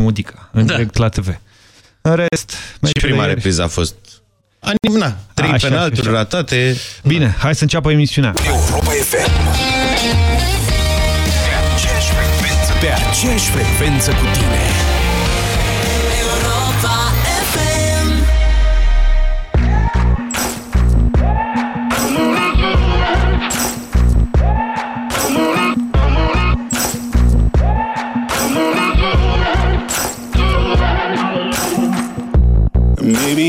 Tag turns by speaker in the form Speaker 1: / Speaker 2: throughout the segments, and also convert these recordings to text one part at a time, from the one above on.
Speaker 1: Mudica, în da. direct la TV. În rest...
Speaker 2: Și prima repriză a fost animna. Trei așa, penalturi așa. ratate.
Speaker 1: Bine, hai să înceapă emisiunea. Europa FM.
Speaker 3: Pe aceeași frecvență cu tine.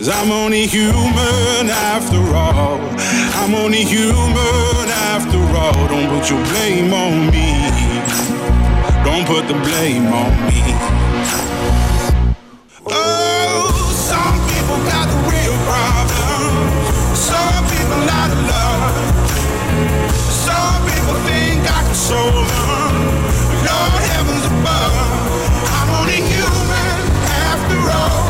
Speaker 4: Cause I'm only human after all. I'm only human after all. Don't put your blame on me. Don't put the blame on me. Oh, some people got the real. Some people out of love. Some people think I can solve them. Lord heavens above. I'm only human after all.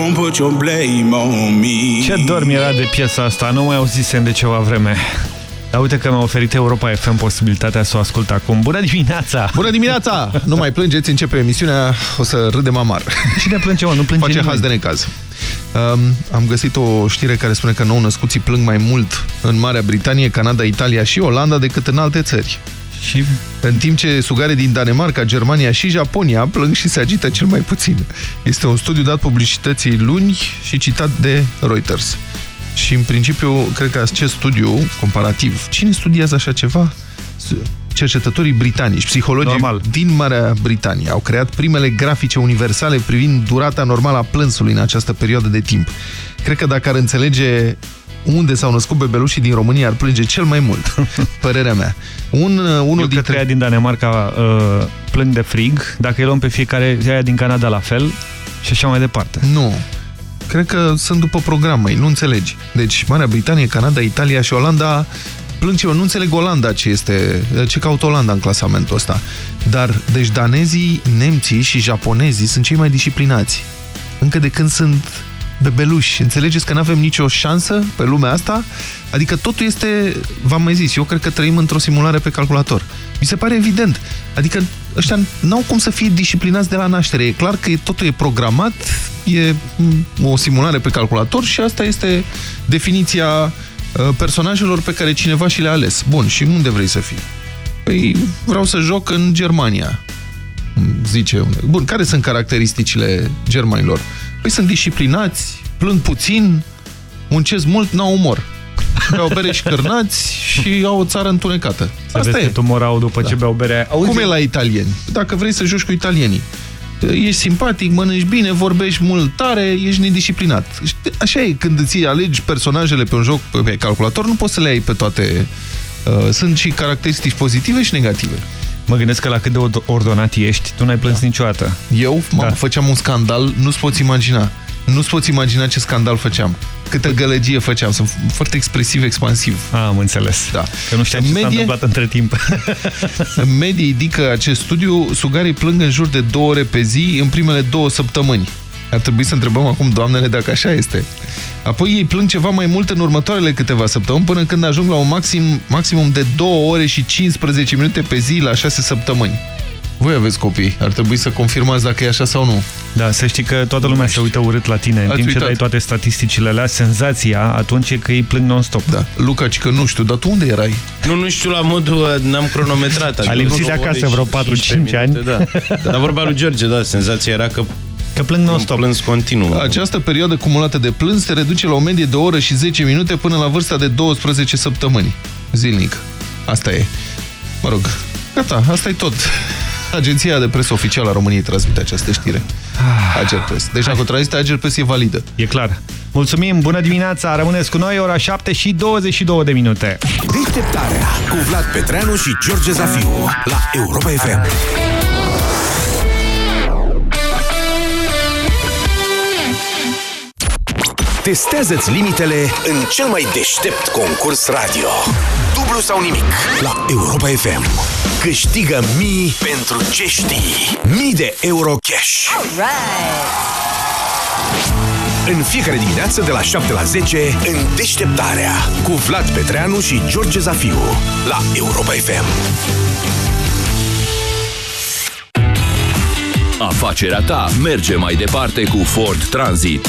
Speaker 4: Don't put your blame on me.
Speaker 1: Ce dorm era de piesa asta, nu mai auzisem de ceva vreme. Dar uite că mi-a oferit Europa FM posibilitatea să o ascult acum. Bună dimineața!
Speaker 2: Bună dimineața! Nu mai plângeți, începe emisiunea, o să râdem amar.
Speaker 1: Cine plânge, mă? Nu plânge
Speaker 2: Face haz de necaz. Um, am găsit o știre care spune că nou născuții plâng mai mult în Marea Britanie, Canada, Italia și Olanda decât în alte țări. Și în timp ce sugare din Danemarca, Germania și Japonia plâng și se agită cel mai puțin. Este un studiu dat publicității luni și citat de Reuters. Și în principiu, cred că acest studiu comparativ, cine studiază așa ceva? Cercetătorii britanici, psihologii Normal. din Marea Britanie au creat primele grafice universale privind durata normală a plânsului în această perioadă de timp. Cred că dacă ar înțelege unde s-au născut bebelușii din România ar plânge cel mai mult, părerea mea.
Speaker 1: Un, uh, unul Eu dintre... cred că din Danemarca uh, plâng de frig, dacă îi luăm pe fiecare, aia din Canada la fel și așa mai departe.
Speaker 2: Nu. Cred că sunt după program, măi, nu înțelegi. Deci Marea Britanie, Canada, Italia și Olanda plâng eu nu înțeleg Olanda ce este, ce caută Olanda în clasamentul ăsta. Dar, deci danezii, nemții și japonezii sunt cei mai disciplinați. Încă de când sunt bebeluși. Înțelegeți că nu avem nicio șansă pe lumea asta? Adică totul este, v-am mai zis, eu cred că trăim într-o simulare pe calculator. Mi se pare evident. Adică ăștia n-au cum să fie disciplinați de la naștere. E clar că totul e programat, e o simulare pe calculator și asta este definiția uh, personajelor pe care cineva și le-a ales. Bun, și unde vrei să fii? Păi vreau să joc în Germania. Zice unde. Bun, care sunt caracteristicile germanilor? Păi sunt disciplinați, plâng puțin, muncesc mult, n-au umor. Beau bere și cârnați și au o țară întunecată.
Speaker 1: Să Asta vezi e. umor au după da. ce beau bere.
Speaker 2: Auzi? Cum e la italieni? Dacă vrei să joci cu italienii, ești simpatic, mănânci bine, vorbești mult tare, ești nedisciplinat. Așa e, când îți alegi personajele pe un joc pe calculator, nu poți să le ai pe toate. Uh, sunt și caracteristici pozitive și negative.
Speaker 1: Mă gândesc că la cât de ordonat ești, tu n-ai plâns da. niciodată.
Speaker 2: Eu, mă, da. făceam un scandal, nu-ți poți imagina. Nu-ți poți imagina ce scandal făceam. Câtă gălăgie făceam. Sunt foarte expresiv, expansiv.
Speaker 1: Ah, am înțeles.
Speaker 2: Da.
Speaker 1: Că nu știam în ce medie, s-a întâmplat între timp.
Speaker 2: în medie, indică acest studiu, sugarii plâng în jur de două ore pe zi în primele două săptămâni. Ar trebui să întrebăm acum, doamnele, dacă așa este. Apoi ei plâng ceva mai mult în următoarele câteva săptămâni, până când ajung la un maxim, maximum de 2 ore și 15 minute pe zi la 6 săptămâni. Voi aveți copii. Ar trebui să confirmați dacă e așa sau nu.
Speaker 1: Da, să știi că toată lumea se uită urât la tine. În Ați timp uitat. ce dai toate statisticile alea, senzația atunci e că ei plâng non-stop.
Speaker 2: Da. Luca, că nu știu, dar tu unde erai?
Speaker 5: Nu, nu știu la modul, n-am cronometrat.
Speaker 1: A lipsit de acasă vreo 4-5 ani.
Speaker 5: Da. Dar vorba lui George, da, senzația era că
Speaker 1: Că plâng non-stop.
Speaker 5: Plâns continuu.
Speaker 2: Această perioadă cumulată de plâns se reduce la o medie de o oră și 10 minute până la vârsta de 12 săptămâni. Zilnic. Asta e. Mă rog, gata, asta e tot. Agenția de presă oficială a României transmite această știre. Ah. Agerpres. Deci dacă transmite Agerpres e validă.
Speaker 1: E clar. Mulțumim, bună dimineața, rămâneți cu noi, ora 7 și 22 de minute.
Speaker 3: Deșteptarea cu Vlad Petreanu și George Zafiu la Europa FM. Testează-ți limitele în cel mai deștept concurs radio. Dublu sau nimic la Europa FM. Câștigă mii pentru ce știi. Mii de euro cash. În fiecare dimineață de la 7 la 10 în Deșteptarea cu Vlad Petreanu și George Zafiu la Europa FM.
Speaker 6: Afacerea ta merge mai departe cu Ford Transit.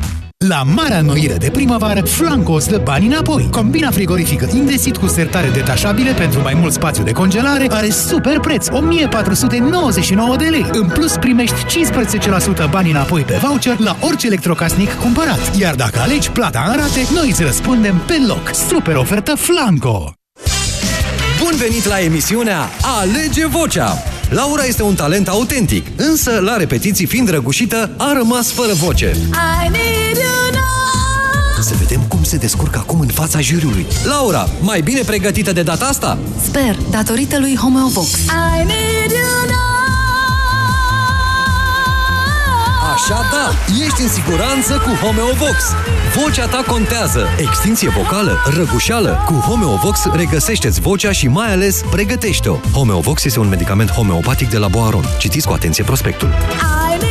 Speaker 7: La marea noire de primăvară, Flanco îți dă bani înapoi. Combina frigorifică Indesit cu sertare detașabile pentru mai mult spațiu de congelare are super preț, 1499 de lei. În plus, primești 15% bani înapoi pe voucher la orice electrocasnic cumpărat. Iar dacă alegi plata în rate, noi îți răspundem pe loc. Super ofertă Flanco!
Speaker 8: Bun venit la emisiunea Alege Vocea! Laura este un talent autentic, însă la repetiții fiind răgușită, a rămas fără voce. Să vedem cum se descurcă acum în fața juriului. Laura, mai bine pregătită de data asta?
Speaker 9: Sper, datorită lui Homeovox. I need you now.
Speaker 8: Așa da, ești în siguranță cu Homeovox. Vocea ta contează. Extinție vocală, răgușeală. Cu Homeovox regăsește-ți vocea și mai ales pregătește-o. Homeovox este un medicament homeopatic de la Boaron. Citiți cu atenție prospectul. I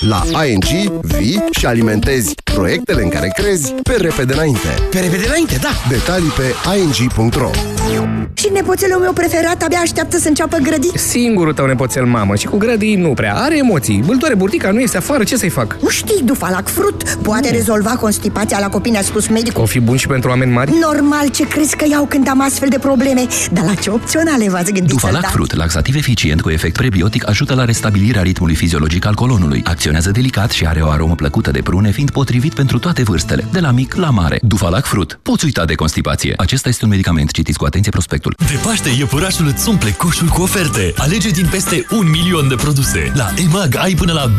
Speaker 10: La ING vii și alimentezi proiectele în care crezi pe repede înainte.
Speaker 11: Pe repede înainte, da!
Speaker 10: Detalii pe ing.ro
Speaker 12: Și nepoțelul meu preferat abia așteaptă să înceapă grădii.
Speaker 13: Singurul tău nepoțel mamă și cu grădii nu prea. Are emoții. Îl doare burtica, nu este afară, ce să-i fac?
Speaker 12: Nu știi, Dufalac Frut poate rezolva constipația la copii, ne-a spus medicul.
Speaker 13: O fi bun și pentru oameni mari?
Speaker 12: Normal, ce crezi că iau când am astfel de probleme? Dar la ce opționale v-ați gândit
Speaker 14: Dufalac Frut, laxativ eficient cu efect prebiotic, ajută la restabilirea ritmului fiziologic al colonului. Acționează
Speaker 15: Acționează delicat și are o aromă plăcută de prune, fiind potrivit pentru toate vârstele, de la mic la mare. Dufalac Fruit. Poți uita de constipație. Acesta este un medicament. Citiți cu atenție prospectul.
Speaker 16: De Paște, iepurașul îți umple coșul cu oferte. Alege din peste un milion de produse. La EMAG ai până la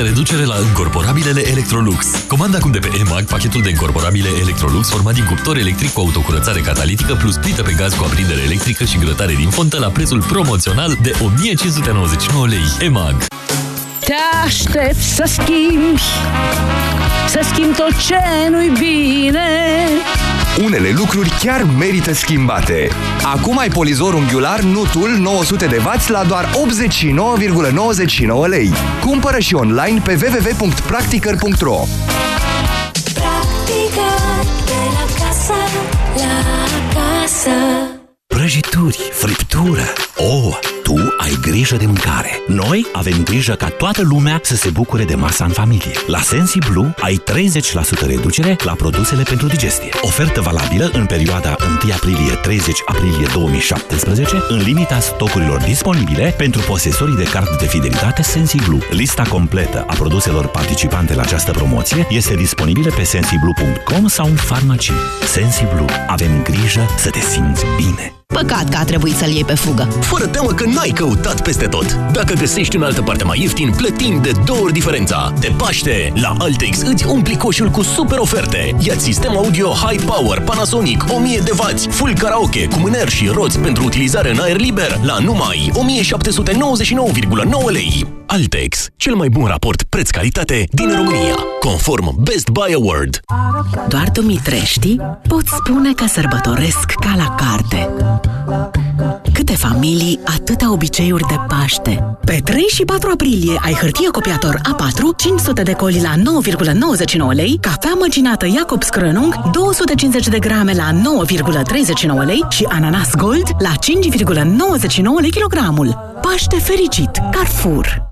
Speaker 16: 20% reducere la încorporabilele Electrolux. Comanda acum de pe EMAG pachetul de încorporabile Electrolux format din cuptor electric cu autocurățare catalitică plus plită pe gaz cu aprindere electrică și grătare din fontă la prețul promoțional de 1599 lei. EMAG.
Speaker 17: Te aștept să schimbi Să schimbi tot ce nu-i bine
Speaker 10: Unele lucruri chiar merită schimbate. Acum ai polizor unghiular Nutul 900 de W la doar 89,99 lei. Cumpără și online pe www.practicăr.ro
Speaker 18: Practică de la casă, la casă
Speaker 19: Prăjituri, friptură. Oh, tu ai grijă de mâncare. Noi avem grijă ca toată lumea să se bucure de masa în familie. La Sensi Blue ai 30% reducere la produsele pentru digestie. Ofertă valabilă în perioada 1 aprilie-30 aprilie 2017 în limita stocurilor disponibile pentru posesorii de card de fidelitate Sensi Blue. Lista completă a produselor participante la această promoție este disponibilă pe sensiblu.com sau în farmacii. Sensi Blue. Avem grijă să te simți bine.
Speaker 20: Păcat că a trebuit să-l iei pe fugă.
Speaker 19: Fără teamă că n-ai căutat peste tot. Dacă găsești în altă parte mai ieftin, plătim de două ori diferența. De Paște, la Altex îți umpli coșul cu super oferte. ia sistem audio High Power Panasonic 1000 de W, full karaoke cu mâner și roți pentru utilizare în aer liber la numai 1799,9 lei. Altex, cel mai bun raport preț-calitate din România, conform Best Buy Award.
Speaker 20: Doar Dumitrești pot spune că sărbătoresc ca la carte. Câte familii, atâtea obiceiuri de Paște. Pe 3 și 4 aprilie ai hârtie copiator A4, 500 de coli la 9,99 lei, cafea măcinată Jacobs Krönung, 250 de grame la 9,39 lei și ananas Gold la 5,99 lei kilogramul. Paște fericit! Carrefour!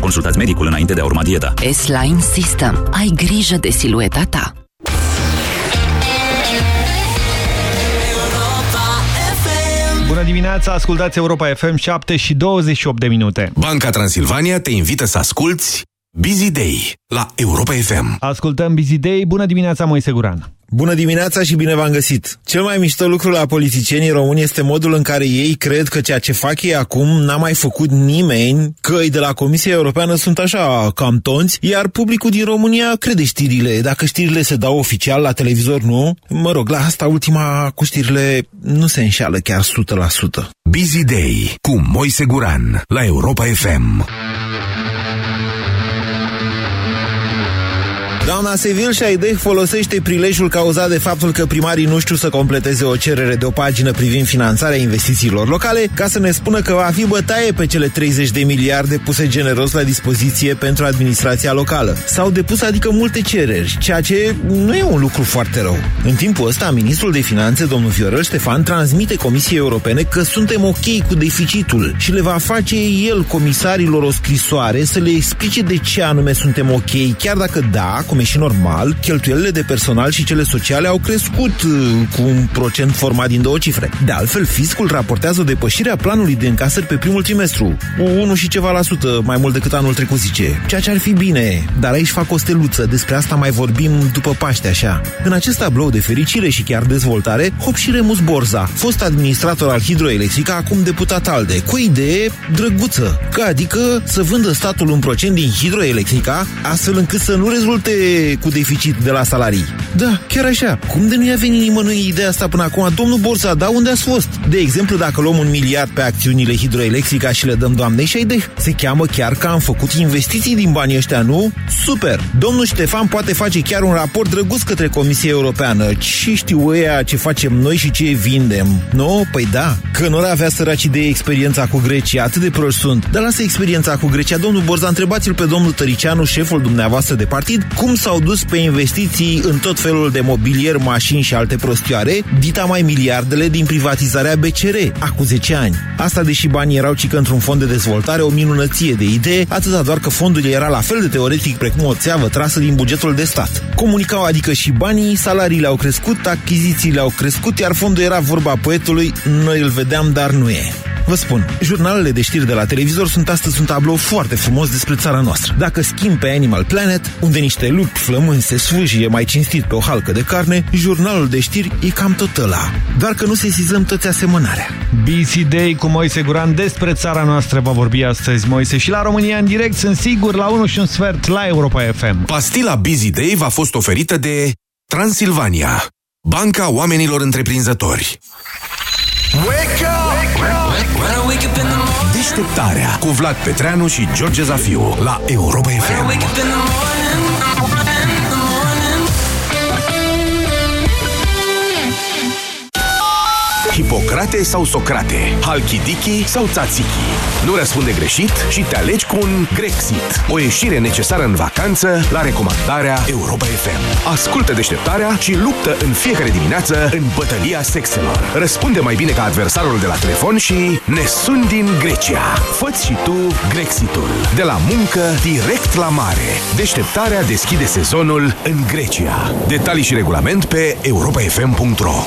Speaker 15: Consultați medicul înainte de a urma dieta.
Speaker 7: S-Line System. Ai grijă de silueta ta.
Speaker 1: Bună dimineața, ascultați Europa FM 7 și 28 de minute.
Speaker 19: Banca Transilvania te invită să asculti Busy Day la Europa FM.
Speaker 1: Ascultăm Busy Day. Bună dimineața, Moise Guran.
Speaker 21: Bună dimineața și bine v-am găsit! Cel mai mișto lucru la politicienii români este modul în care ei cred că ceea ce fac ei acum n-a mai făcut nimeni, că ei de la Comisia Europeană sunt așa cam tonți, iar publicul din România crede știrile. Dacă știrile se dau oficial la televizor, nu? Mă rog, la asta ultima cu știrile nu se înșeală chiar 100%.
Speaker 19: Busy Day cu Moise Guran la Europa FM.
Speaker 21: Doamna Sevil Șaideh folosește prilejul cauzat de faptul că primarii nu știu să completeze o cerere de o pagină privind finanțarea investițiilor locale ca să ne spună că va fi bătaie pe cele 30 de miliarde puse generos la dispoziție pentru administrația locală. S-au depus adică multe cereri, ceea ce nu e un lucru foarte rău. În timpul ăsta, ministrul de finanțe, domnul Viorel Ștefan, transmite Comisiei Europene că suntem ok cu deficitul și le va face el comisarilor o scrisoare să le explice de ce anume suntem ok, chiar dacă da, cum e și normal, cheltuielile de personal și cele sociale au crescut uh, cu un procent format din două cifre. De altfel, fiscul raportează o depășire a planului de încasări pe primul trimestru, 1 și ceva la sută, mai mult decât anul trecut, zice. Ceea ce ar fi bine, dar aici fac o steluță, despre asta mai vorbim după Paște, așa. În acest tablou de fericire și chiar dezvoltare, hop și Remus Borza, fost administrator al hidroelectrica, acum deputat ALDE, cu o idee drăguță, că adică să vândă statul un procent din hidroelectrica, astfel încât să nu rezulte cu deficit de la salarii. Da, chiar așa. Cum de nu i-a venit nimănui ideea asta până acum? Domnul Borsa, da, unde ați fost? De exemplu, dacă luăm un miliard pe acțiunile hidroelectrica și le dăm doamnei Șaideh, se cheamă chiar că am făcut investiții din banii ăștia, nu? Super! Domnul Ștefan poate face chiar un raport drăguț către Comisia Europeană. Și știu ăia ce facem noi și ce vindem. Nu? Păi da. Că nu avea săracii de experiența cu Grecia, atât de proști sunt. Dar lasă experiența cu Grecia. Domnul Borza, întrebați-l pe domnul Tăricianu, șeful dumneavoastră de partid, cum s-au dus pe investiții în tot felul de mobilier, mașini și alte prostioare, dita mai miliardele din privatizarea BCR, acum 10 ani. Asta deși banii erau cică într-un fond de dezvoltare, o minunăție de idee, atâta doar că fondul era la fel de teoretic precum o țeavă trasă din bugetul de stat. Comunicau adică și banii, salariile au crescut, achizițiile au crescut, iar fondul era vorba poetului, noi îl vedeam, dar nu e. Vă spun, jurnalele de știri de la televizor sunt astăzi un tablou foarte frumos despre țara noastră. Dacă schimb pe Animal Planet, unde niște lupi flămâni se sfâșie mai cinstit pe o halcă de carne, jurnalul de știri e cam tot ăla. Doar că nu se sizăm toți asemănarea.
Speaker 1: BC Day cu Moise Guran despre țara noastră va vorbi astăzi Moise și la România în direct sunt sigur la 1 și un sfert la Europa FM.
Speaker 3: Pastila Busy Day v-a fost oferită de Transilvania, banca oamenilor întreprinzători. Wake up! Wake up! Deșteptarea cu Vlad Petreanu și George Zafiu la Europa FM. Hipocrate sau Socrate, Halkidiki sau Tzatziki. Nu răspunde greșit și te alegi cu un Grexit. O ieșire necesară în vacanță la recomandarea Europa FM. Ascultă deșteptarea și luptă în fiecare dimineață în bătălia sexelor. Răspunde mai bine ca adversarul de la telefon și ne sun din Grecia. Fă-ți și tu Grexitul. De la muncă direct la mare. Deșteptarea deschide sezonul în Grecia. Detalii și regulament pe europafm.ro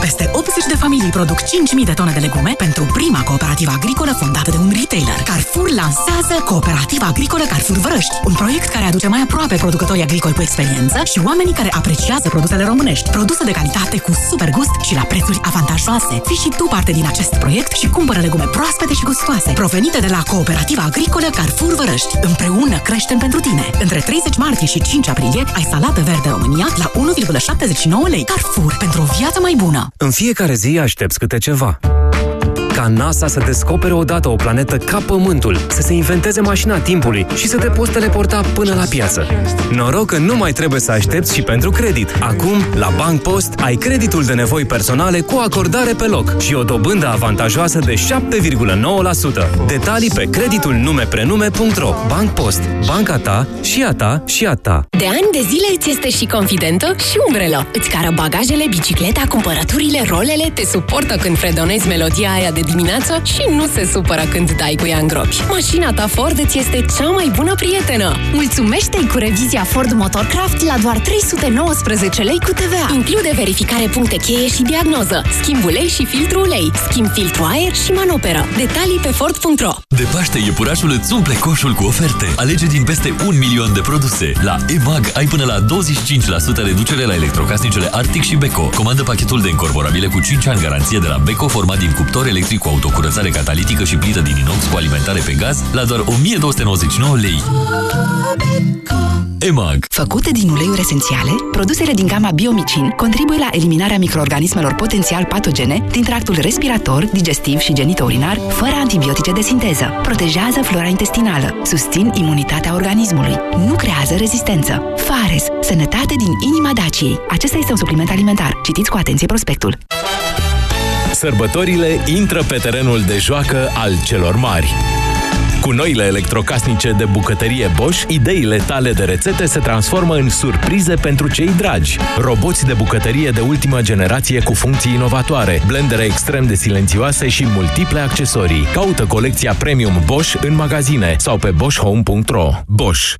Speaker 20: Peste 80 de familii produc 5.000 de tone de legume pentru prima cooperativă agricolă fondată de un retailer. Carrefour lansează Cooperativa Agricolă Carrefour Vărăști, un proiect care aduce mai aproape producătorii agricoli cu experiență și oamenii care apreciază produsele românești, produse de calitate cu super gust și la prețuri avantajoase. Fii și tu parte din acest proiect și cumpără legume proaspete și gustoase, provenite de la Cooperativa Agricolă Carrefour Vărăști. Împreună creștem pentru tine. Între 30 martie și 5 aprilie ai salată verde România la 1,79 lei. Carrefour, pentru o viață mai bună.
Speaker 22: În fiecare zi aștepți câte ceva. Ca NASA să descopere odată o planetă ca Pământul, să se inventeze mașina timpului și să te poți teleporta până la piață. Noroc că nu mai trebuie să aștepți și pentru credit. Acum, la Bank Post, ai creditul de nevoi personale cu acordare pe loc și o dobândă avantajoasă de 7,9%. Detalii pe creditul numeprenume.ro Bank Post. Banca ta și a ta și a ta.
Speaker 7: De ani de zile îți este și confidentă și umbrelă. Îți cară bagajele, bicicleta, cumpărăturile, rolele, te suportă când fredonezi melodia aia de dimineață și nu se supără când dai cu ea în gropi. Mașina ta Ford îți este cea mai bună prietenă.
Speaker 23: Mulțumește-i cu revizia Ford Motorcraft la doar 319 lei cu TVA.
Speaker 7: Include verificare puncte cheie și diagnoză, schimb ulei și filtru ulei, schimb filtru aer și manoperă. Detalii pe Ford.ro
Speaker 16: De Paște, iepurașul îți umple coșul cu oferte. Alege din peste un milion de produse. La EMAG ai până la 25% reducere la electrocasnicele Arctic și Beko. Comandă pachetul de incorporabile cu 5 ani garanție de la Beko format din cuptor electric cu autocurățare catalitică și plită din inox cu alimentare pe gaz la doar 1299 lei. EMAG
Speaker 20: Făcute din uleiuri esențiale, produsele din gama Biomicin contribuie la eliminarea microorganismelor potențial patogene din tractul respirator, digestiv și genitourinar, fără antibiotice de sinteză. Protejează flora intestinală, susțin imunitatea organismului, nu creează rezistență. Fares, sănătate din inima Daciei. Acesta este un supliment alimentar. Citiți cu atenție prospectul.
Speaker 24: Sărbătorile intră pe terenul de joacă al celor mari. Cu noile electrocasnice de bucătărie Bosch, ideile tale de rețete se transformă în surprize pentru cei dragi. Roboți de bucătărie de ultimă generație cu funcții inovatoare, blendere extrem de silențioase și multiple accesorii. Caută colecția premium Bosch în magazine sau pe boschhome.ro. Bosch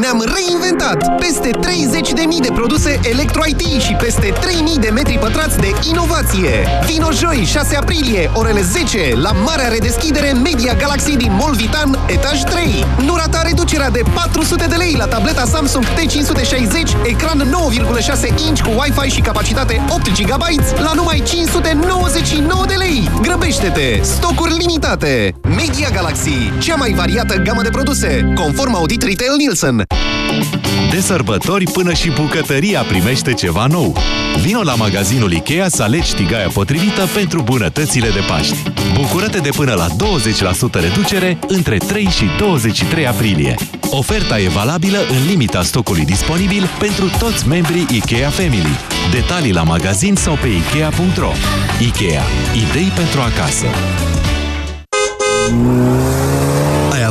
Speaker 11: Ne-am reinventat! Peste 30.000 de produse Electro-IT și peste 3.000 de metri pătrați de inovație! Vino joi, 6 aprilie, orele 10, la marea redeschidere Media Galaxy din Mall Vitan, etaj 3. Nu rata reducerea de 400 de lei la tableta Samsung T560, ecran 9,6 inch cu Wi-Fi și capacitate 8 GB la numai 599 de lei! Grăbește-te! Stocuri limitate! Media Galaxy, cea mai variată gamă de produse, conform Audit Retail Nielsen.
Speaker 8: De sărbători până și bucătăria primește ceva nou. Vino la magazinul Ikea să alegi tigaia potrivită pentru bunătățile de Paști. Bucură-te de până la 20% reducere între 3 și 23 aprilie. Oferta e valabilă în limita stocului disponibil pentru toți membrii Ikea Family. Detalii la magazin sau pe Ikea.ro Ikea. Idei pentru acasă.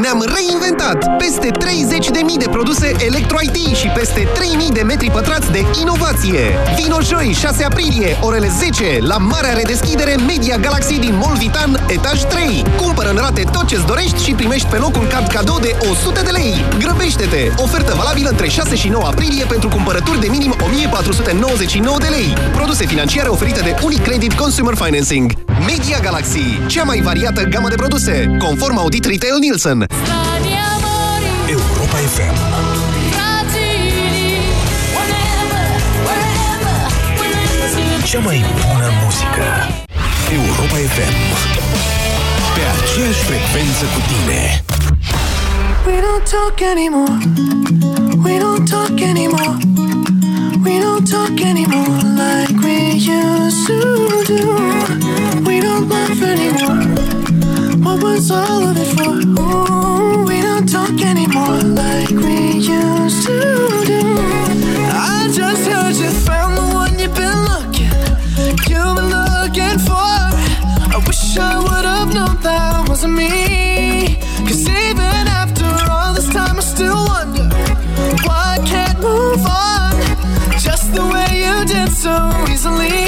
Speaker 11: Ne-am reinventat! Peste 30.000 de produse Electro-IT și peste 3.000 de metri pătrați de inovație! Vino joi, 6 aprilie, orele 10, la marea redeschidere Media Galaxy din Mall Vitan, etaj 3. Cumpără în rate tot ce-ți dorești și primești pe loc un card cadou de 100 de lei. Grăbește-te! Ofertă valabilă între 6 și 9 aprilie pentru cumpărături de minim 1499 de lei. Produse financiare oferite de Unicredit Consumer Financing. Media Galaxy, cea mai variată gamă de produse, conform Audit Retail Nielsen.
Speaker 3: Europa FM. Cea mai bună muzică. Europa FM. Pe aceeași frecvență cu tine.
Speaker 25: We don't talk anymore. We don't talk anymore. We don't talk anymore like we used to do. We don't laugh anymore. What was all of it for? Ooh, we don't talk anymore like we used to do. I just heard you found the one you've been looking, you've been looking for. I wish I would have known that wasn't me. Cause even after all this time, I still wonder why I can't move on just the way you did so easily.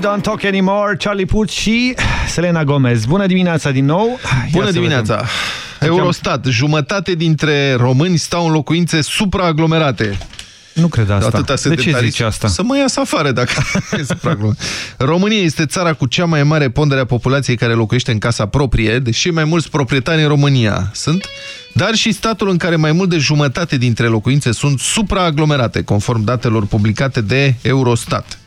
Speaker 1: Don't talk anymore, Charlie Puth și Selena Gomez. Bună dimineața din nou!
Speaker 2: Bună dimineața! Eurostat, jumătate dintre români stau în locuințe supraaglomerate.
Speaker 1: Nu cred asta.
Speaker 2: Atâta se
Speaker 1: de ce
Speaker 2: detalize-
Speaker 1: zici asta?
Speaker 2: Să mă iasă afară dacă e supraaglomerat. România este țara cu cea mai mare pondere a populației care locuiește în casa proprie, deși mai mulți proprietari în România sunt, dar și statul în care mai mult de jumătate dintre locuințe sunt supraaglomerate, conform datelor publicate de Eurostat.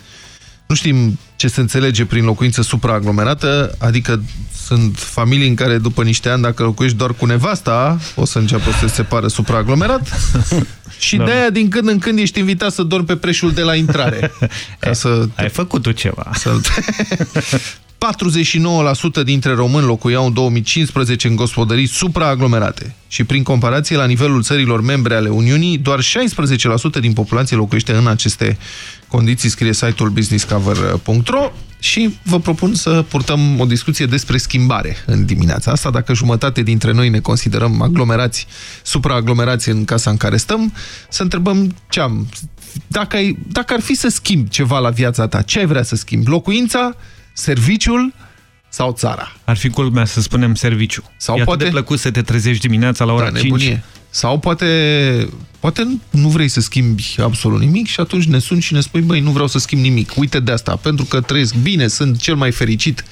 Speaker 2: Nu știm ce se înțelege prin locuință supraaglomerată, adică sunt familii în care după niște ani, dacă locuiești doar cu nevasta, o să înceapă să se separă supraaglomerat și
Speaker 1: Da.
Speaker 2: de-aia din când în când ești invitat să dormi pe preșul de la intrare. Ca să...
Speaker 1: Ai făcut tu ceva.
Speaker 2: Să... 49% dintre români locuiau în 2015 în gospodării supraaglomerate și prin comparație la nivelul țărilor membre ale Uniunii, doar 16% din populație locuiește în aceste condiții, scrie site-ul businesscover.ro și vă propun să purtăm o discuție despre schimbare în dimineața asta. Dacă jumătate dintre noi ne considerăm aglomerați, supraaglomerați în casa în care stăm, să întrebăm ce am. Dacă, ai, dacă ar fi să schimbi ceva la viața ta, ce ai vrea să schimbi? Locuința, serviciul sau țara?
Speaker 1: Ar fi culmea să spunem serviciu.
Speaker 2: Sau
Speaker 1: e atât
Speaker 2: poate-
Speaker 1: de plăcut să te trezești dimineața la ora
Speaker 2: Da,
Speaker 1: 5.
Speaker 2: nebunie. Sau poate, poate nu vrei să schimbi absolut nimic și atunci ne suni și ne spui, băi, nu vreau să schimb nimic. Uite de asta, pentru că trăiesc bine, sunt cel mai fericit,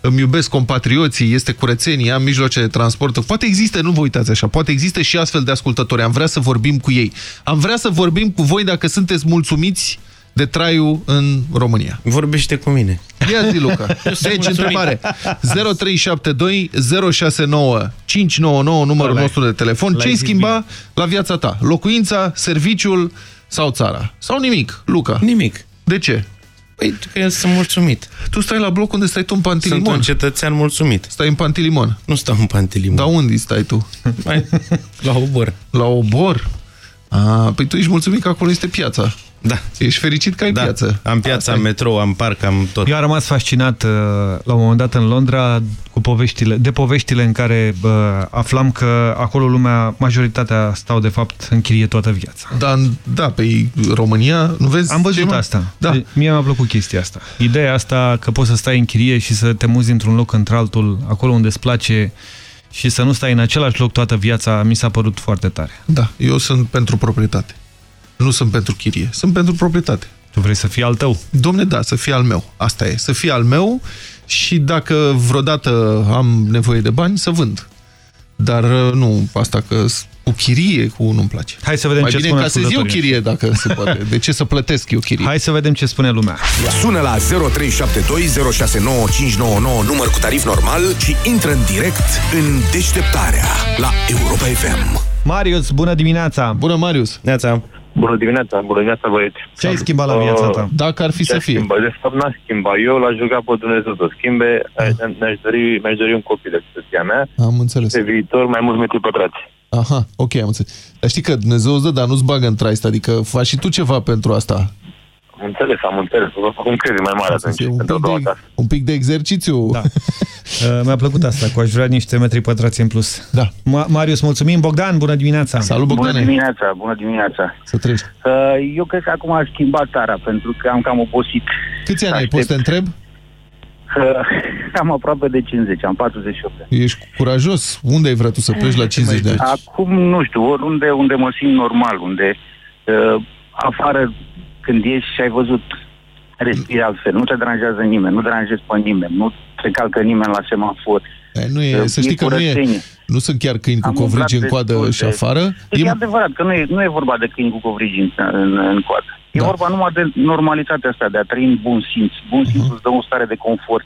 Speaker 2: îmi iubesc compatrioții, este curățenie, am mijloace de transport. Poate există, nu vă uitați așa, poate există și astfel de ascultători. Am vrea să vorbim cu ei. Am vrea să vorbim cu voi dacă sunteți mulțumiți de traiul în România.
Speaker 26: Vorbește cu mine.
Speaker 2: Ia zi, Luca. Deci, întrebare. 0372 069 599, numărul
Speaker 26: Ăla-i.
Speaker 2: nostru de telefon.
Speaker 26: L-ai
Speaker 2: Ce-ai
Speaker 26: zis
Speaker 2: schimba la viața ta? Locuința, serviciul sau țara? Sau nimic, Luca?
Speaker 26: Nimic.
Speaker 2: De ce?
Speaker 26: Păi, că eu sunt mulțumit.
Speaker 2: Tu stai la bloc unde stai tu în Pantilimon.
Speaker 26: Sunt un cetățean mulțumit.
Speaker 2: Stai în Pantilimon.
Speaker 26: Nu stau în Pantilimon.
Speaker 2: Dar unde stai tu?
Speaker 26: Mai, la obor.
Speaker 2: La obor? A, păi tu ești mulțumit că acolo este piața.
Speaker 26: Da.
Speaker 2: Ești fericit că ai
Speaker 26: Da.
Speaker 2: piață.
Speaker 26: Am piața,
Speaker 2: Asta
Speaker 26: am
Speaker 2: e.
Speaker 26: metrou, am parc, am tot.
Speaker 1: Eu am rămas fascinat uh, la un moment dat în Londra cu poveștile, de poveștile în care uh, aflam că acolo lumea, majoritatea stau de fapt în chirie toată viața.
Speaker 2: Da, da, pe România, nu vezi?
Speaker 1: Am văzut
Speaker 2: ce, mă?
Speaker 1: asta.
Speaker 2: Da.
Speaker 1: De- Mie mi-a plăcut chestia asta. Ideea asta că poți să stai în chirie și să te muzi într-un loc într-altul, acolo unde îți place și să nu stai în același loc toată viața, mi s-a părut foarte tare.
Speaker 2: Da, eu sunt pentru proprietate. Nu sunt pentru chirie, sunt pentru proprietate.
Speaker 1: Tu vrei să fii al tău?
Speaker 2: Domne, da, să fie al meu. Asta e, să fie al meu și dacă vreodată am nevoie de bani, să vând. Dar uh, nu, asta că s- cu chirie, cu nu-mi place.
Speaker 1: Hai să vedem
Speaker 2: Mai
Speaker 1: ce
Speaker 2: bine
Speaker 1: spune
Speaker 2: ca să zic eu
Speaker 1: ascultătorii.
Speaker 2: chirie, dacă se poate. De ce să plătesc eu chirie?
Speaker 1: Hai să vedem ce spune lumea.
Speaker 3: Sună la 0372069599 număr cu tarif normal și intră în direct în deșteptarea la Europa FM.
Speaker 1: Marius, bună dimineața!
Speaker 2: Bună, Marius!
Speaker 26: Neața!
Speaker 27: Bună dimineața, bună dimineața, băieți.
Speaker 1: Ce ai schimbat la viața ta?
Speaker 2: Dacă ar fi
Speaker 27: Ce
Speaker 2: să fie.
Speaker 27: Schimba? De fapt, n-aș schimba. Eu l-aș ruga pe Dumnezeu să schimbe. Mi-aș dori, mi-aș dori un copil de soția mea.
Speaker 2: Am înțeles.
Speaker 27: Pe viitor, mai mulți metri pătrați.
Speaker 2: Aha, ok, am înțeles. Dar știi că Dumnezeu îți dă, dar nu-ți bagă în traist, adică faci și tu ceva pentru asta.
Speaker 27: Am înțeles, am înțeles. Vă fac un credit mai mare atunci.
Speaker 2: Un
Speaker 27: pentru
Speaker 2: pic,
Speaker 27: doua
Speaker 2: de,
Speaker 27: casă.
Speaker 2: un pic de exercițiu.
Speaker 1: Da. Uh, Mi-a plăcut asta, cu aș vrea niște metri pătrați în plus.
Speaker 2: Da.
Speaker 1: Ma Marius, mulțumim. Bogdan, bună dimineața!
Speaker 2: Salut,
Speaker 28: Bună dimineața, bună dimineața.
Speaker 2: Să trăiești.
Speaker 28: Uh, Eu cred că acum aș schimba țara, pentru că am cam obosit.
Speaker 2: Câți ani ai? Poți să te întreb?
Speaker 28: Uh, Am aproape de 50, am 48 de ani.
Speaker 2: Ești curajos? Unde ai vrea tu să pleci la 50 de ani?
Speaker 28: Acum, nu știu, oriunde unde mă simt normal, unde uh, afară când ieși și ai văzut
Speaker 29: respiri altfel, nu te deranjează nimeni, nu deranjezi pe nimeni, nu te calcă nimeni la semafor.
Speaker 2: E, nu e, să știi că nu, e, nu sunt chiar câini cu
Speaker 29: Am
Speaker 2: covrigi în
Speaker 29: umblat
Speaker 2: coadă
Speaker 29: destul
Speaker 2: și
Speaker 29: de-
Speaker 2: afară.
Speaker 29: Deci e adevărat că nu e, nu e vorba de câini cu covrigi în, în, în coadă. E
Speaker 2: Da.
Speaker 29: vorba numai de normalitatea asta, de a trăi în bun simț. Bun
Speaker 2: Mhm.
Speaker 29: simț îți dă o stare de confort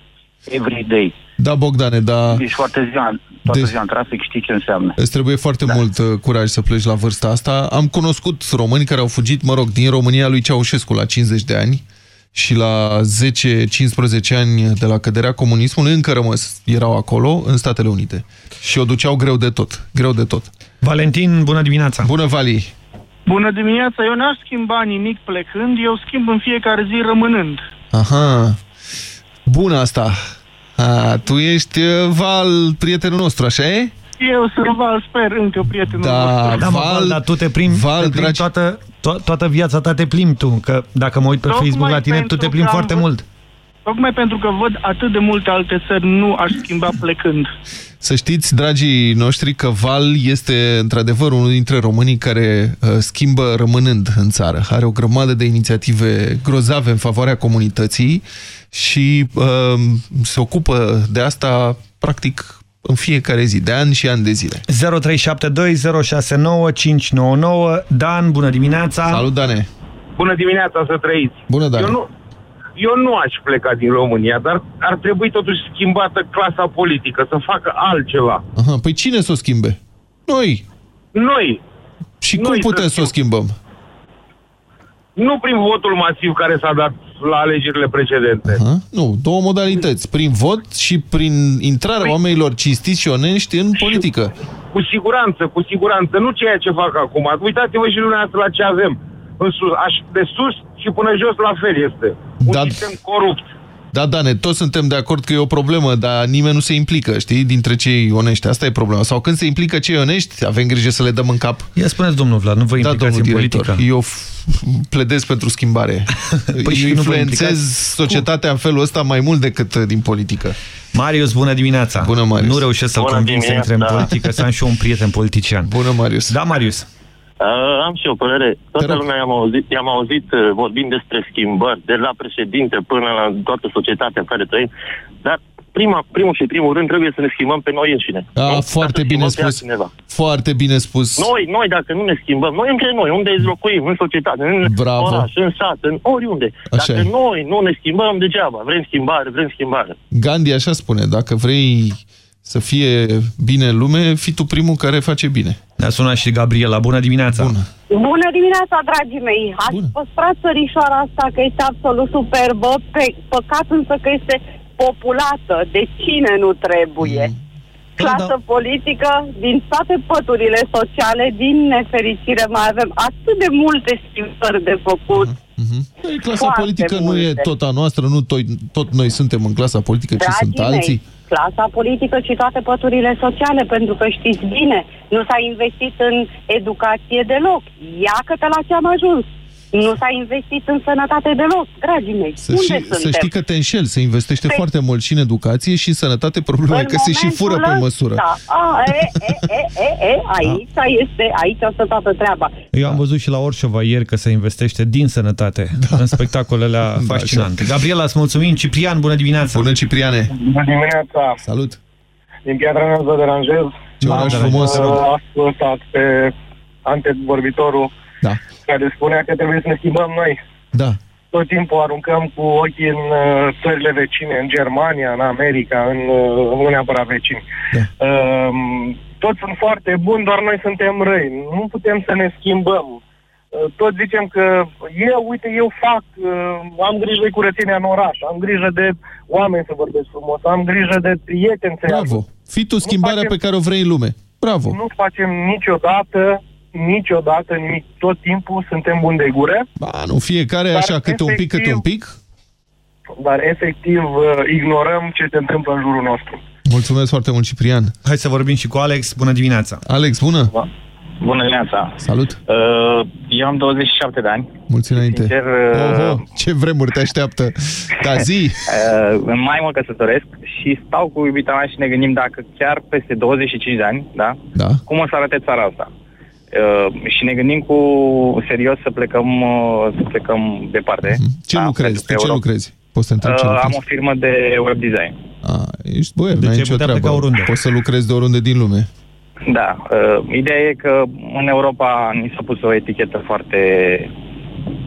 Speaker 29: every day.
Speaker 2: Da, Bogdane, da.
Speaker 29: Ești foarte ziua, toată
Speaker 2: Deci-
Speaker 29: ziua în trafic, știi ce înseamnă.
Speaker 2: Îți trebuie foarte da. mult uh, curaj să pleci la vârsta asta. Am cunoscut români care au fugit, mă rog, din România lui Ceaușescu la 50 de ani și la 10-15 ani de la căderea comunismului încă rămas, erau acolo, în Statele Unite. Și o duceau greu de tot, greu de tot.
Speaker 1: Valentin, bună dimineața!
Speaker 2: Bună, Vali!
Speaker 30: Bună dimineața, eu n-aș schimba nimic plecând, eu schimb în fiecare zi rămânând.
Speaker 2: Aha, bună asta! A, tu ești uh, Val, prietenul nostru, așa e?
Speaker 30: Eu sunt Val, sper încă prietenul
Speaker 2: Da,
Speaker 30: nostru.
Speaker 1: Da, mă, Val, dar tu te plimbi,
Speaker 2: Val,
Speaker 1: te plimbi
Speaker 2: dragi-
Speaker 1: toată, to toată viața ta te plimbi tu, că dacă mă uit pe
Speaker 30: Tocmai
Speaker 1: Facebook la tine, tu
Speaker 30: pentru
Speaker 1: te plimbi
Speaker 30: că am
Speaker 1: foarte
Speaker 30: văzut-
Speaker 1: mult.
Speaker 30: Tocmai pentru că văd atât de multe alte țări, nu aș schimba plecând.
Speaker 2: Să știți, dragii noștri, că Val este într-adevăr unul dintre românii care uh, schimbă rămânând în țară. Are o grămadă de inițiative grozave în favoarea comunității și uh, se ocupă de asta practic în fiecare zi, de ani și ani de zile.
Speaker 1: 0372069599 Dan, bună dimineața!
Speaker 2: Salut, Dane!
Speaker 31: Bună dimineața, să trăiți.
Speaker 2: Bună, Dane!
Speaker 31: Eu nu, eu nu aș pleca din România, dar ar trebui totuși schimbată clasa politică, să facă altceva.
Speaker 2: Aha, păi cine să o schimbe? Noi!
Speaker 31: Noi,
Speaker 2: Și
Speaker 31: Noi
Speaker 2: cum
Speaker 31: să
Speaker 2: putem să o schimbăm?
Speaker 31: nu prin votul masiv care s-a dat la alegerile precedente.
Speaker 2: Aha, nu, două modalități. Prin vot și prin intrarea
Speaker 31: Păi-
Speaker 2: oamenilor cinstiți și onești în politică.
Speaker 31: Cu siguranță, cu siguranță, nu ceea ce fac acum. Uitați-vă și dumneavoastră la ce avem. În sus, aș, de sus și până jos la fel este. Un
Speaker 2: Da.
Speaker 31: sistem corupt.
Speaker 2: Da, Dane, toți suntem de acord că e o problemă, dar nimeni nu se implică, știi, dintre cei onești. Asta e problema. Sau când se implică cei onești, avem grijă să le dăm în cap.
Speaker 1: Ia spuneți, domnul Vlad, nu vă
Speaker 2: Da,
Speaker 1: implicați
Speaker 2: domnul
Speaker 1: în
Speaker 2: director,
Speaker 1: politică?
Speaker 2: eu f- pledez pentru schimbare.
Speaker 1: Păi și
Speaker 2: eu
Speaker 1: nu vă
Speaker 2: influențez
Speaker 1: implicați?
Speaker 2: societatea în felul ăsta mai mult decât uh, din politică.
Speaker 1: Marius, bună dimineața!
Speaker 2: Bună, Marius.
Speaker 1: Nu reușesc să-l
Speaker 2: Bună
Speaker 1: conving să intre în
Speaker 2: dimineața.
Speaker 1: politică, să am și eu un prieten politician.
Speaker 2: Bună, Marius!
Speaker 1: Da, Marius!
Speaker 27: Uh, am și o părere. Toată lumea i-am auzit, i-am auzit uh, vorbind despre schimbări, de la președinte până la toată societatea în care trăim, dar prima, primul și primul rând trebuie să ne schimbăm pe noi înșine.
Speaker 2: A,
Speaker 27: nu?
Speaker 2: foarte
Speaker 27: Ca să
Speaker 2: bine
Speaker 27: schimbăm pe
Speaker 2: spus.
Speaker 27: altcineva.
Speaker 2: Foarte bine spus.
Speaker 27: Noi, noi, dacă nu ne schimbăm, noi între noi, unde locuim, în societate, în
Speaker 2: Bravo.
Speaker 27: oraș, în sat, în oriunde.
Speaker 2: Așa
Speaker 27: dacă
Speaker 2: e.
Speaker 27: noi nu ne schimbăm, degeaba. Vrem schimbare, vrem schimbare.
Speaker 2: Gandhi așa spune, dacă vrei să fie bine în lume, fii tu primul care face bine.
Speaker 1: Ne-a sunat și Gabriela. Bună dimineața!
Speaker 2: Bună!
Speaker 32: Bună dimineața, dragii mei! Ați păstrat țărișoara asta că este absolut superbă, pe, păcat însă că este populată. De cine nu trebuie? Clasă politică, din toate păturile sociale, din nefericire mai avem atât de multe schimbări de făcut.
Speaker 2: Păi, clasa
Speaker 32: Foarte
Speaker 2: politică nu e
Speaker 32: multe.
Speaker 2: tot a noastră, nu tot, tot noi suntem în clasa politică, ci sunt
Speaker 32: Dragii
Speaker 2: alții.
Speaker 32: Mei, clasa politică și toate păturile sociale, pentru că știți bine, nu s-a investit în educație deloc. Iată la ce am ajuns. Nu s-a investit în sănătate deloc, dragii mei.
Speaker 2: Să,
Speaker 32: Unde
Speaker 2: știi,
Speaker 32: suntem?
Speaker 2: să știi că te înșel, se investește
Speaker 32: Pe-
Speaker 2: foarte mult și în educație și în sănătate, problema e
Speaker 32: În
Speaker 2: că se și fură pe
Speaker 32: momentul
Speaker 2: măsură.
Speaker 32: ăsta, A, e, e, e, e, e, aici este, aici stă toată treaba.
Speaker 1: Eu am văzut și la Orșova ieri că se investește din sănătate da. în spectacolele
Speaker 2: Da,
Speaker 1: fascinante. Gabriela, îți mulțumim. Ciprian, bună dimineața!
Speaker 2: Bună, Cipriane!
Speaker 31: Bună dimineața!
Speaker 2: Salut!
Speaker 31: Din Piatra Neamț vă deranjez.
Speaker 2: Ce oraș
Speaker 31: Am,
Speaker 2: frumos!
Speaker 31: uh, ascultat pe antevorbitorul
Speaker 2: Da.
Speaker 31: Care spunea că trebuie să ne schimbăm noi.
Speaker 2: Da.
Speaker 31: Tot timpul aruncăm cu ochii în uh, țările vecine, în Germania, în America, în, uh, nu neapărat vecini.
Speaker 2: Da.
Speaker 31: Uh, toți sunt foarte buni, doar noi suntem răi. Nu putem să ne schimbăm. Uh, Toți zicem că eu, uite, eu fac, uh, am grijă de curățenia în oraș, am grijă de oameni să vorbesc frumos, am grijă de prieteni să
Speaker 2: Bravo! Fii tu schimbarea
Speaker 31: facem-
Speaker 2: pe care o vrei în lume. Bravo!
Speaker 31: Nu facem niciodată, niciodată nimic. Tot timpul suntem buni de gură.
Speaker 2: Ba, nu, fiecare
Speaker 31: Dar
Speaker 2: așa, câte un pic, câte
Speaker 31: efectiv-
Speaker 2: un pic.
Speaker 31: dar efectiv uh, ignorăm ce se întâmplă în jurul nostru.
Speaker 2: Mulțumesc foarte mult, Ciprian.
Speaker 1: Hai să vorbim și cu Alex. Bună dimineața!
Speaker 2: Alex, bună!
Speaker 33: Bună dimineața!
Speaker 2: Salut!
Speaker 33: Uh, eu am 27 de ani.
Speaker 2: Mulți înainte.
Speaker 33: Sincer, uh,
Speaker 2: Oho, ce vremuri te așteaptă! Da, zi!
Speaker 33: Uh, mai mult căsătoresc și stau cu iubita mea și ne gândim dacă chiar peste 25 de ani, da?
Speaker 2: Da.
Speaker 33: Cum o să arate țara asta? Uh, și ne gândim cu serios să plecăm, uh, să plecăm departe.
Speaker 2: Ce
Speaker 33: Da,
Speaker 2: lucrezi?
Speaker 33: pentru
Speaker 2: De ce
Speaker 33: Europa.
Speaker 2: lucrezi? Poți să întreb ce
Speaker 33: Uh, am
Speaker 2: lucrezi?
Speaker 33: o firmă de web design.
Speaker 2: A, ești boier,
Speaker 33: Deci
Speaker 2: n-ai
Speaker 33: ai
Speaker 2: nicio
Speaker 33: putea
Speaker 2: treabă.
Speaker 33: pleca oriunde.
Speaker 2: Poți să lucrezi de oriunde din lume.
Speaker 33: Da, uh, ideea e că în Europa ni s-a pus o etichetă foarte,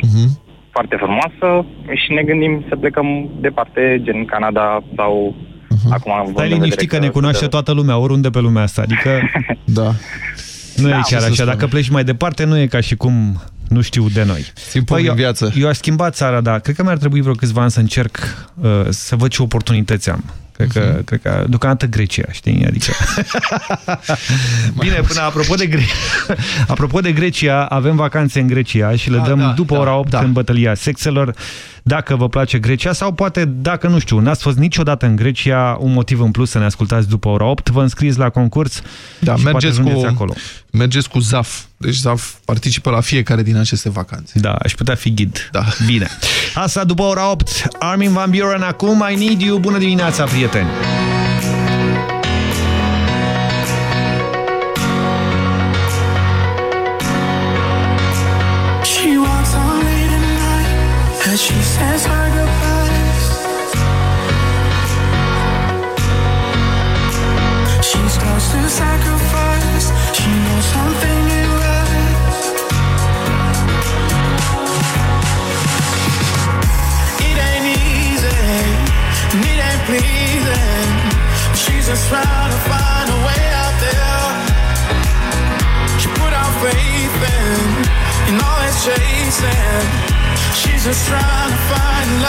Speaker 2: Mhm.
Speaker 33: foarte frumoasă și ne gândim să plecăm departe, gen Canada sau acum având
Speaker 1: Stai
Speaker 33: în vedere
Speaker 1: liniștit că ne cunoaște toată lumea, oriunde pe lumea asta. Adică
Speaker 2: da.
Speaker 1: Nu
Speaker 33: Da,
Speaker 1: e chiar
Speaker 33: să
Speaker 1: așa.
Speaker 33: spun.
Speaker 1: Dacă pleci mai departe, nu e ca și cum nu știu de noi.
Speaker 2: Simplu
Speaker 1: Păi,
Speaker 2: din
Speaker 1: eu,
Speaker 2: viață.
Speaker 1: eu aș schimba țara, dar cred că mi-ar trebui vreo câțiva ani să încerc uh, să văd ce oportunități am. Cred că,
Speaker 2: Mhm.
Speaker 1: cred că deocamdată Grecia, știi? Adică... Bine, până apropo de, Gre... apropo de Grecia, avem vacanțe în Grecia și le
Speaker 2: Ah,
Speaker 1: dăm
Speaker 2: da,
Speaker 1: după
Speaker 2: da,
Speaker 1: ora 8
Speaker 2: da.
Speaker 1: în bătălia sexelor. Dacă vă place Grecia sau poate, dacă nu știu, n-ați fost niciodată în Grecia, un motiv în plus să ne ascultați după ora 8, vă înscriți la concurs
Speaker 2: Da,
Speaker 1: și
Speaker 2: mergeți
Speaker 1: poate
Speaker 2: cu,
Speaker 1: ajungeți acolo.
Speaker 2: mergeți cu ZAF. Deci ZAF participă la fiecare din aceste vacanțe.
Speaker 1: Da, aș putea fi ghid.
Speaker 2: Da.
Speaker 1: Bine. Asta după ora 8. Armin Van Buren acum. I need you. Bună dimineața, prieteni.
Speaker 4: She's just trying to find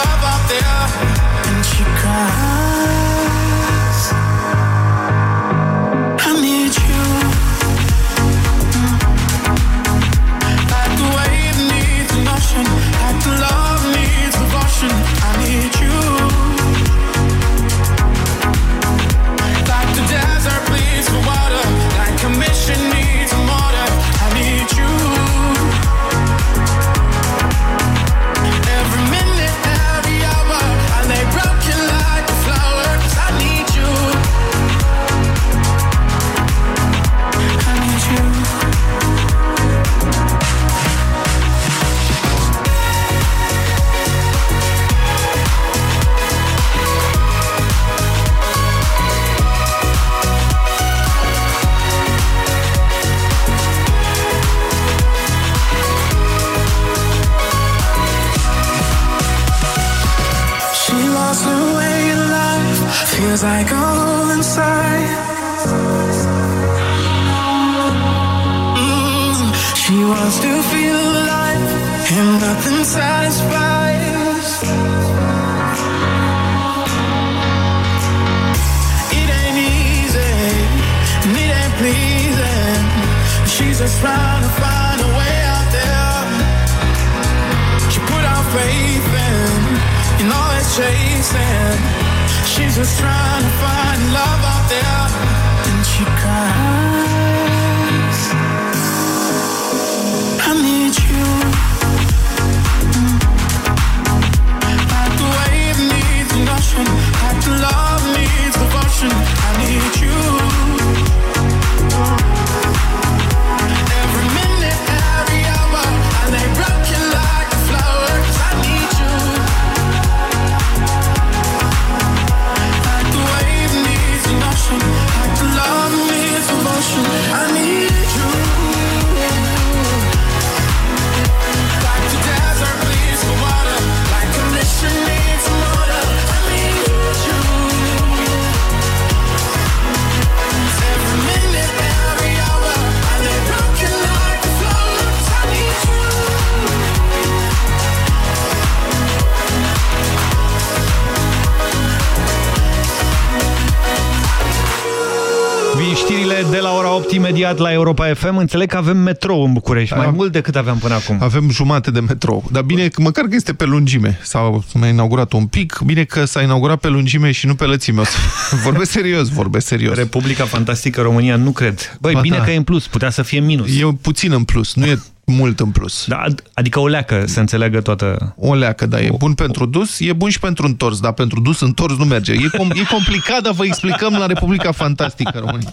Speaker 1: Europa FM. Înțeleg că avem metrou în București, mai mult decât aveam până acum.
Speaker 2: Avem jumate de metrou. Dar bine, că măcar că este pe lungime. S-a mai inaugurat un pic. Bine că s-a inaugurat pe lungime și nu pe lățime. O să- Vorbesc serios, vorbesc serios.
Speaker 1: Republica Fantastică România nu cred. Băi,
Speaker 2: Ba
Speaker 1: bine
Speaker 2: da.
Speaker 1: că e în plus, putea să fie în minus.
Speaker 2: E puțin în plus, nu e mult în plus.
Speaker 1: Da, adică o leacă să înțeleagă toată...
Speaker 2: O leacă, da, e bun pentru dus, e bun și pentru întors, dar pentru dus întors nu merge. E, com e complicat, dar vă explicăm la Republica Fantastică România.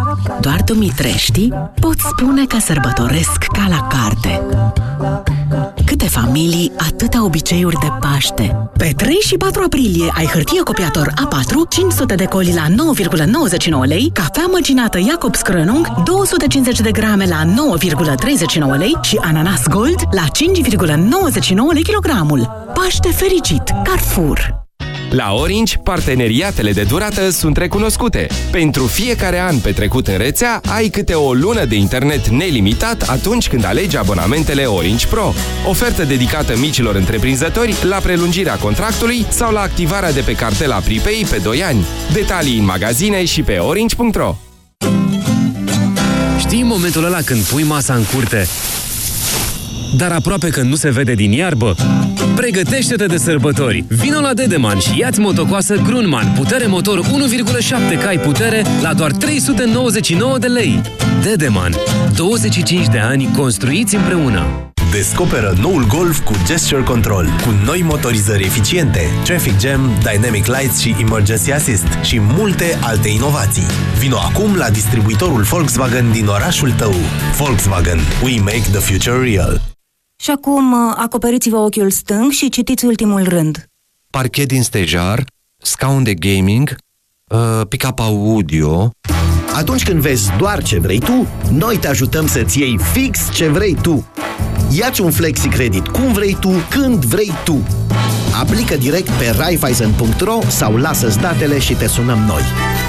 Speaker 20: Doar dumitreștii pot spune că sărbătoresc ca la carte. Câte familii, atâtea obiceiuri de Paște. Pe 3 și 4 aprilie ai hârtie copiator A4, 500 de coli la 9,99 lei, cafea măcinată Jacobs Krönung, 250 de grame la 9,39 lei și ananas Gold la 5,99 lei kilogramul. Paște fericit! Carrefour!
Speaker 26: La Orange, parteneriatele de durată sunt recunoscute. Pentru fiecare an petrecut în rețea, ai câte o lună de internet nelimitat atunci când alegi abonamentele Orange Pro. Ofertă dedicată micilor întreprinzători la prelungirea contractului sau la activarea de pe cartela Pripei pe 2 ani. Detalii în magazine și pe orange.ro
Speaker 22: Știi momentul ăla când pui masa în curte dar aproape că nu se vede din iarbă? Pregătește-te de sărbători! Vino la Dedeman și ia-ți motocoasă Grunman, putere motor 1,7 cai putere la doar 399 de lei. Dedeman. 25 de ani construiți împreună.
Speaker 34: Descoperă noul Golf cu Gesture Control, cu noi motorizări eficiente, Traffic Jam, Dynamic Lights și Emergency Assist și multe alte inovații. Vino acum la distribuitorul Volkswagen din orașul tău. Volkswagen. We make the future real.
Speaker 9: Și acum uh, acoperiți-vă ochiul stâng și citiți ultimul rând.
Speaker 8: Parchet din stejar, scaun de gaming, uh, pick-up audio...
Speaker 21: Atunci când vezi doar ce vrei tu, noi te ajutăm să-ți iei fix ce vrei tu. Iați un flexi credit cum vrei tu, când vrei tu. Aplică direct pe raiffeisen.ro sau lasă-ți datele și te sunăm noi.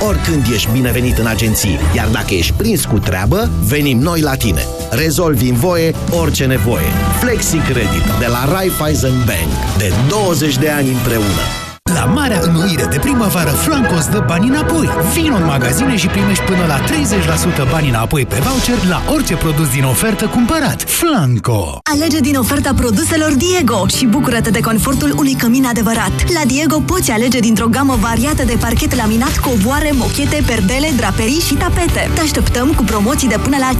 Speaker 21: Oricând ești binevenit în agenții, iar dacă ești prins cu treabă, venim noi la tine. Rezolvi în voie orice nevoie. Flexi Credit de la Raiffeisen Bank. De 20 de ani împreună.
Speaker 35: La marea înnoire de primăvară, Flanco îți dă bani înapoi. Vino în magazine și primești până la 30% bani înapoi pe voucher la orice produs din ofertă cumpărat. Flanco!
Speaker 36: Alege din oferta produselor Diego și bucură-te de confortul unui cămin adevărat. La Diego poți alege dintr-o gamă variată de parchet laminat, covoare, mochete, perdele, draperii și tapete. Te așteptăm cu promoții de până la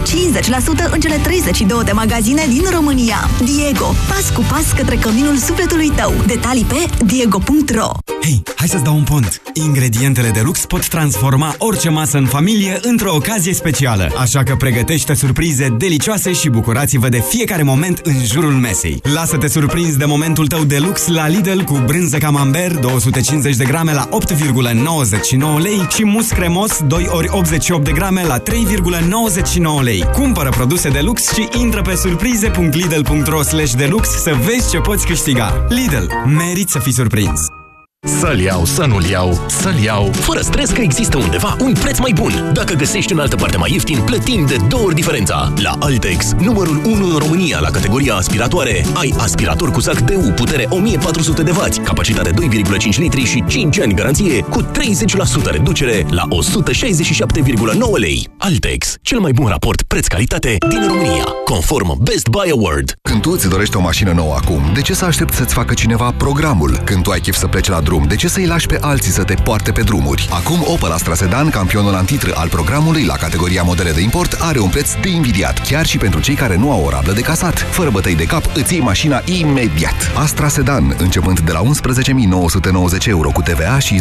Speaker 36: 50% în cele 32 de magazine din România. Diego, pas cu pas către căminul sufletului tău. Detalii pe diego.ro
Speaker 37: Hei, hai să-ți dau un pont! Ingredientele de lux pot transforma orice masă în familie într-o ocazie specială. Așa că pregătește surprize delicioase și bucurați-vă de fiecare moment în jurul mesei. Lasă-te surprins de momentul tău de lux la Lidl cu brânză camembert 250 de grame la 8,99 lei și mus cremos 2 ori 88 de grame la 3,99 lei. Cumpără produse de lux și intră pe surprize.lidl.ro deluxe să vezi ce poți câștiga. Lidl. Merit să fii surprins!
Speaker 38: Să-l iau, să nu-l iau, să-l iau, fără stres că există undeva un preț mai bun. Dacă găsești în altă parte mai ieftin, plătim de două ori diferența. La Altex, numărul 1 în România la categoria aspiratoare, ai aspirator cu sac DU, putere 1400 de W, capacitate 2,5 litri și 5 ani garanție, cu 30% reducere la 167,9 lei. Altex, cel mai bun raport preț-calitate din România, conform Best Buy Award.
Speaker 10: Când tu îți dorești o mașină nouă acum, de ce să aștepți să-ți facă cineva programul? Când tu ai chef să pleci la drum, de ce să-i lași pe alții să te poarte pe drumuri? Acum Opel Astra Sedan, campionul antitră al programului la categoria modele de import, are un preț de invidiat, chiar și pentru cei care nu au o rablă de casat. Fără bătăi de cap, îți iei mașina imediat. Astra Sedan, începând de la 11.990 euro cu TVA și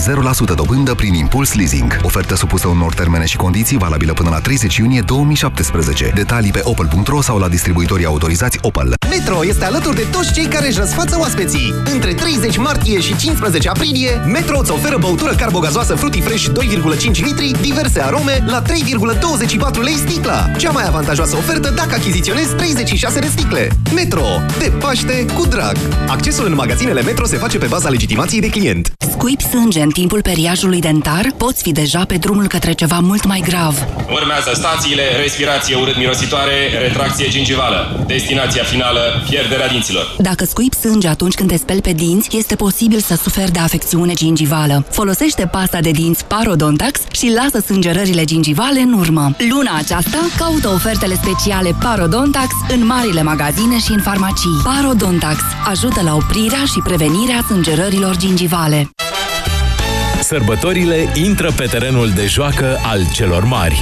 Speaker 10: 0% dobândă prin impuls leasing. Ofertă supusă unor termene și condiții valabilă până la 30 iunie 2017. Detalii pe opel.ro sau la distribuitorii autorizați Opel.
Speaker 11: Metro este alături de toți cei care își răsfață oaspeții. Între 30 martie și 15 aprilie, Metro îți oferă băutură carbogazoasă Fruity Fresh 2,5 litri, diverse arome, la 3,24 lei sticla. Cea mai avantajoasă ofertă dacă achiziționezi 36 de sticle. Metro. De Paște cu drag. Accesul în magazinele Metro se face pe baza legitimației de client.
Speaker 9: Scuipi sânge în timpul periajului dentar? Poți fi deja pe drumul către ceva mult mai grav.
Speaker 39: Urmează stațiile, respirație urât-mirositoare, retracție gingivală. Destinația finală, pierderea dinților.
Speaker 9: Dacă scuipi sânge atunci când te speli pe dinți, este posibil să suferi de afecțiune gingivală. Folosește pasta de dinți Parodontax și lasă sângerările gingivale în urmă. Luna aceasta caută ofertele speciale Parodontax în marile magazine și în farmacii. Parodontax ajută la oprirea și prevenirea sângerărilor gingivale.
Speaker 40: Sărbătorile intră pe terenul de joacă al celor mari.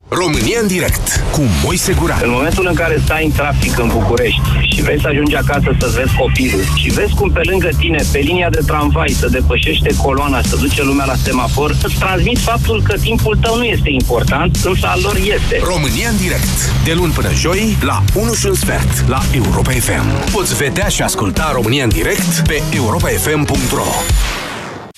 Speaker 3: România în direct cu Moise Guran.
Speaker 27: În momentul în care stai în trafic în București și vrei să ajungi acasă să-ți vezi copilul și vezi cum pe lângă tine, pe linia de tramvai, să depășește coloana, să duce lumea la semafor, îți transmit faptul că timpul tău nu este important, însă al lor este.
Speaker 3: România în direct. De luni până joi, la 1 și un sfert, la Europa FM. Poți vedea și asculta România în direct pe europafm.ro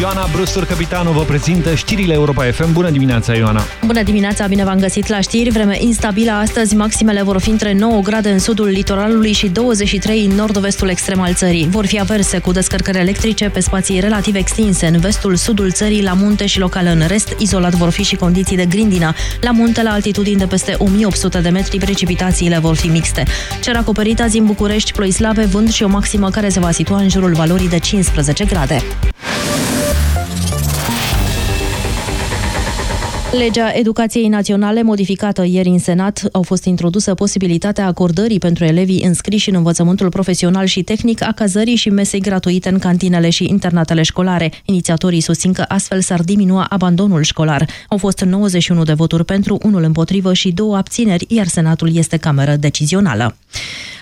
Speaker 1: Ioana Brustur, capitanul, vă prezintă știrile Europa FM. Bună dimineața, Ioana!
Speaker 41: Bună dimineața, bine v-am găsit la știri. Vreme instabilă astăzi, maximele vor fi între 9 grade în sudul litoralului și 23 în nord-vestul extrem al țării. Vor fi averse cu descărcări electrice pe spații relativ extinse în vestul, sudul țării, la munte și local în rest. Izolat vor fi și condiții de grindină. La munte, la altitudini de peste 1800 de metri, precipitațiile vor fi mixte. Cer acoperit azi în București, ploi slabe, vânt și o maximă care se va situa în jurul valorii de 15 grade. Legea Educației Naționale, modificată ieri în Senat, au fost introdusă posibilitatea acordării pentru elevii înscriși în învățământul profesional și tehnic a cazării și mesei gratuite în cantinele și internatele școlare. Inițiatorii susțin că astfel s-ar diminua abandonul școlar. Au fost 91 de voturi pentru, unul împotrivă și două abțineri, iar Senatul este cameră decizională.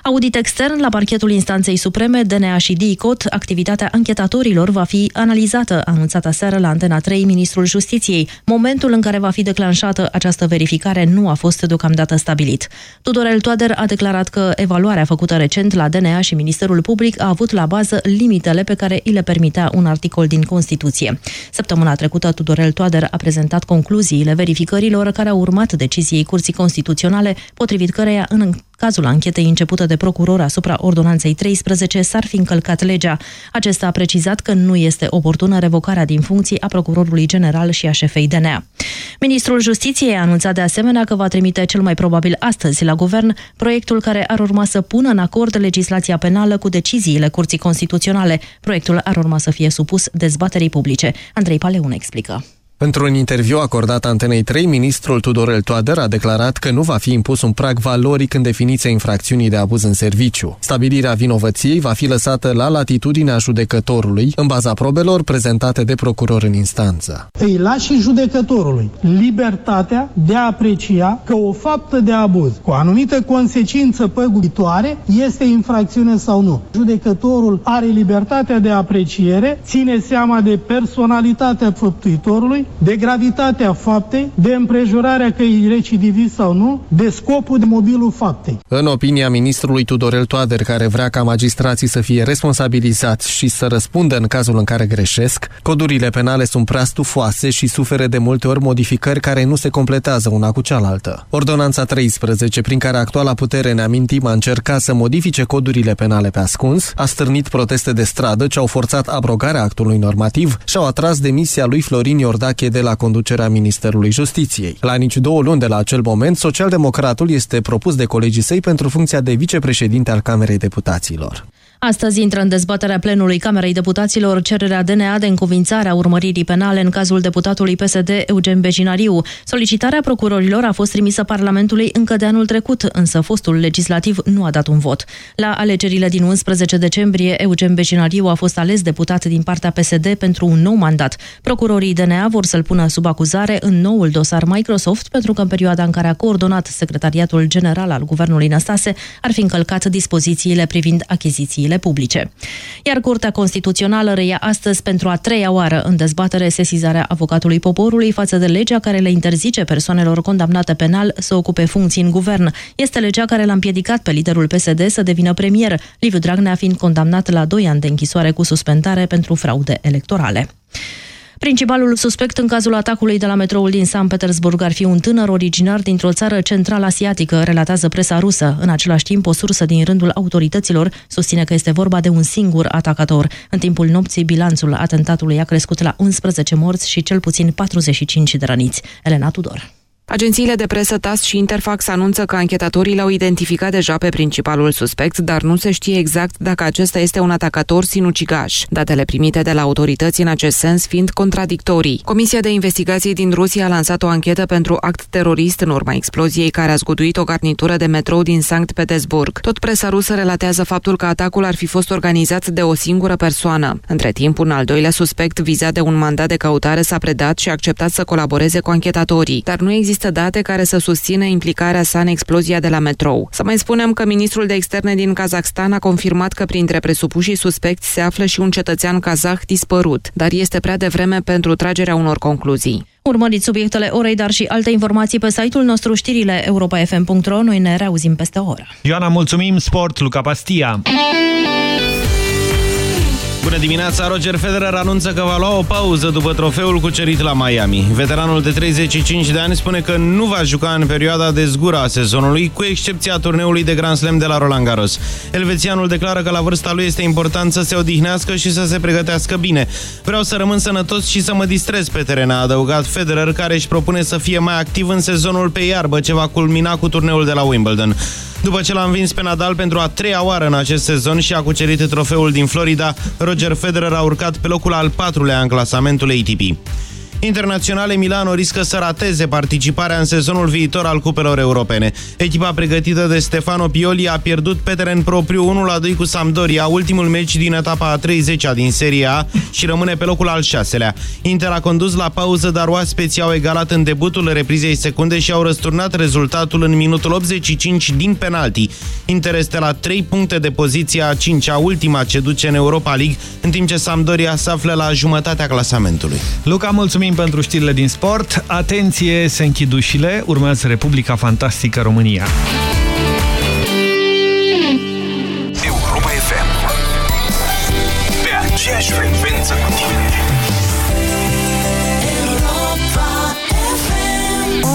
Speaker 41: Audit extern la parchetul instanței supreme, DNA și DICOT, activitatea anchetatorilor va fi analizată, anunțată aseară la Antena 3 ministrul Justiției. Momentul în care va fi declanșată această verificare nu a fost deocamdată stabilit. Tudorel Toader a declarat că evaluarea făcută recent la DNA și Ministerul Public a avut la bază limitele pe care îi le permitea un articol din Constituție. Săptămâna trecută, Tudorel Toader a prezentat concluziile verificărilor care au urmat deciziei Curții Constituționale, potrivit căreia în cazul anchetei începută de procuror asupra ordonanței 13 s-ar fi încălcat legea. Acesta a precizat că nu este oportună revocarea din funcții a procurorului general și a șefei DNA. Ministrul Justiției a anunțat de asemenea că va trimite cel mai probabil astăzi la guvern proiectul care ar urma să pună în acord legislația penală cu deciziile Curții Constituționale. Proiectul ar urma să fie supus dezbaterii publice. Andrei Paleun explică.
Speaker 37: Într-un interviu acordat Antenei 3, ministrul Tudorel Toader a declarat că nu va fi impus un prag valoric în definiția infracțiunii de abuz în serviciu. Stabilirea vinovăției va fi lăsată la latitudinea judecătorului, în baza probelor prezentate de procuror în instanță.
Speaker 42: Îi lași și judecătorului libertatea de a aprecia că o faptă de abuz cu o anumită consecință păguitoare este infracțiune sau nu. Judecătorul are libertatea de apreciere, ține seama de personalitatea făptuitorului, de gravitatea faptei, de împrejurarea că e recidivist sau nu, de scopul de mobilul faptei.
Speaker 37: În opinia ministrului Tudorel Toader, care vrea ca magistrații să fie responsabilizați și să răspundă în cazul în care greșesc, codurile penale sunt prea stufoase și suferă de multe ori modificări care nu se completează una cu cealaltă. Ordonanța 13, prin care actuala putere, ne amintim, a încercat să modifice codurile penale pe ascuns, a stârnit proteste de stradă ce au forțat abrogarea actului normativ și au atras demisia lui Florin Iordache de la conducerea Ministerului Justiției. La nici două luni de la acel moment, socialdemocratul este propus de colegii săi pentru funcția de vicepreședinte al Camerei Deputaților.
Speaker 41: Astăzi intră în dezbaterea plenului Camerei Deputaților cererea DNA de încuvințare a urmăririi penale în cazul deputatului PSD Eugen Beginariu. Solicitarea procurorilor a fost trimisă Parlamentului încă de anul trecut, însă fostul legislativ nu a dat un vot. La alegerile din 11 decembrie, Eugen Beginariu a fost ales deputat din partea PSD pentru un nou mandat. Procurorii DNA vor să-l pună sub acuzare în noul dosar Microsoft, pentru că în perioada în care a coordonat Secretariatul General al Guvernului Năstase, ar fi încălcat dispozițiile privind achizițiile achizițiile publice. Iar Curtea Constituțională reia astăzi pentru a treia oară în dezbatere sesizarea avocatului poporului față de legea care le interzice persoanelor condamnate penal să ocupe funcții în guvern. Este legea care l-a împiedicat pe liderul PSD să devină premier, Liviu Dragnea fiind condamnat la 2 ani de închisoare cu suspendare pentru fraude electorale. Principalul suspect în cazul atacului de la metroul din San Petersburg ar fi un tânăr originar dintr-o țară central-asiatică, relatează presa rusă. În același timp, o sursă din rândul autorităților susține că este vorba de un singur atacator. În timpul nopții, bilanțul atentatului a crescut la 11 morți și cel puțin 45 de răniți. Elena Tudor.
Speaker 43: Agențiile de presă TAS și Interfax anunță că anchetatorii l-au identificat deja pe principalul suspect, dar nu se știe exact dacă acesta este un atacator sinucigaș. Datele primite de la autorități în acest sens fiind contradictorii. Comisia de investigații din Rusia a lansat o anchetă pentru act terorist în urma exploziei care a zguduit o garnitură de metrou din Sankt Petersburg. Tot presa rusă relatează faptul că atacul ar fi fost organizat de o singură persoană. Între timp, un al doilea suspect vizat de un mandat de căutare s-a predat și a acceptat să colaboreze cu anchetatorii, dar nu există există date care să susțină implicarea sa în explozia de la metrou. Să mai spunem că ministrul de externe din Kazakhstan a confirmat că printre presupușii suspecți se află și un cetățean kazah dispărut, dar este prea devreme pentru tragerea unor concluzii.
Speaker 41: Urmăriți subiectele orei, dar și alte informații pe site-ul nostru știrile europa.fm.ro. Noi ne reauzim peste o oră.
Speaker 1: Ioana, mulțumim! Sport, Luca Pastia!
Speaker 44: Bună dimineața! Roger Federer anunță că va lua o pauză după trofeul cucerit la Miami. Veteranul de 35 de ani spune că nu va juca în perioada de zgură a sezonului, cu excepția turneului de Grand Slam de la Roland Garros. Elvețianul declară că la vârsta lui este important să se odihnească și să se pregătească bine. Vreau să rămân sănătos și să mă distrez pe teren, a adăugat Federer, care își propune să fie mai activ în sezonul pe iarbă, ce va culmina cu turneul de la Wimbledon. După ce l-a învins pe Nadal pentru a treia oară în acest sezon și a cucerit trofeul din Florida, Roger Federer a urcat pe locul al patrulea în clasamentul ATP. Internaționale Milano riscă să rateze participarea în sezonul viitor al cupelor europene. Echipa pregătită de Stefano Pioli a pierdut pe teren propriu 1-2 cu Sampdoria, ultimul meci din etapa a 30-a din Serie A și rămâne pe locul al șaselea. Inter a condus la pauză, dar oaspeții au egalat în debutul reprizei secunde și au răsturnat rezultatul în minutul 85 din penalti. Inter este la 3 puncte de poziția a 5-a, ultima ce duce în Europa League, în timp ce Sampdoria se află la jumătatea clasamentului.
Speaker 1: Luca, mulțumim mulțumim pentru știrile din sport. Atenție, se închid ușile. Urmează Republica Fantastică România.
Speaker 3: Europa FM. Pe aceeași frecvență cu tine.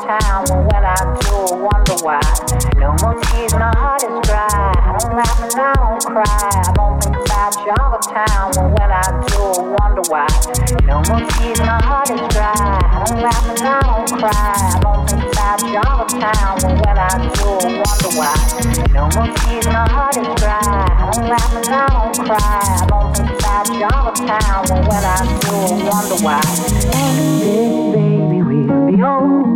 Speaker 45: Town, but when I do, wonder why. No more tears, my heart is dry. I don't laugh and I don't cry. I don't think about jungle town, but when I do, wonder why. No more tears, my heart is dry. I don't laugh and I don't cry. I don't think about jungle town, but when I do, wonder why. No more tears, my heart is dry. I don't laugh and I don't cry. I don't think about jungle town, but when I do, wonder why. Baby, we'll be old,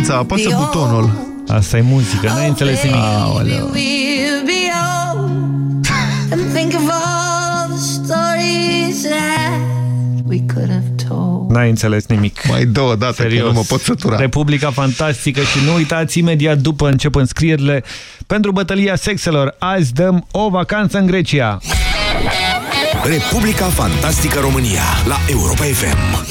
Speaker 2: E suferința, apasă butonul.
Speaker 1: Asta e muzică, n-ai înțeles nimic.
Speaker 2: Aoleu.
Speaker 46: We'll be old and think of all the stories that we could have told.
Speaker 1: N-ai înțeles nimic.
Speaker 2: Mai două dată,
Speaker 1: Serios.
Speaker 2: că nu mă pot sătura.
Speaker 1: Republica Fantastică și nu uitați, imediat după încep înscrierile pentru bătălia sexelor. Azi dăm o vacanță în Grecia.
Speaker 3: Republica Fantastică România la Europa FM.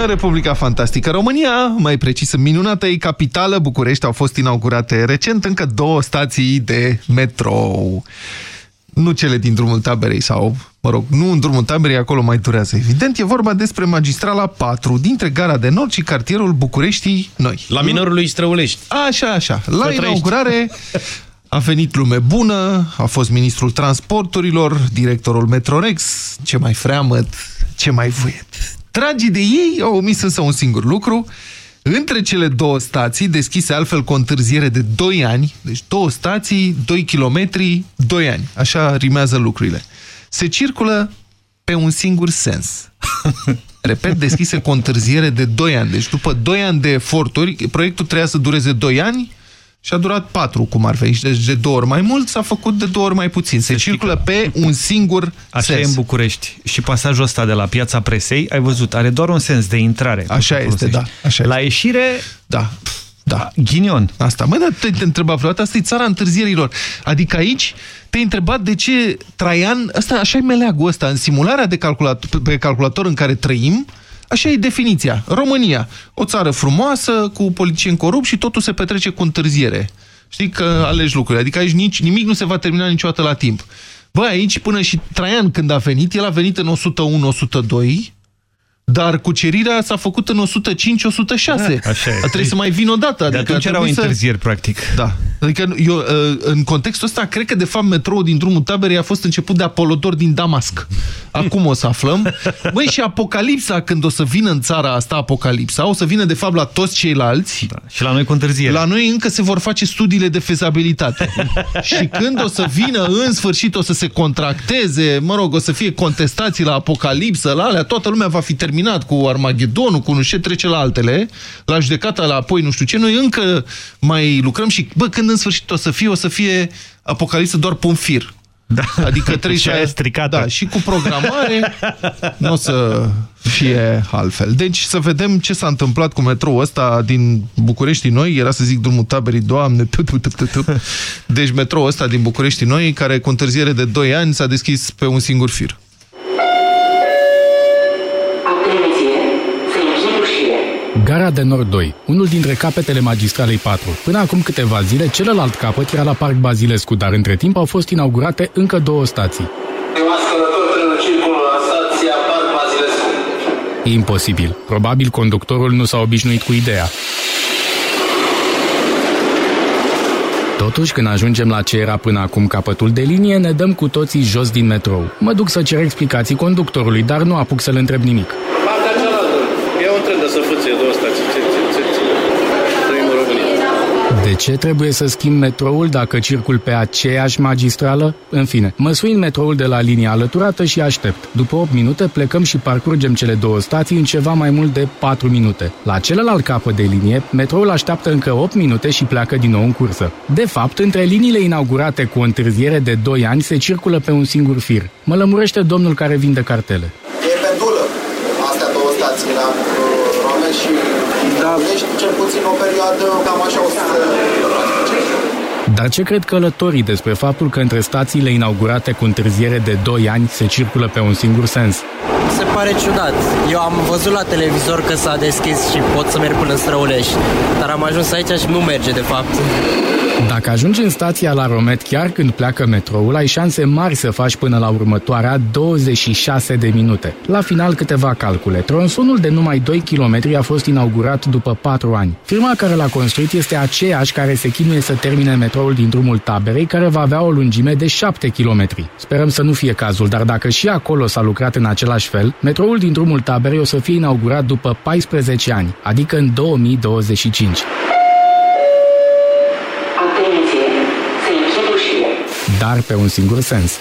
Speaker 2: În Republica Fantastică România, mai precis în minunată ei capitală, București, au fost inaugurate recent încă două stații de metrou. Nu cele din drumul taberei sau, mă rog, nu în drumul taberei, acolo mai durează. Evident, e vorba despre magistrala 4 dintre Gara de Nord și cartierul Bucureștii Noi.
Speaker 47: La minorul lui Străulești.
Speaker 2: Așa, așa. La
Speaker 47: trăiești.
Speaker 2: inaugurare a venit lume bună, a fost ministrul transporturilor, directorul Metrorex, ce mai freamăt, ce mai vuiet. Tragii de ei au omis însă un singur lucru. Între cele două stații, deschise altfel cu o întârziere de 2 ani, deci două stații, 2 kilometri, 2 ani. Așa rimează lucrurile. Se circulă pe un singur sens. Repet, deschise cu o întârziere de 2 ani. Deci după 2 ani de eforturi, proiectul trebuia să dureze 2 ani și a durat 4, cum ar fi. Deci de două ori mai mult, s-a făcut de două ori mai puțin. Se circulă pe un singur
Speaker 1: Așa
Speaker 2: sens.
Speaker 1: e în București. Și pasajul ăsta de la Piața Presei, ai văzut, are doar un sens de intrare.
Speaker 2: Așa este, da. Așa
Speaker 1: la ieșire,
Speaker 2: da. Da.
Speaker 1: Ghinion.
Speaker 2: Asta, mă, dar te, te întreba vreodată, asta e țara întârzierilor. Adică aici te-ai întrebat de ce Traian, asta așa e meleagul ăsta, în simularea de calculator, pe calculator în care trăim, așa e definiția. România, o țară frumoasă, cu politicieni corupți și totul se petrece cu întârziere. Știi că alegi lucrurile. Adică aici nici, nimic nu se va termina niciodată la timp. Bă, aici până și Traian când a venit, el a venit în 101-102, dar cucerirea s-a făcut în 105-106.
Speaker 1: Da, așa e.
Speaker 2: Trebuie să mai vin o dată.
Speaker 1: De
Speaker 2: Adică
Speaker 1: atunci erau
Speaker 2: trebuie să-
Speaker 1: întârzieri, practic.
Speaker 2: Da. Adică eu, uh, în contextul ăsta, cred că de fapt metroul din drumul taberei a fost început de Apolodor din Damasc. Acum o să aflăm. Băi, și Apocalipsa, când o să vină în țara asta Apocalipsa, o să vină de fapt la toți ceilalți.
Speaker 1: Da. Și la noi cu întârziere.
Speaker 2: La noi încă se vor face studiile de fezabilitate. și când o să vină, în sfârșit, o să se contracteze, mă rog, o să fie contestații la Apocalipsă, la alea, toată lumea va fi terminat cu Armagedonul, cu nu știu ce trece la altele, la judecata, la apoi nu știu ce, noi încă mai lucrăm și, bă, când în sfârșit o să fie, o să fie Apocalipsă doar pe un fir.
Speaker 1: Da.
Speaker 2: Adică trebuie
Speaker 1: Și aia
Speaker 2: să...
Speaker 1: stricată.
Speaker 2: Da, și cu programare nu o să fie altfel. Deci să vedem ce s-a întâmplat cu metroul ăsta din București Noi, era să zic drumul taberii, doamne, tu, tu, tu, tu, tu. Deci metroul ăsta din București Noi, care cu întârziere de 2 ani s-a deschis pe un singur fir.
Speaker 48: Gara de Nord 2, unul dintre capetele magistralei 4. Până acum câteva zile, celălalt capăt era la Parc Bazilescu, dar între timp au fost inaugurate încă două stații.
Speaker 49: Stimați călători, trenul circulă la stația Parc Bazilescu.
Speaker 48: E imposibil. Probabil conductorul nu s-a obișnuit cu ideea. Totuși, când ajungem la ce era până acum capătul de linie, ne dăm cu toții jos din metrou. Mă duc să cer explicații conductorului, dar nu apuc să-l întreb nimic.
Speaker 49: Partea cealaltă. E un tren de să fâție două stații. Ce, ce, ce, ce. Trăim în România.
Speaker 48: De ce trebuie să schimb metroul dacă circul pe aceeași magistrală? În fine, mă sui în metroul de la linia alăturată și aștept. După 8 minute plecăm și parcurgem cele două stații în ceva mai mult de 4 minute. La celălalt capăt de linie, metroul așteaptă încă 8 minute și pleacă din nou în cursă. De fapt, între liniile inaugurate cu o întârziere de 2 ani se circulă pe un singur fir. Mă lămurește domnul care vinde cartele.
Speaker 50: E pendulă. Astea două stații la Rome și da. Ești cel puțin o perioadă cam așa o să
Speaker 48: Dar ce cred călătorii despre faptul că între stațiile inaugurate cu întârziere de 2 ani se circulă pe un singur sens?
Speaker 51: Se pare ciudat. Eu am văzut la televizor că s-a deschis și pot să merg până în Străulești, dar am ajuns aici și nu merge de fapt.
Speaker 48: Dacă ajungi în stația la Romet chiar când pleacă metroul, ai șanse mari să faci până la următoarea 26 de minute. La final câteva calcule. Tronsonul de numai 2 km a fost inaugurat după 4 ani. Firma care l-a construit este aceeași care se chinuie să termine metroul din drumul taberei, care va avea o lungime de 7 km. Sperăm să nu fie cazul, dar dacă și acolo s-a lucrat în același fel, metroul din drumul taberei o să fie inaugurat după 14 ani, adică în 2025. Dar pe un singur sens.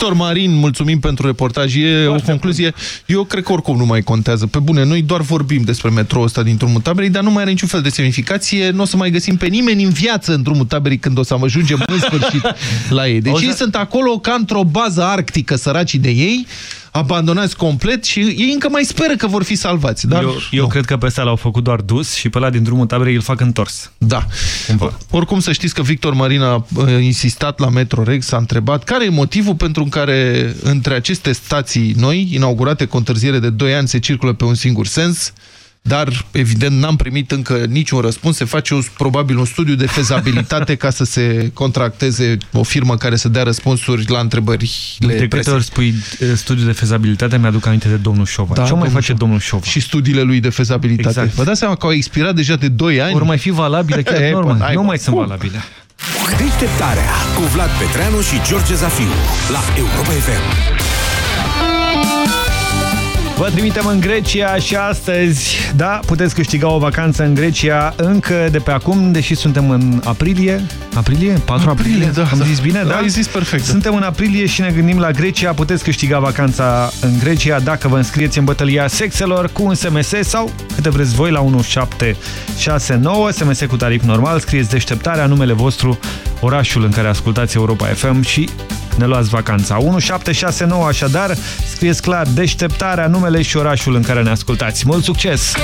Speaker 2: Da, Vic, Victor Marin, mulțumim pentru reportaj. E o concluzie. Eu cred că oricum nu mai contează. Pe bune, noi doar vorbim despre metrou ăsta din drumul taberei, dar nu mai are niciun fel de semnificație. Nu o să mai găsim pe nimeni în viață în drumul taberei când o să ajungem în sfârșit la ei. Deci
Speaker 1: O să-
Speaker 2: ei sunt acolo ca într-o bază arctică, săracii de ei, abandonați complet și ei încă mai speră că vor fi salvați. Dar
Speaker 1: Eu, eu cred că pe ăsta l-au făcut doar dus și pe ăla din drumul taberei îl fac întors.
Speaker 2: Da. Oricum să știți că Victor Marin a uh, insistat la Metrorex, s-a întrebat care e motivul pentru care între aceste stații noi, inaugurate cu o întârziere de 2 ani, se circulă pe un singur sens, dar evident n-am primit încă niciun răspuns. Se face un, probabil un studiu de fezabilitate ca să se contracteze o firmă care să dea răspunsuri la întrebările
Speaker 1: De câte
Speaker 2: presei.
Speaker 1: ori spui eh, studiu de fezabilitate, mi-aduc aminte de domnul Șova.
Speaker 2: Da,
Speaker 1: Ce mai
Speaker 2: domnul
Speaker 1: face
Speaker 2: Șova.
Speaker 1: domnul Șova?
Speaker 2: Și studiile lui de fezabilitate.
Speaker 1: Exact.
Speaker 2: Vă dați seama că au expirat deja de 2 ani?
Speaker 1: Ori mai fi valabile, chiar
Speaker 2: E,
Speaker 1: normal.
Speaker 2: bă, hai,
Speaker 1: Nu
Speaker 2: bă.
Speaker 1: mai sunt
Speaker 2: Cum?
Speaker 1: valabile.
Speaker 3: Deșteptarea cu Vlad Petreanu și George Zafiu la Europa FM.
Speaker 1: Vă trimitem în Grecia și astăzi, da, puteți câștiga o vacanță în Grecia încă de pe acum, deși suntem în aprilie. Aprilie? 4 aprilie?
Speaker 2: Aprilie, da,
Speaker 1: Am
Speaker 2: da.
Speaker 1: zis bine, da?
Speaker 2: Ai zis perfect.
Speaker 1: Suntem în aprilie și ne gândim la Grecia. Puteți câștiga vacanța în Grecia dacă vă înscrieți în bătălia sexelor cu un SMS sau câte vreți voi la 1769, SMS cu tarif normal, scrieți deșteptarea, numele vostru, orașul în care ascultați Europa FM și ne luați vacanța. 1769 așadar, scrieți clar deșteptarea, numele și orașul în care ne ascultați. Mult succes!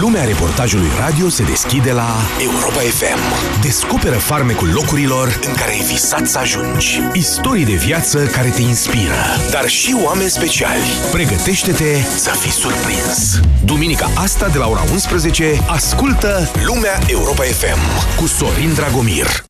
Speaker 3: Lumea reportajului radio se deschide la Europa FM. Descoperă farmecul locurilor în care ai visat să ajungi. Istorii de viață care te inspiră, dar și oameni speciali. Pregătește-te să fii surprins. Duminica asta de la ora 11, ascultă Lumea Europa FM cu Sorin Dragomir.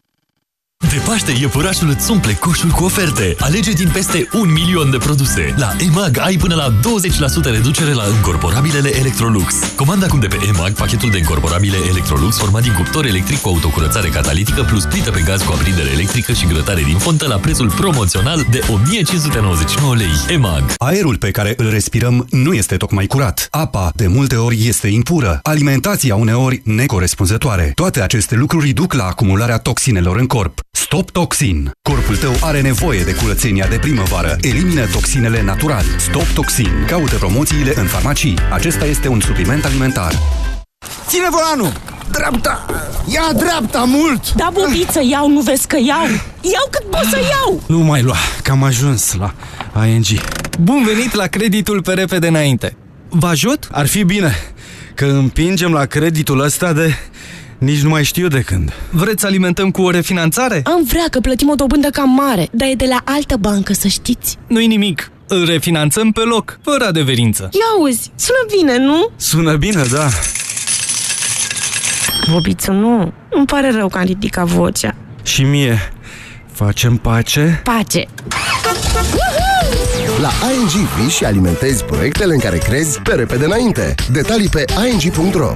Speaker 16: De Paște, iepurașul îți umple coșul cu oferte. Alege din peste un milion de produse. La EMAG ai până la 20% reducere la încorporabilele Electrolux. Comanda acum de pe EMAG pachetul de încorporabile Electrolux format din cuptor electric cu autocurățare catalitică plus plită pe gaz cu aprindere electrică și grătare din fontă la prețul promoțional de 1599 lei. EMAG.
Speaker 52: Aerul pe care îl respirăm nu este tocmai curat. Apa, de multe ori, este impură. Alimentația, uneori, necorespunzătoare. Toate aceste lucruri duc la acumularea toxinelor în corp. Stop Toxin. Corpul tău are nevoie de curățenia de primăvară. Elimină toxinele natural. Stop Toxin. Caută promoțiile în farmacii. Acesta este un supliment alimentar.
Speaker 53: Ține volanul! Dreapta! Ia dreapta mult!
Speaker 7: Da, bubiță, iau, nu vezi că iau? Iau cât pot să iau!
Speaker 53: Nu mai lua, că am ajuns la ING.
Speaker 54: Bun venit la creditul pe repede înainte. Vă ajut?
Speaker 52: Ar fi bine că împingem la creditul ăsta de... Nici nu mai știu de când.
Speaker 54: Vreți să alimentăm cu o refinanțare?
Speaker 7: Am vrea că plătim o dobândă cam mare, dar e de la altă bancă, să știți.
Speaker 54: Nu-i nimic. Îl refinanțăm pe loc, fără adeverință.
Speaker 7: Ia auzi, sună bine, nu?
Speaker 52: Sună bine, da.
Speaker 7: Bobițu, nu. Îmi pare rău că am ridicat vocea.
Speaker 52: Și mie. Facem pace?
Speaker 7: Pace!
Speaker 10: La ING vii și alimentezi proiectele în care crezi pe repede înainte. Detalii pe ing.ro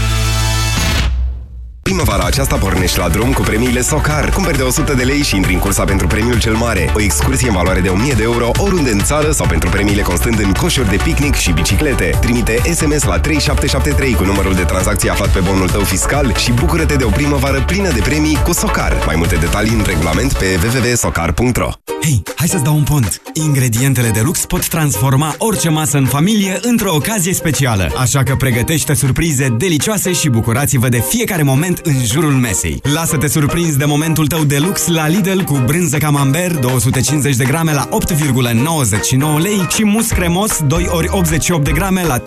Speaker 10: Primăvara aceasta pornești la drum cu premiile Socar. Cumperi de 100 de lei și intri în cursa pentru premiul cel mare. O excursie în valoare de 1000 de euro oriunde în țară sau pentru premiile constând în coșuri de picnic și biciclete. Trimite SMS la 3773 cu numărul de tranzacție aflat pe bonul tău fiscal și bucură-te de o primăvară plină de premii cu Socar. Mai multe detalii în regulament pe www.socar.ro
Speaker 37: Hei, hai să-ți dau un pont! Ingredientele de lux pot transforma orice masă în familie într-o ocazie specială. Așa că pregătește surprize delicioase și bucurați-vă de fiecare moment în jurul mesei. Lasă-te surprins de momentul tău de lux la Lidl cu brânză camembert 250 de grame la 8,99 lei și mus cremos 2 ori 88 de grame la 3,99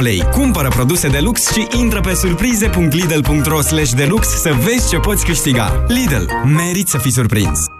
Speaker 37: lei. Cumpără produse de lux și intră pe surprize.lidl.ro deluxe să vezi ce poți câștiga. Lidl. Merit să fii surprins!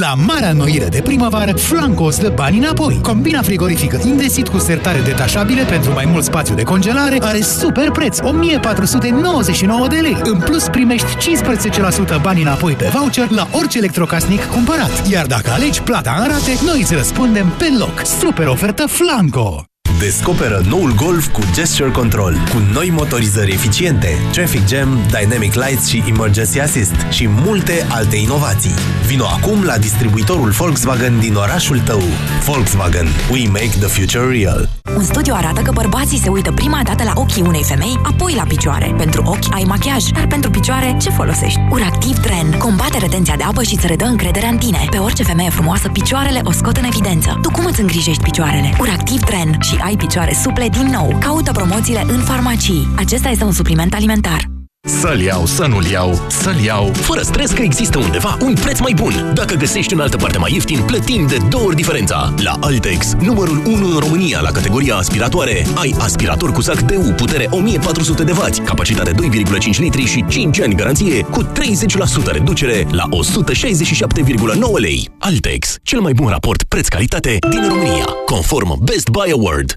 Speaker 55: La marea noire de primăvară, Flanco îți dă bani înapoi. Combina frigorifică Indesit cu sertare detașabile pentru mai mult spațiu de congelare are super preț, 1499 de lei. În plus, primești 15% bani înapoi pe voucher la orice electrocasnic cumpărat. Iar dacă alegi plata în rate, noi îți răspundem pe loc. Super ofertă Flanco!
Speaker 38: Descoperă noul Golf cu Gesture Control, cu noi motorizări eficiente, Traffic Jam, Dynamic Lights și Emergency Assist și multe alte inovații. Vino acum la distribuitorul Volkswagen din orașul tău. Volkswagen. We make the future real.
Speaker 56: Un studiu arată că bărbații se uită prima dată la ochii unei femei, apoi la picioare. Pentru ochi ai machiaj, dar pentru picioare ce folosești? Uractiv Tren combate retenția de apă și îți redă încrederea în tine. Pe orice femeie frumoasă, picioarele o scot în evidență. Tu cum îți îngrijești picioarele? Uractiv Tren și ai picioare suple din nou. Caută promoțiile în farmacii. Acesta este un supliment alimentar.
Speaker 38: Să-l iau, să nu-l iau, să-l iau, fără stres că există undeva un preț mai bun. Dacă găsești în altă parte mai ieftin, plătim de două ori diferența. La Altex, numărul 1 în România la categoria aspiratoare, ai aspirator cu sac DU, putere 1400 de W, capacitate 2,5 litri și 5 ani garanție, cu 30% reducere la 167,9 lei. Altex, cel mai bun raport preț-calitate din România, conform Best Buy Award.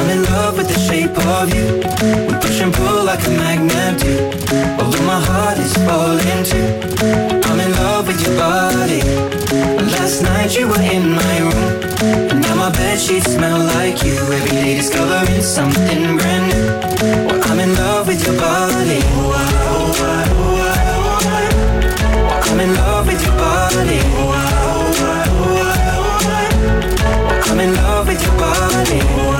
Speaker 25: I'm in love with the shape of you. We push and pull like a magnet do. Although my heart is falling too. I'm in love with your body. Last night you were in my room. And now my bed sheets smell like you. Every day discovering something brand new. Well, I'm in love with your body. Oh, I, oh, I, oh, I, oh, I. Well, I'm in love with your body. Oh, I, oh, I, oh, I, oh, I. Well, I'm in love with your body.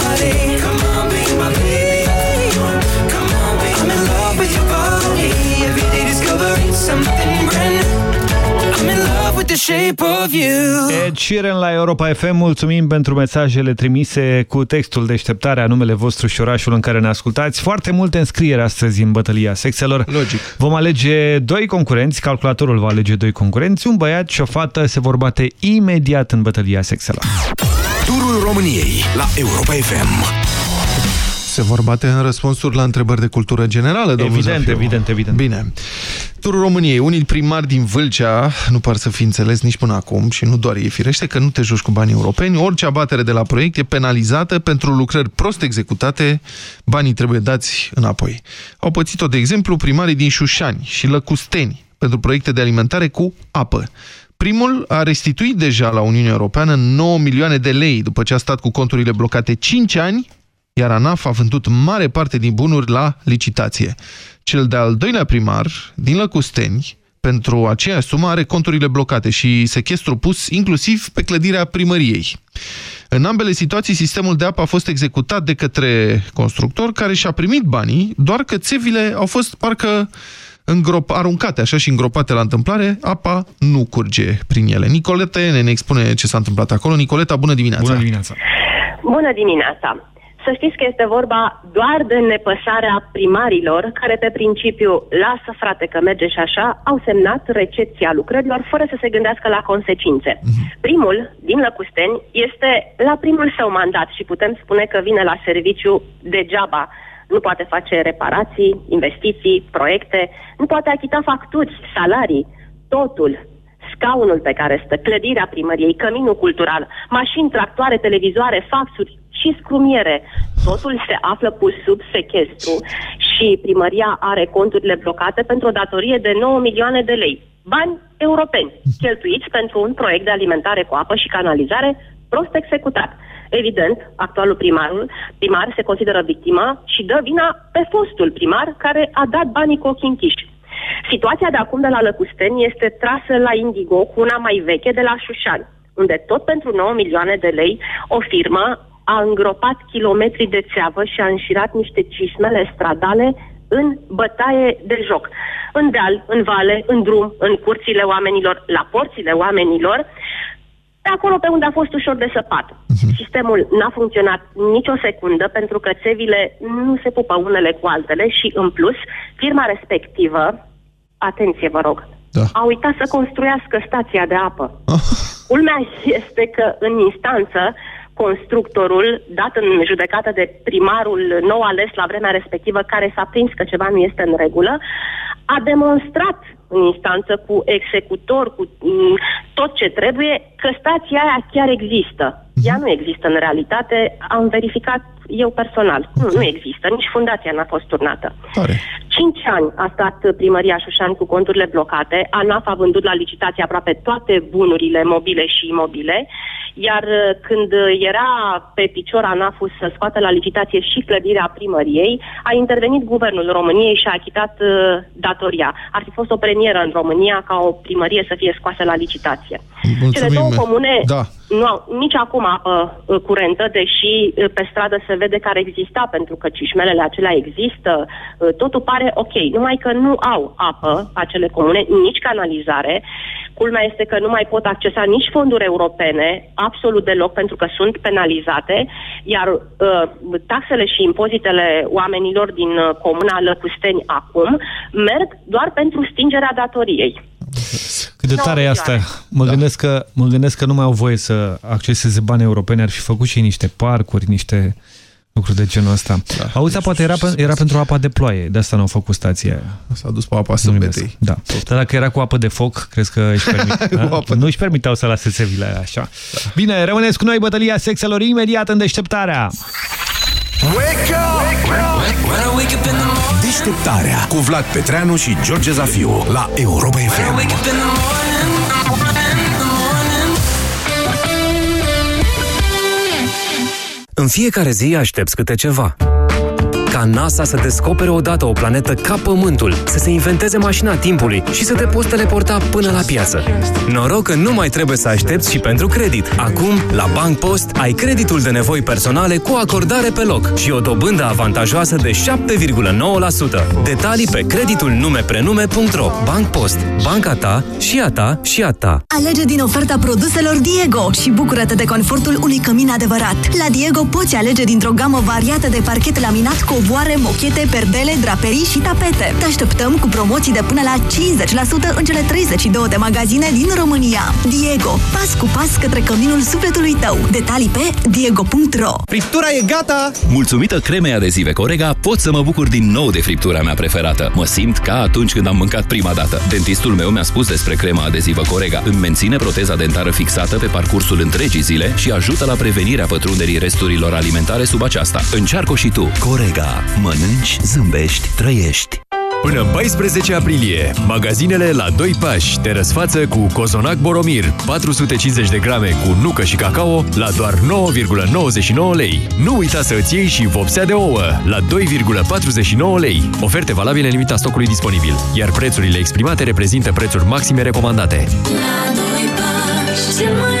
Speaker 25: Something brand new. I'm in love with the shape of you.
Speaker 1: Ed Sheeran la Europa FM, mulțumim pentru mesajele trimise cu textul deșteptarea, numele vostru și orașul în care ne ascultați. Foarte multe înscrieri astăzi în bătălia sexelor.
Speaker 2: Logic.
Speaker 1: Vom alege doi concurenți, calculatorul va alege doi concurenți, un băiat și o fată se vor bate imediat în bătălia sexelor.
Speaker 3: Turul României la Europa FM.
Speaker 2: Se vor bate în răspunsuri la întrebări de cultură generală, domnul
Speaker 1: Evident,
Speaker 2: Zafiu.
Speaker 1: evident, evident.
Speaker 2: Bine. Turul României. Unii primari din Vâlcea nu par să fi înțeles nici până acum și nu doar ei firește că nu te joci cu banii europeni. Orice abatere de la proiect e penalizată pentru lucrări prost executate, banii trebuie dați înapoi. Au pățit-o, de exemplu, primarii din Șușani și Lăcusteni pentru proiecte de alimentare cu apă. Primul a restituit deja la Uniunea Europeană 9 milioane de lei după ce a stat cu conturile blocate 5 ani iar ANAF a vândut mare parte din bunuri la licitație. Cel de-al doilea primar, din Lăcusteni, pentru aceeași sumă are conturile blocate și sechestru pus inclusiv pe clădirea primăriei. În ambele situații, sistemul de apă a fost executat de către constructor care și-a primit banii, doar că țevile au fost parcă îngrop, aruncate așa și îngropate la întâmplare, apa nu curge prin ele. Nicoleta ne, ne expune ce s-a întâmplat acolo. Nicoleta, bună dimineața!
Speaker 1: Bună dimineața!
Speaker 57: Bună dimineața! Să știți că este vorba doar de nepăsarea primarilor care pe principiu lasă frate că merge și așa, au semnat recepția lucrărilor fără să se gândească la consecințe. Primul, din Lăcusteni, este la primul său mandat și putem spune că vine la serviciu degeaba. Nu poate face reparații, investiții, proiecte, nu poate achita facturi, salarii, totul scaunul pe care stă, clădirea primăriei, căminul cultural, mașini, tractoare, televizoare, faxuri și scrumiere. Totul se află pus sub sequestru și primăria are conturile blocate pentru o datorie de 9 milioane de lei. Bani europeni, cheltuiți pentru un proiect de alimentare cu apă și canalizare prost executat. Evident, actualul primarul, primar se consideră victima și dă vina pe fostul primar care a dat banii cu ochii închiși. Situația de acum de la Lăcusteni este trasă la Indigo cu una mai veche de la Șușani, unde tot pentru 9 milioane de lei o firmă a îngropat kilometri de țeavă și a înșirat niște cismele stradale în bătaie de joc. În deal, în vale, în drum, în curțile oamenilor, la porțile oamenilor, pe acolo pe unde a fost ușor de săpat. Sistemul n-a funcționat nicio secundă pentru că țevile nu se pupă unele cu altele și, în plus, firma respectivă, atenție vă rog,
Speaker 2: da.
Speaker 57: a uitat să construiască stația de apă. Culmea este că în instanță constructorul, dat în judecată de primarul nou ales la vremea respectivă, care s-a prins că ceva nu este în regulă, a demonstrat în instanță cu executor, cu mm, tot ce trebuie, că stația aia chiar există. Ea nu există în realitate. Am verificat eu personal. Nu, nu există, nici fundația n-a fost turnată.
Speaker 2: Tare.
Speaker 57: Cinci ani a stat primăria Șușani cu conturile blocate, ANAF a vândut la licitație aproape toate bunurile mobile și imobile, iar uh, când era pe picior ANAF-ul să scoată la licitație și clădirea primăriei, a intervenit Guvernul României și a achitat uh, datoria. Ar fi fost o premieră în România ca o primărie să fie scoasă la licitație.
Speaker 2: Mulțumim.
Speaker 57: Cele două comune
Speaker 2: Da.
Speaker 57: nu au nici acum apă uh, curentă, deși uh, pe stradă se vede că ar exista, pentru că cișmelele acelea există, uh, totul pare ok, numai că nu au apă acele comune, nici canalizare. Culmea este că nu mai pot accesa nici fonduri europene, absolut deloc, pentru că sunt penalizate, iar uh, taxele și impozitele oamenilor din uh, comuna Lăcusteni acum merg doar pentru stingerea datoriei.
Speaker 1: Cât de tare e asta. Mă, da. gândesc că, mă gândesc că nu mai au voie să acceseze bani europeni. Ar fi făcut și niște parcuri, niște lucruri de genul ăsta. Da. Auzi, poate era, pe, era pentru apa de ploaie. De asta nu au făcut stația aia.
Speaker 2: S-a dus pe apa sâmbetei.
Speaker 1: Da. Dar dacă era cu apă de foc, crezi că își permit, nu își permiteau să lase țevile așa. Da. Bine, rămâneți cu noi bătălia sexelor imediat în deșteptarea.
Speaker 19: Wake up! Deșteptarea cu Vlad Petreanu și George Zafiu la Europa FM.
Speaker 22: În fiecare zi aștepți câte ceva. Ca NASA să descopere odată o planetă ca Pământul, să se inventeze mașina timpului și să te poți teleporta până la piață. Noroc că nu mai trebuie să aștepți și pentru credit. Acum, la Bank Post, ai creditul de nevoi personale cu acordare pe loc și o dobândă avantajoasă de 7,9%. Detalii pe creditul numeprenume.ro Bank Post. Banca ta și a ta și a ta.
Speaker 58: Alege din oferta produselor Diego și bucură-te de confortul unui cămin adevărat. La Diego poți alege dintr-o gamă variată de parchet laminat, covoare, mochete, perdele, draperii și tapete. Te așteptăm cu promoții de până la 50% în cele 32 de magazine din România. Diego, pas cu pas către căminul sufletului tău. Detalii pe diego.ro
Speaker 6: Friptura e gata! Mulțumită cremei adezive Corega, pot să mă bucur din nou de friptura mea preferată. Mă simt ca atunci când am mâncat prima dată. Dentistul meu mi-a spus despre crema adezivă Corega. Îmi menține proteza dentară fixată pe parcursul întregii zile și ajută la prevenirea pătrunderii resturilor alimentare sub aceasta. Încearcă și tu. Corega. Mănânci, zâmbești, trăiești.
Speaker 59: Până 14 aprilie, magazinele la 2 pași te răsfață cu cozonac Boromir 450 de grame cu nucă și cacao la doar 9,99 lei. Nu uita să îți iei și vopsea de ouă la 2,49 lei. Oferte valabile în limita stocului disponibil, iar prețurile exprimate reprezintă prețuri maxime recomandate.
Speaker 18: La doi pași, cel mai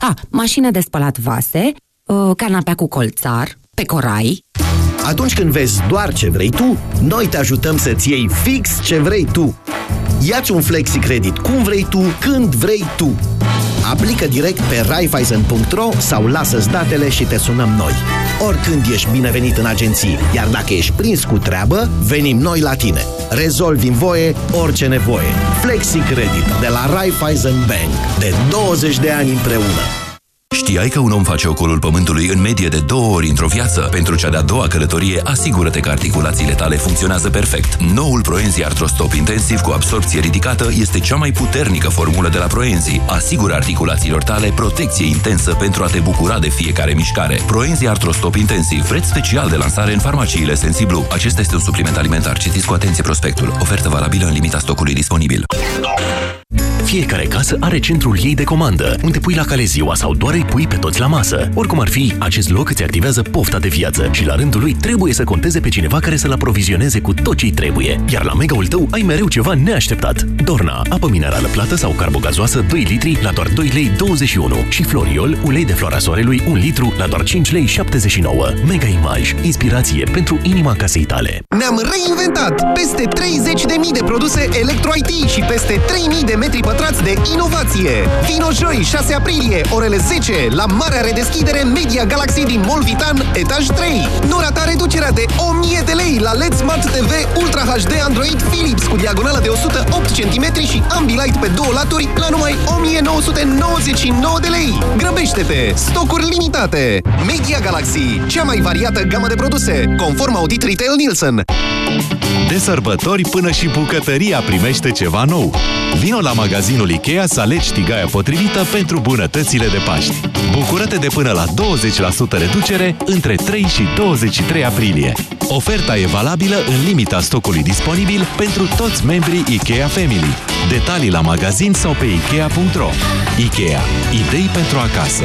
Speaker 60: A, mașină de spălat vase, uh, canapea cu colțar, pe corai.
Speaker 21: Atunci când vezi doar ce vrei tu, noi te ajutăm să-ți iei fix ce vrei tu. Iați un flexi credit cum vrei tu, când vrei tu. Aplică direct pe raiffeisen.ro sau lasă-ți datele și te sunăm noi. Oricând ești binevenit în agenții, iar dacă ești prins cu treabă, venim noi la tine. Rezolvi în voie orice nevoie. Flexi Credit de la Raiffeisen Bank. De 20 de ani împreună.
Speaker 6: Știai că un om face ocolul pământului în medie de două ori într-o viață? Pentru cea de-a doua călătorie, asigură-te că articulațiile tale funcționează perfect. Noul Proenzi Artrostop Intensiv cu absorpție ridicată este cea mai puternică formulă de la Proenzi. Asigură articulațiilor tale protecție intensă pentru a te bucura de fiecare mișcare. Proenzi Artrostop Intensiv, preț special de lansare în farmaciile Sensiblu. Acesta este un supliment alimentar. Citiți cu atenție prospectul. Ofertă valabilă în limita stocului disponibil.
Speaker 19: Fiecare casă are centrul ei de comandă, unde pui la cale ziua sau doar îi pui pe toți la masă. Oricum ar fi, acest loc îți activează pofta de viață și la rândul lui trebuie să conteze pe cineva care să-l aprovizioneze cu tot ce trebuie. Iar la megaul tău ai mereu ceva neașteptat. Dorna, apă minerală plată sau carbogazoasă 2 litri la doar 2 lei 21 și Floriol, ulei de floarea soarelui 1 litru la doar 5 lei 79. Mega Image, inspirație pentru inima casei tale.
Speaker 11: Ne-am reinventat! Peste 30.000 de produse Electro IT și peste 3.000 de metri pătrați
Speaker 25: pătrați de inovație. Vino joi, 6 aprilie, orele 10, la marea redeschidere Media Galaxy din Mall Vitan, etaj 3. Nu rata reducerea de 1000 de lei la LED Smart TV Ultra HD Android Philips cu diagonală de 108 cm și Ambilight pe două laturi la numai 1999 de lei. Grăbește-te! Stocuri limitate! Media Galaxy, cea mai variată gamă de produse, conform Audit Retail Nielsen.
Speaker 61: De sărbători până și bucătăria primește ceva nou. Vino la magazinul Ikea să alegi tigaia potrivită pentru bunătățile de Paști. Bucură-te de până la 20% reducere între 3 și 23 aprilie. Oferta e valabilă în limita stocului disponibil pentru toți membrii Ikea Family. Detalii la magazin sau pe Ikea.ro Ikea. Idei pentru acasă.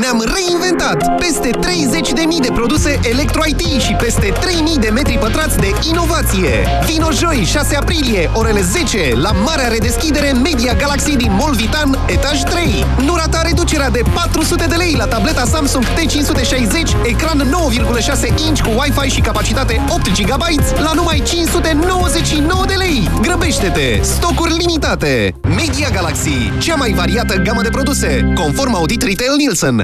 Speaker 25: Ne-am reinventat! Peste 30.000 de produse Electro-IT și peste 3.000 de metri pătrați de inovație! Vino joi, 6 aprilie, orele 10, la marea redeschidere Media Galaxy din Mall Vitan, etaj 3. Nu rata reducerea de 400 de lei la tableta Samsung T560, ecran 9,6 inch cu Wi-Fi și capacitate 8 GB la numai 599 de lei! Grăbește-te! Stocuri limitate! Media Galaxy, cea mai variată gamă de produse, conform Audit Retail Nielsen.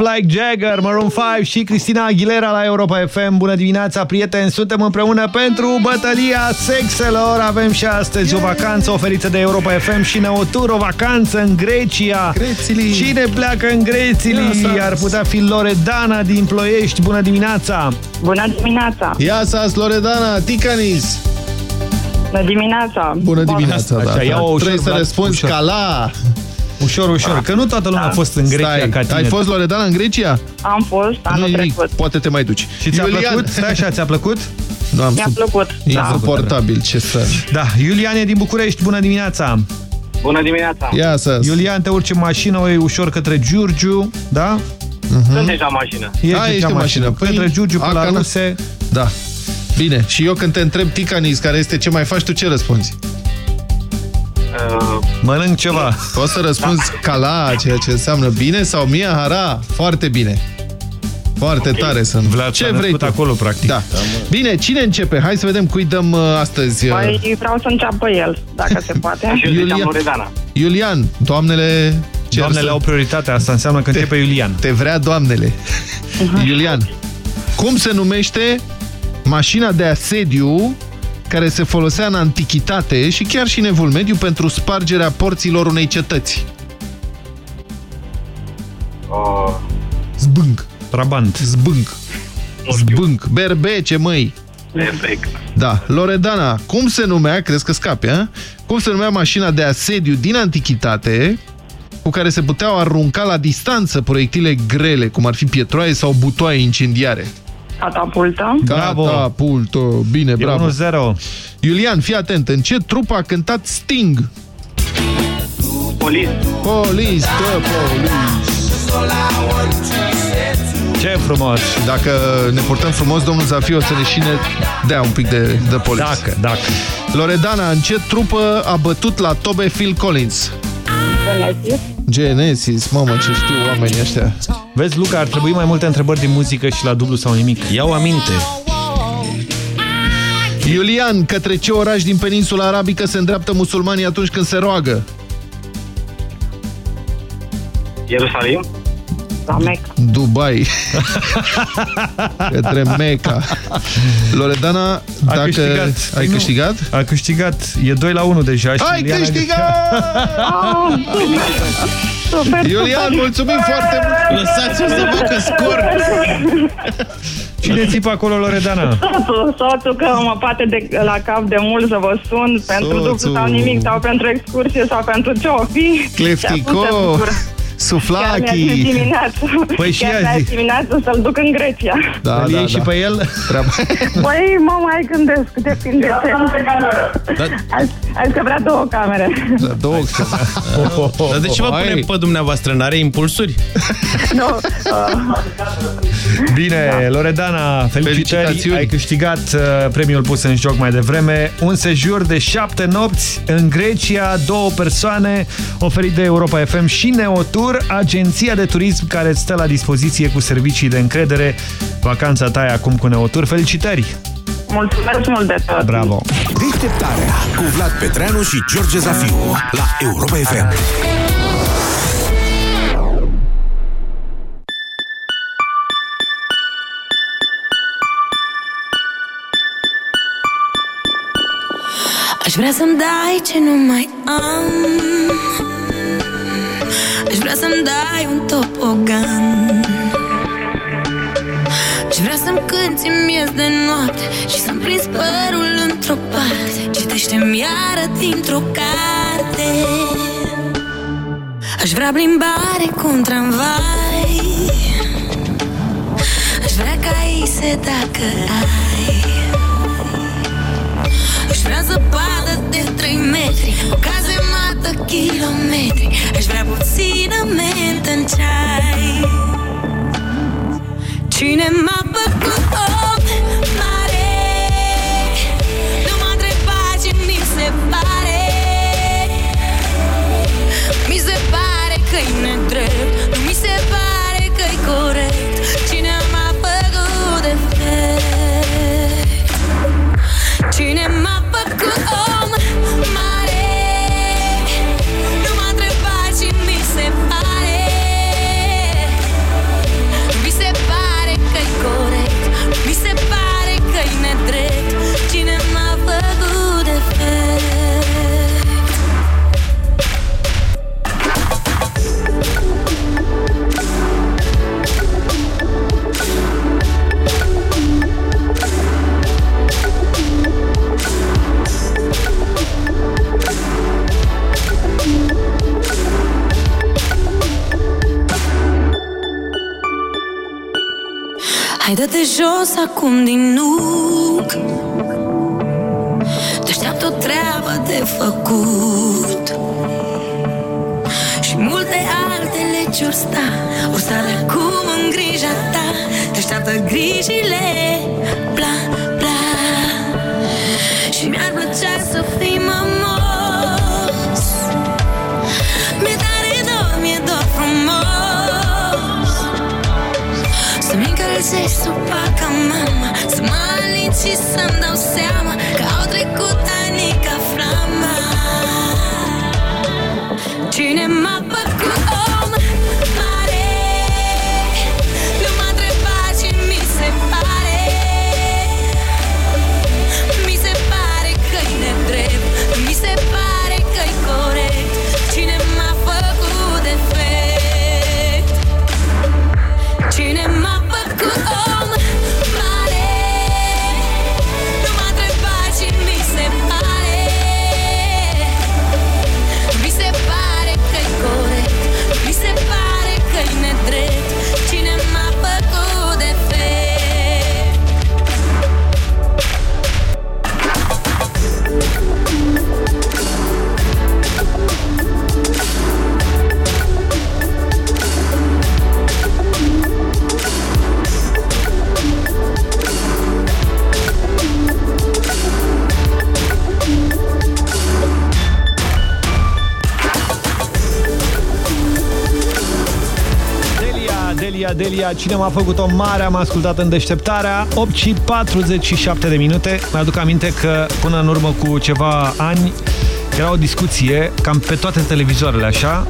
Speaker 1: Move Like Jagger, Maroon 5 și Cristina Aguilera la Europa FM. Bună dimineața, prieteni! Suntem împreună pentru bătălia sexelor. Avem și astăzi o vacanță oferită de Europa FM și Neotur, o vacanță în Grecia.
Speaker 2: Grețili.
Speaker 1: Cine pleacă în Grețili? Ar putea fi Loredana din Ploiești. Bună dimineața!
Speaker 62: Bună dimineața!
Speaker 2: Ia să Loredana, Ticanis.
Speaker 62: Bună dimineața!
Speaker 2: Bună dimineața,
Speaker 1: Așa,
Speaker 2: da.
Speaker 1: ia-o ușor,
Speaker 2: Trebuie să
Speaker 1: Vlad,
Speaker 2: răspunzi
Speaker 1: ușor.
Speaker 2: ca la...
Speaker 1: Ușor, ușor, că nu toată lumea a fost în Grecia
Speaker 2: Stai,
Speaker 1: ca tine.
Speaker 2: ai fost Loredana în Grecia?
Speaker 62: Am fost anul
Speaker 2: Nu nimic,
Speaker 62: trecut.
Speaker 2: poate te mai duci.
Speaker 1: Și ți-a plăcut? Stai așa, ți-a plăcut?
Speaker 2: Nu am
Speaker 62: Mi-a
Speaker 2: sub...
Speaker 62: plăcut. Da.
Speaker 2: Insuportabil, ce să...
Speaker 1: Da, Iulian e din București, bună dimineața!
Speaker 63: Bună dimineața!
Speaker 2: Ia să
Speaker 1: Iulian, te urci în mașină, o iei ușor către Giurgiu, da?
Speaker 63: Sunt deja în mașină.
Speaker 1: Ești
Speaker 2: A,
Speaker 1: deja
Speaker 2: ești
Speaker 1: în
Speaker 2: în mașină. Păi,
Speaker 1: Către Giurgiu, pe la
Speaker 2: Acana-
Speaker 1: Ruse.
Speaker 2: Da. Bine, și eu când te întreb Ticanis, care este ce mai faci, tu ce răspunzi?
Speaker 63: Uh,
Speaker 1: Mănânc ceva.
Speaker 2: Poți să răspunzi cala, ceea ce înseamnă bine, sau mia hara, foarte bine. Foarte okay. tare sunt.
Speaker 1: Vlad
Speaker 2: ce
Speaker 1: s-a
Speaker 2: vrei
Speaker 1: născut
Speaker 2: tu?
Speaker 1: acolo, practic.
Speaker 2: Da. Bine, cine începe? Hai să vedem cui dăm uh, astăzi. uh,
Speaker 62: Păi vreau să înceapă el, dacă se poate.
Speaker 63: și eu
Speaker 2: Iulia-
Speaker 63: ziceam Loredana.
Speaker 2: Iulian, doamnele... cer
Speaker 1: Doamnele
Speaker 2: să-
Speaker 1: au prioritate, asta înseamnă că începe Iulian.
Speaker 2: Te vrea doamnele. Iulian, cum se numește mașina de asediu care se folosea în antichitate și chiar și în evul mediu pentru spargerea porților unei cetăți?
Speaker 63: Uh,
Speaker 1: Zbânc. Trabant.
Speaker 2: Zbânc. Zbânc. Berbece, măi.
Speaker 63: perfect.
Speaker 2: Da. Loredana, cum se numea, crezi că scapi, a? Cum se numea mașina de asediu din antichitate cu care se puteau arunca la distanță proiectile grele, cum ar fi pietroaie sau butoaie incendiare?
Speaker 62: Catapultă.
Speaker 1: Bravo.
Speaker 2: Catapultă. Bine,
Speaker 1: E
Speaker 2: bravo.
Speaker 1: 1-0.
Speaker 2: Iulian, fii atent. În ce trupă a cântat Sting?
Speaker 63: Polis.
Speaker 2: Polis, the police.
Speaker 1: Ce frumos.
Speaker 2: Dacă ne purtăm frumos, domnul Zafiu o să ne șine dea un pic de, de polis.
Speaker 1: Dacă, dacă.
Speaker 2: Loredana, în ce trupă a bătut la tobe Phil Collins?
Speaker 62: Genesis.
Speaker 2: Genesis, mamă, ce știu oamenii ăștia.
Speaker 1: Vezi, Luca, ar trebui mai multe întrebări din muzică și la dublu sau nimic.
Speaker 44: Iau aminte.
Speaker 2: Iulian, către ce oraș din peninsula arabică se îndreaptă musulmanii atunci când se roagă?
Speaker 63: Ierusalim.
Speaker 62: La Mecca.
Speaker 2: Dubai. Către Mecca. Loredana,
Speaker 1: A
Speaker 2: dacă
Speaker 1: câștigat.
Speaker 2: ai
Speaker 1: Nu.
Speaker 2: câștigat?
Speaker 1: A câștigat. E 2 la 1 deja. și
Speaker 2: Ai
Speaker 1: Iulian a
Speaker 2: câștigat!
Speaker 62: Super,
Speaker 2: Iulian, mulțumim foarte mult!
Speaker 44: Lăsați-o să facă scor!
Speaker 1: Cine țipă acolo, Loredana?
Speaker 62: Soțul, soțul că mă poate de, la cap de mult să vă sun pentru
Speaker 2: Soțul.
Speaker 62: dublu sau nimic sau pentru excursie sau pentru ce o fi.
Speaker 2: Cleftico!
Speaker 62: Și atunci se bucură. Chiar mi-a zis
Speaker 2: Suflachi!
Speaker 62: dimineață.
Speaker 1: Păi și
Speaker 62: Chiar
Speaker 1: ea
Speaker 62: mi-a
Speaker 1: zi.
Speaker 62: zis dimineață să-l duc în Grecia.
Speaker 2: Da,
Speaker 1: Îl
Speaker 2: da,
Speaker 1: iei și
Speaker 2: da.
Speaker 1: pe el?
Speaker 2: Treaba.
Speaker 62: Păi mă mai gândesc, depinde ce. Azi, azi că vrea două camere.
Speaker 2: La două
Speaker 44: Dar de ce vă
Speaker 2: Hai.
Speaker 44: pune pe dumneavoastră? N-are impulsuri?
Speaker 62: nu, uh,
Speaker 1: Bine, Loredana, felicitări,
Speaker 2: Felicitațiuni.
Speaker 1: ai câștigat uh, premiul pus în joc mai devreme. Un sejur de șapte nopți în Grecia, două persoane, oferit de Europa FM și Neotur, agenția de turism care îți stă la dispoziție cu servicii de încredere. Vacanța ta e acum cu Neotur. Felicitări!
Speaker 62: mulțumesc mult de tot.
Speaker 1: Bravo!
Speaker 3: Deșteptarea cu Vlad Petreanu și George Zafiu la Europa FM.
Speaker 45: Aș vrea să-mi dai ce nu mai am Aș vrea să-mi dai un topogan. Aș vrea să-mi cânti miez de noapte Și să-mi prins părul într-o parte. Citește-mi iară dintr-o carte. Aș vrea plimbare cu un tramvai. Aș vrea caise dacă ai. Aș vrea zăpadă de 3 metri O 100 kilometri Aș vrea puțină mentă în ceai Cine m-a făcut oh. Dă-te jos acum din nuc. Te așteaptă o treabă de făcut. Și multe alte legi or sta. Or sta de acum în grija ta. Te așteaptă grijile. Bla, bla. Și mi-ar plăcea să fii mămos Să-mi încălzești supa ca mama. Să mă alin și să-mi dau seama Că au trecut ani ca flama Cine m-a
Speaker 1: Delia, Delia, cine m-a făcut-o mare, am ascultat în deșteptarea. 8 și 47 de minute. Mi-aduc aminte că până în urmă cu ceva ani Era o discuție cam pe toate televizoarele așa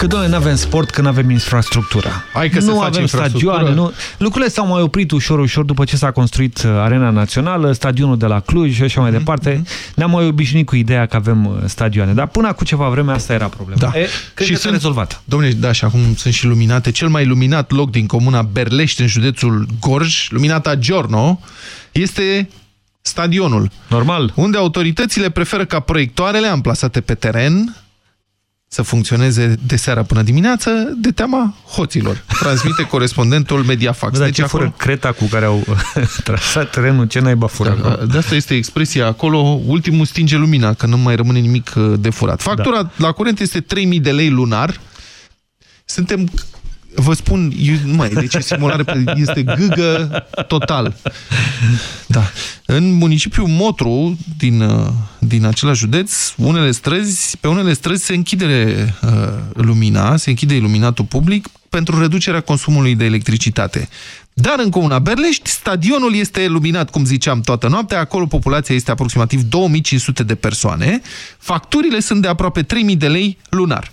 Speaker 1: Că, doamne, nu avem sport, că nu avem infrastructura.
Speaker 2: Hai că se
Speaker 1: nu
Speaker 2: face
Speaker 1: avem
Speaker 2: infrastructură.
Speaker 1: stadioane. Nu... Lucrurile s-au mai oprit ușor, ușor după ce s-a construit uh, Arena Națională, stadionul de la Cluj și așa mai departe. Ne-am mai obișnuit cu ideea că avem uh, stadioane. Dar până acum ceva vreme asta era problema.
Speaker 2: Da.
Speaker 1: E, cred
Speaker 2: și
Speaker 1: că s-a
Speaker 2: sunt
Speaker 1: rezolvat.
Speaker 2: Domnule, da, și acum sunt și luminate. Cel mai luminat loc din comuna Berlești, în județul Gorj, luminata Giorno, este stadionul.
Speaker 1: Normal.
Speaker 2: Unde autoritățile preferă ca proiectoarele amplasate pe teren să funcționeze de seara până dimineață de teama hoților. Transmite corespondentul Mediafax.
Speaker 1: Bă, dar
Speaker 2: deci
Speaker 1: ce fură creta cu care au trasat terenul, ce naiba fură?
Speaker 2: Da, de asta este expresia acolo, ultimul stinge lumina, că nu mai rămâne nimic uh, de furat. Factura da. la curent este 3000 de lei lunar. Suntem, vă spun, eu, nu mai, deci e simulare, pe- este gâgă total. Da. În municipiul Motru, din, uh, din același județ, unele străzi, pe unele străzi se închide uh, lumina, se închide iluminatul public pentru reducerea consumului de electricitate. Dar în comuna Berlești, stadionul este luminat, cum ziceam, toată noaptea. Acolo populația este aproximativ 2500 de persoane. Facturile sunt de aproape 3000 de lei lunar.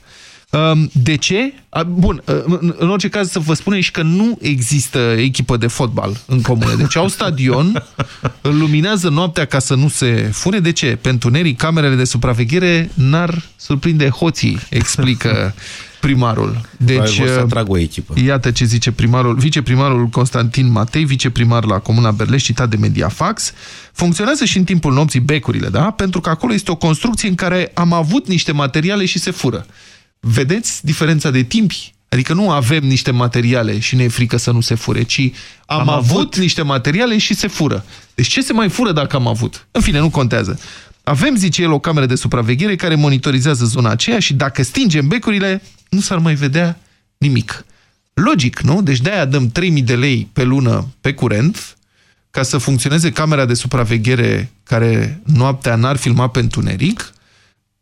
Speaker 2: Um, De ce? A, Bun, uh, în- în orice caz să vă spunem și că nu există echipă de fotbal în comune. Deci au stadion, îl luminează noaptea ca să nu se fure. De ce? Pentru nerii, camerele de supraveghere n-ar surprinde hoții, explică primarul. Deci,
Speaker 64: Probabil vor să
Speaker 2: uh,
Speaker 64: atrag o echipă.
Speaker 2: Iată ce zice primarul, viceprimarul Constantin Matei, viceprimar la Comuna Berlești, citat de Mediafax. Funcționează și în timpul nopții becurile, da? Pentru că acolo este o construcție în care am avut niște materiale și se fură. Vedeți diferența de timpi? Adică nu avem niște materiale și ne e frică să nu se fure, ci am, am avut, avut niște materiale și se fură. Deci ce se mai fură dacă am avut? În fine, nu contează. Avem, zice el, o cameră de supraveghere care monitorizează zona aceea și dacă stingem becurile, nu s-ar mai vedea nimic. Logic, nu? Deci de-aia dăm 3000 de lei pe lună pe curent ca să funcționeze camera de supraveghere care noaptea n-ar filma pe întuneric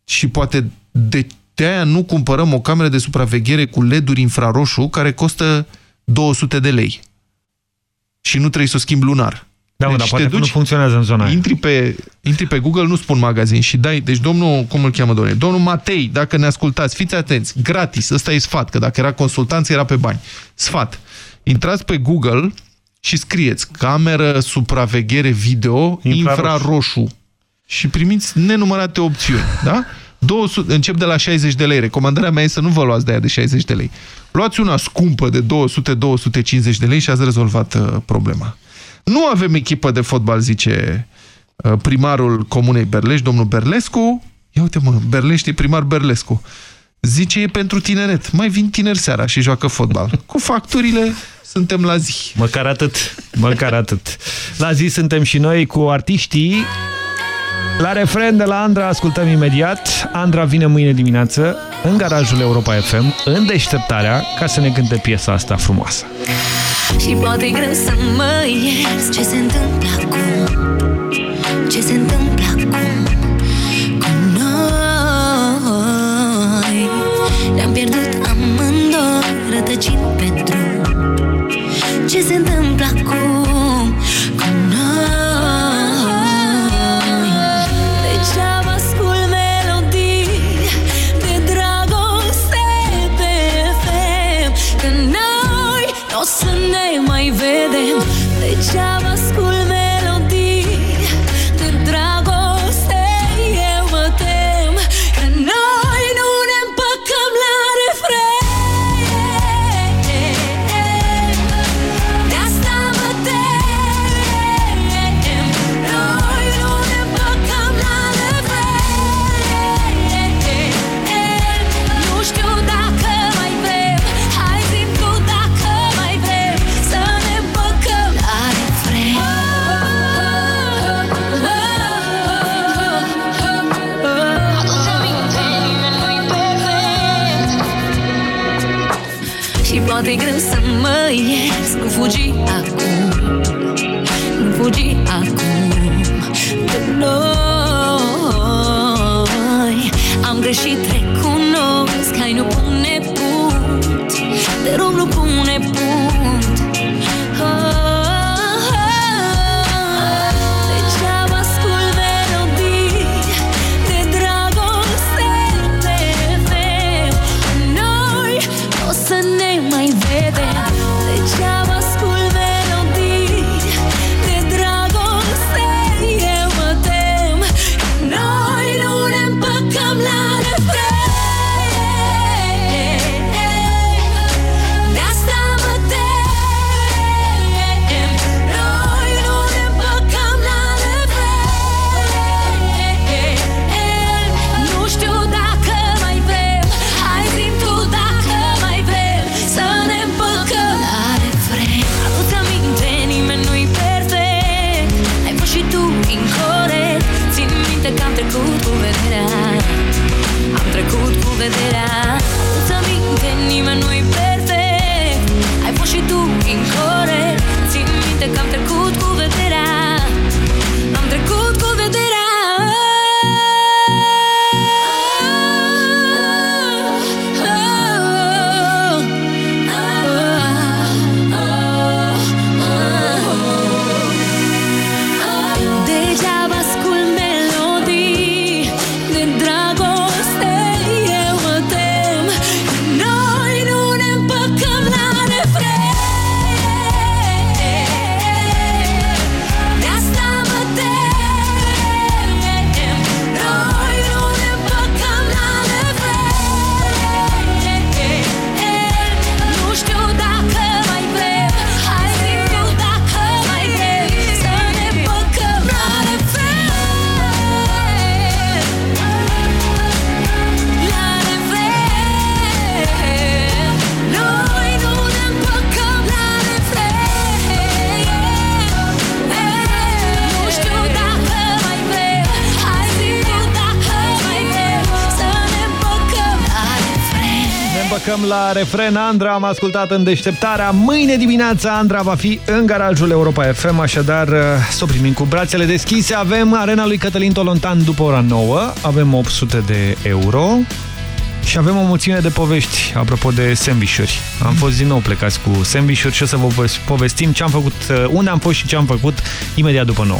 Speaker 2: și poate de de-aia nu cumpărăm o cameră de supraveghere cu LED-uri infraroșu care costă 200 de lei. Și nu trebuie să o schimbi lunar.
Speaker 1: Da, mă, dar poate că nu funcționează în zona aia.
Speaker 2: Intri pe, intri pe Google, nu spun magazin și dai, deci domnul, cum îl cheamă domnule? Domnul Matei, dacă ne ascultați, fiți atenți, gratis, ăsta e sfat, că dacă era consultanță era pe bani. Sfat. Intrați pe Google și scrieți cameră supraveghere video
Speaker 1: Infraroșu.
Speaker 2: infraroșu și primiți nenumărate opțiuni, da? 200, încep de la 60 de lei. Recomandarea mea e să nu vă luați de aia de 60 de lei. Luați una scumpă de 200-250 de lei și ați rezolvat uh, problema. Nu avem echipă de fotbal, zice uh, primarul comunei Berlești, domnul Berlescu. Ia uite mă, Berlești e primar Berlescu. Zice e pentru tineret. Mai vin tineri seara și joacă fotbal. Cu facturile suntem la zi.
Speaker 1: Măcar atât, măcar atât. La zi suntem și noi cu artiștii. La refren de la Andra ascultăm imediat. Andra vine mâine dimineață în garajul Europa FM, în deșteptarea, ca să ne cânte piesa asta frumoasă.
Speaker 45: Și poate e greu să mă ierți Ce se întâmplă acum Ce se întâmplă acum Cu noi Ne-am pierdut amândoi Rătăcit pe drum Ce se întâmplă poate e greu să mă ierți Nu fugi acum. Nu fugi acum. De noi. Am greșit, recunosc Hai nu pune punct Te rog nu pune punct incorect Țin minte că am trecut cu vederea. Am trecut cu vederea. Adu-ți aminte, nimeni nu-i la refren
Speaker 1: Andra, am ascultat în deșteptarea. Mâine dimineața Andra va fi în garajul Europa FM, așadar uh, să o primim cu brațele deschise. Avem arena lui Cătălin Tolontan după ora 9, avem 800 de euro și avem o mulțime de povești apropo de sandvișuri. Am fost din nou plecați cu sandvișuri și o să vă povestim ce am făcut, uh, unde am fost și ce am făcut imediat după 9.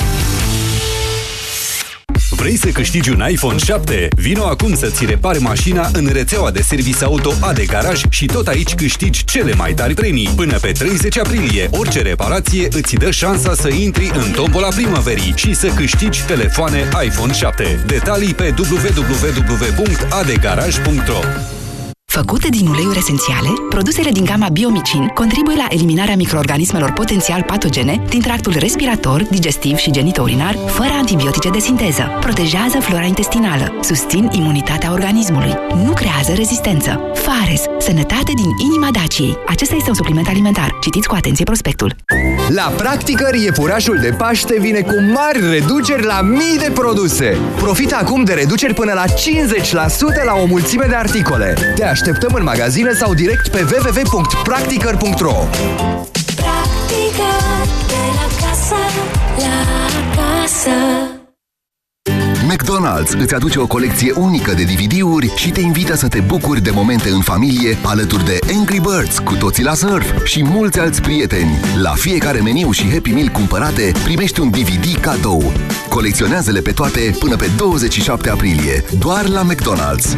Speaker 40: Vrei să câștigi un iPhone 7? Vino acum să-ți repare mașina în rețeaua de service auto AD Garaj și tot aici câștigi cele mai tari premii. Până pe 30 aprilie, orice reparație îți dă șansa să intri în tombola primăverii și să câștigi telefoane iPhone 7. Detalii pe www.adegaraj.ro
Speaker 65: Făcute din uleiuri esențiale, produsele din gama Biomicin contribuie la eliminarea microorganismelor potențial patogene din tractul respirator, digestiv și genitourinar, fără antibiotice de sinteză. Protejează flora intestinală, susțin imunitatea organismului, nu creează rezistență. Fares, sănătate din inima Daciei. Acesta este un supliment alimentar. Citiți cu atenție prospectul.
Speaker 21: La Practicăr, iepurașul de Paște vine cu mari reduceri la mii de produse. Profita acum de reduceri până la 50% la o mulțime de articole. Te așteptăm în magazine sau direct pe www.practicăr.ro
Speaker 18: Practică de la casă la casă
Speaker 10: McDonald's îți aduce o colecție unică de DVD-uri și te invită să te bucuri de momente în familie alături de Angry Birds cu toții la surf și mulți alți prieteni. La fiecare meniu și Happy Meal cumpărate primești un DVD cadou. Colecționează-le pe toate până pe 27 aprilie, doar la McDonald's.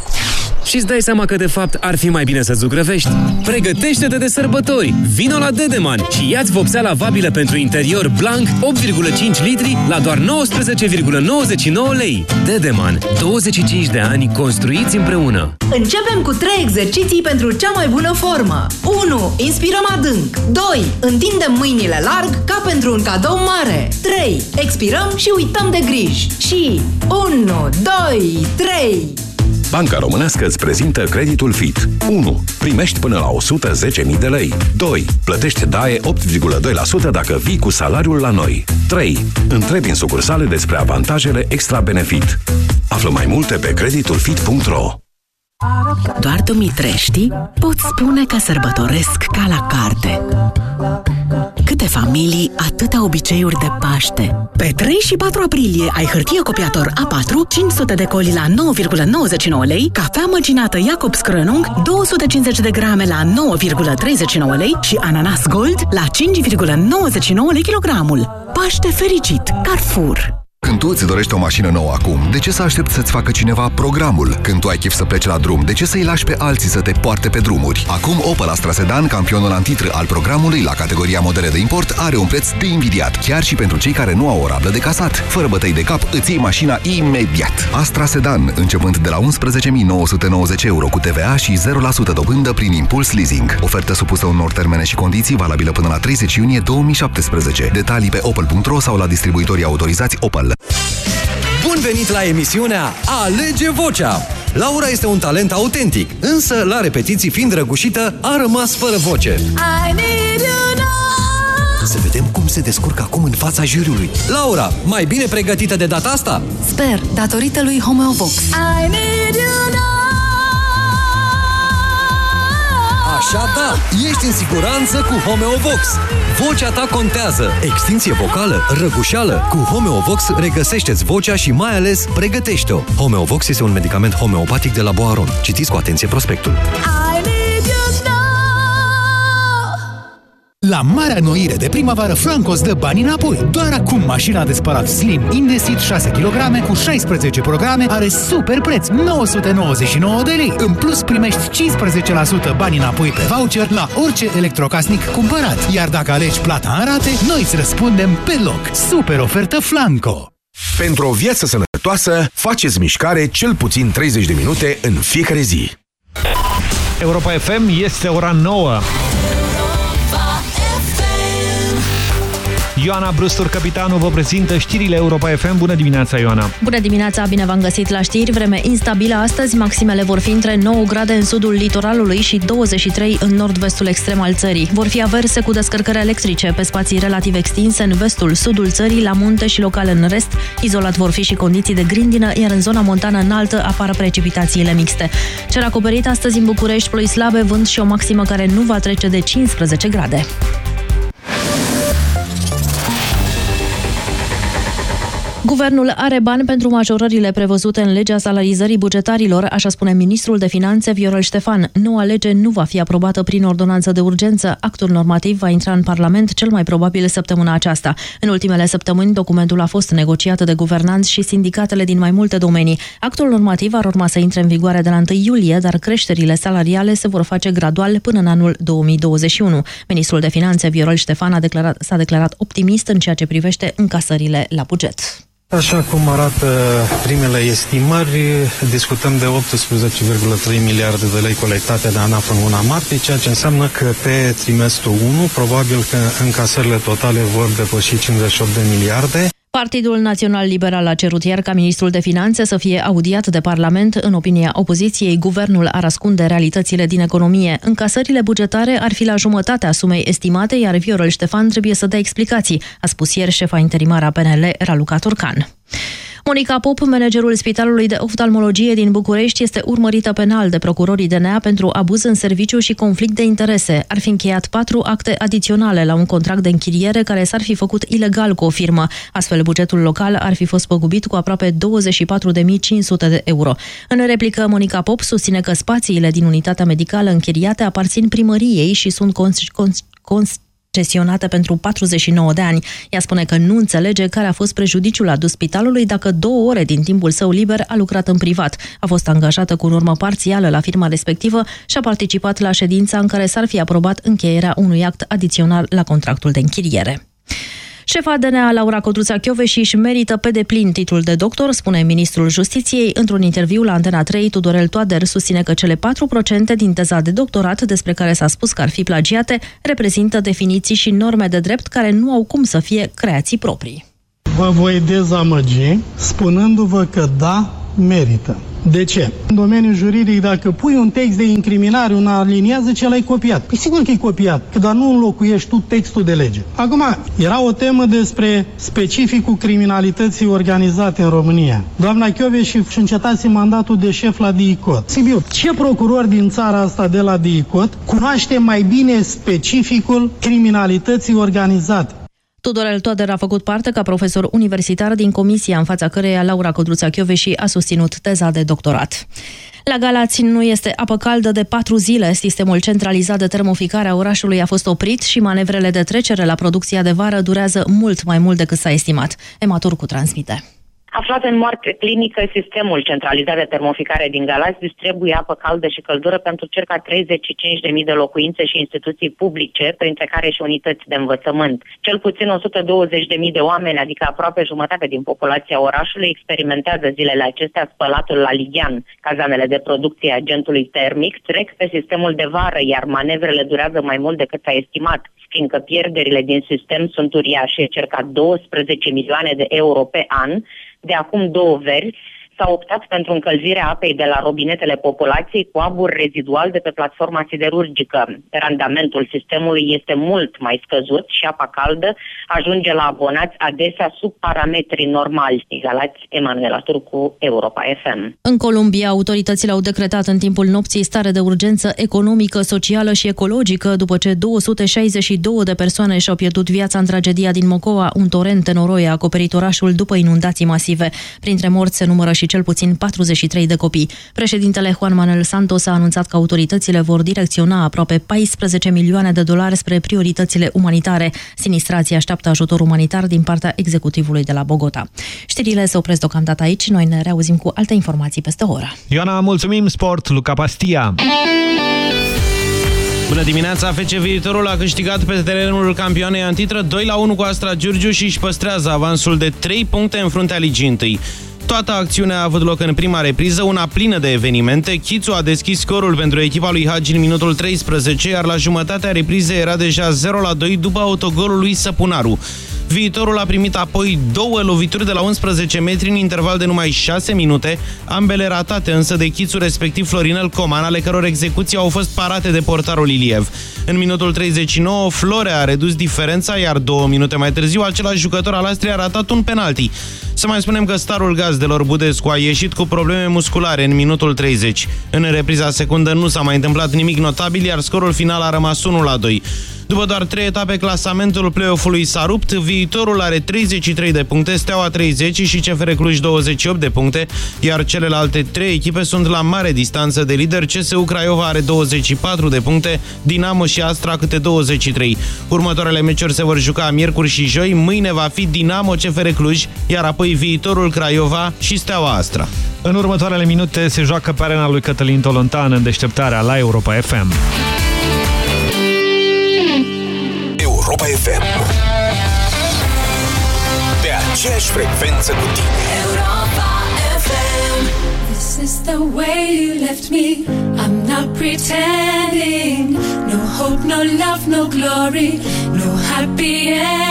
Speaker 22: și îți dai seama că de fapt ar fi mai bine să zugrăvești? Pregătește-te de sărbători! Vino la Dedeman și ia-ți vopsea lavabilă pentru interior blanc 8,5 litri la doar 19,99 lei. Dedeman. 25 de ani construiți împreună.
Speaker 25: Începem cu 3 exerciții pentru cea mai bună formă. 1. Inspirăm adânc. 2. Întindem mâinile larg ca pentru un cadou mare. 3. Expirăm și uităm de griji. Și 1, 2, 3.
Speaker 19: Banca Românească îți prezintă creditul FIT. 1. Primești până la 110.000 de lei. 2. Plătești DAE 8,2% dacă vii cu salariul la noi. 3. Întrebi în sucursale despre avantajele extra benefit. Află mai multe pe creditulfit.ro
Speaker 20: Doar dumitreștii pot spune că sărbătoresc ca la carte. Câte familii, atâtea obiceiuri de Paște. Pe 3 și 4 aprilie ai hârtie copiator A4, 500 de coli la 9,99 lei, cafea măcinată Jacobs Krönung, 250 de grame la 9,39 lei și ananas Gold la 5,99 lei kilogramul. Paște fericit! Carrefour!
Speaker 10: Când tu îți dorești o mașină nouă acum, de ce să aștepți să-ți facă cineva programul? Când tu ai chef să pleci la drum, de ce să-i lași pe alții să te poarte pe drumuri? Acum Opel Astra Sedan, campionul antitr al programului la categoria modele de import, are un preț de invidiat, chiar și pentru cei care nu au o rablă de casat. Fără bătăi de cap, îți iei mașina imediat. Astra Sedan, începând de la 11.990 euro cu TVA și 0% dobândă prin impuls leasing. Ofertă supusă unor termene și condiții valabilă până la 30 iunie 2017. Detalii pe opel.ro sau la distribuitorii autorizați Opel.
Speaker 9: Bun venit la emisiunea Alege Vocea! Laura este un talent autentic, însă la repetiții fiind răgușită, a rămas fără voce.
Speaker 25: I need you now.
Speaker 9: Să vedem cum se descurcă acum în fața juriului. Laura, mai bine pregătită de data asta?
Speaker 25: Sper, datorită lui Homeovox. I need you now.
Speaker 9: Așa da, ești în siguranță cu Homeovox. Vocea ta contează. Extinție vocală, răgușeală. Cu Homeovox regăsește-ți vocea și mai ales pregătește-o. Homeovox este un medicament homeopatic de la Boaron. Citiți cu atenție prospectul.
Speaker 25: I need
Speaker 3: La marea noire de primăvară Flanco îți dă bani înapoi. Doar acum mașina de spălat Slim Indesit 6 kg cu 16 programe are super preț 999 de lei. În plus primești 15% bani înapoi pe voucher la orice electrocasnic cumpărat. Iar dacă alegi plata în rate, noi îți răspundem pe loc. Super ofertă Flanco!
Speaker 19: Pentru o viață sănătoasă, faceți mișcare cel puțin 30 de minute în fiecare zi.
Speaker 1: Europa FM este ora 9. Ioana Brustur, capitanul, vă prezintă știrile Europa FM. Bună dimineața, Ioana!
Speaker 41: Bună dimineața, bine v-am găsit la știri. Vreme instabilă astăzi, maximele vor fi între 9 grade în sudul litoralului și 23 în nord-vestul extrem al țării. Vor fi averse cu descărcări electrice pe spații relativ extinse în vestul, sudul țării, la munte și local în rest. Izolat vor fi și condiții de grindină, iar în zona montană înaltă apar precipitațiile mixte. Cer acoperit astăzi în București, ploi slabe, vânt și o maximă care nu va trece de 15 grade. Guvernul are bani pentru majorările prevăzute în legea salarizării bugetarilor, așa spune ministrul de finanțe Viorel Ștefan. Noua lege nu va fi aprobată prin ordonanță de urgență. Actul normativ va intra în Parlament cel mai probabil săptămâna aceasta. În ultimele săptămâni, documentul a fost negociat de guvernanți și sindicatele din mai multe domenii. Actul normativ ar urma să intre în vigoare de la 1 iulie, dar creșterile salariale se vor face gradual până în anul 2021. Ministrul de Finanțe Viorel Ștefan a declarat, s-a declarat optimist în ceea ce privește încasările la buget.
Speaker 66: Așa cum arată primele estimări, discutăm de 18,3 miliarde de lei colectate de ANAF în luna martie, ceea ce înseamnă că pe trimestrul 1 probabil că încasările totale vor depăși 58 de miliarde.
Speaker 41: Partidul Național Liberal a cerut iar ca ministrul de finanțe să fie audiat de Parlament. În opinia opoziției, guvernul ar ascunde realitățile din economie. Încasările bugetare ar fi la jumătatea sumei estimate, iar Viorel Ștefan trebuie să dea explicații, a spus ieri șefa interimară a PNL, Raluca Turcan. Monica Pop, managerul Spitalului de Oftalmologie din București, este urmărită penal de procurorii DNA pentru abuz în serviciu și conflict de interese. Ar fi încheiat patru acte adiționale la un contract de închiriere care s-ar fi făcut ilegal cu o firmă. Astfel, bugetul local ar fi fost păgubit cu aproape 24.500 de euro. În replică, Monica Pop susține că spațiile din unitatea medicală închiriate aparțin primăriei și sunt cons- cons- cons- cesionată pentru 49 de ani. Ea spune că nu înțelege care a fost prejudiciul adus spitalului dacă două ore din timpul său liber a lucrat în privat. A fost angajată cu urmă parțială la firma respectivă și a participat la ședința în care s-ar fi aprobat încheierea unui act adițional la contractul de închiriere. Șefa DNA, Laura Codruța Chioveși, își merită pe deplin titlul de doctor, spune ministrul Justiției. Într-un interviu la Antena 3, Tudorel Toader susține că cele 4% din teza de doctorat, despre care s-a spus că ar fi plagiate, reprezintă definiții și norme de drept care nu au cum să fie creații proprii.
Speaker 67: Vă voi dezamăgi spunându-vă că da, merită. De ce? În domeniul juridic, dacă pui un text de incriminare, un aliniază, ce l-ai copiat. Păi sigur că e copiat, dar nu înlocuiești tu textul de lege. Acum, era o temă despre specificul criminalității organizate în România. Doamna Chioveș și încetați mandatul de șef la DICOT. Sibiu, ce procuror din țara asta de la DICOT cunoaște mai bine specificul criminalității organizate?
Speaker 41: Tudorel Toader a făcut parte ca profesor universitar din comisia în fața căreia Laura Codruța Chioveși a susținut teza de doctorat. La Galați nu este apă caldă de patru zile. Sistemul centralizat de termoficare a orașului a fost oprit și manevrele de trecere la producția de vară durează mult mai mult decât s-a estimat. Ema Turcu transmite.
Speaker 68: Aflat în moarte clinică, sistemul centralizat de termoficare din Galați distribuie apă caldă și căldură pentru circa 35.000 de locuințe și instituții publice, printre care și unități de învățământ. Cel puțin 120.000 de oameni, adică aproape jumătate din populația orașului, experimentează zilele acestea spălatul la Ligian. Cazanele de producție a agentului termic trec pe sistemul de vară, iar manevrele durează mai mult decât s-a estimat fiindcă pierderile din sistem sunt uriașe, circa 12 milioane de euro pe an, de acum două veri, s-a optat pentru încălzirea apei de la robinetele populației cu abur rezidual de pe platforma siderurgică. Randamentul sistemului este mult mai scăzut și apa caldă ajunge la abonați adesea sub parametrii normali. Galați Emanuela Turcu, Europa FM.
Speaker 41: În Columbia, autoritățile au decretat în timpul nopții stare de urgență economică, socială și ecologică după ce 262 de persoane și-au pierdut viața în tragedia din Mocoa, un torent în oroie a acoperit orașul după inundații masive. Printre morți se numără și cel puțin 43 de copii. Președintele Juan Manuel Santos a anunțat că autoritățile vor direcționa aproape 14 milioane de dolari spre prioritățile umanitare. Sinistrații așteaptă ajutor umanitar din partea executivului de la Bogota. Știrile se opresc deocamdată aici, noi ne reauzim cu alte informații peste o oră.
Speaker 1: Ioana, mulțumim, sport, Luca Pastia.
Speaker 44: Bună dimineața, FC Viitorul a câștigat pe terenul campioanei antitră 2 la 1 cu Astra Giurgiu și își păstrează avansul de 3 puncte în fruntea ligii întâi. Toată acțiunea a avut loc în prima repriză, una plină de evenimente. Chițu a deschis scorul pentru echipa lui Hagi în minutul 13, iar la jumătatea reprizei era deja 0 la 2 după autogolul lui Săpunaru. Viitorul a primit apoi două lovituri de la 11 metri în interval de numai 6 minute, ambele ratate însă de chițul respectiv Florinel Coman, ale căror execuții au fost parate de portarul Iliev. În minutul 39, Florea a redus diferența, iar două minute mai târziu, același jucător al Astriei a ratat un penalti. Să mai spunem că starul gazdelor Budescu a ieșit cu probleme musculare în minutul 30. În repriza secundă nu s-a mai întâmplat nimic notabil, iar scorul final a rămas 1 la 2. După doar 3 etape, clasamentul play-off-ului s-a rupt, viitorul are 33 de puncte, Steaua 30 și CFR Cluj 28 de puncte, iar celelalte 3 echipe sunt la mare distanță de lider, CSU Craiova are 24 de puncte, Dinamo și Astra câte 23. Următoarele meciuri se vor juca miercuri și joi, mâine va fi Dinamo CFR Cluj, iar apoi viitorul Craiova și Steaua Astra.
Speaker 1: În următoarele minute se joacă pe arena lui Cătălin Tolontan în deșteptarea la Europa FM.
Speaker 3: Europa FM. Pe aceeași frecvență cu tine.
Speaker 45: This is the way you left me. I'm not pretending. No hope, no love, no glory, no happy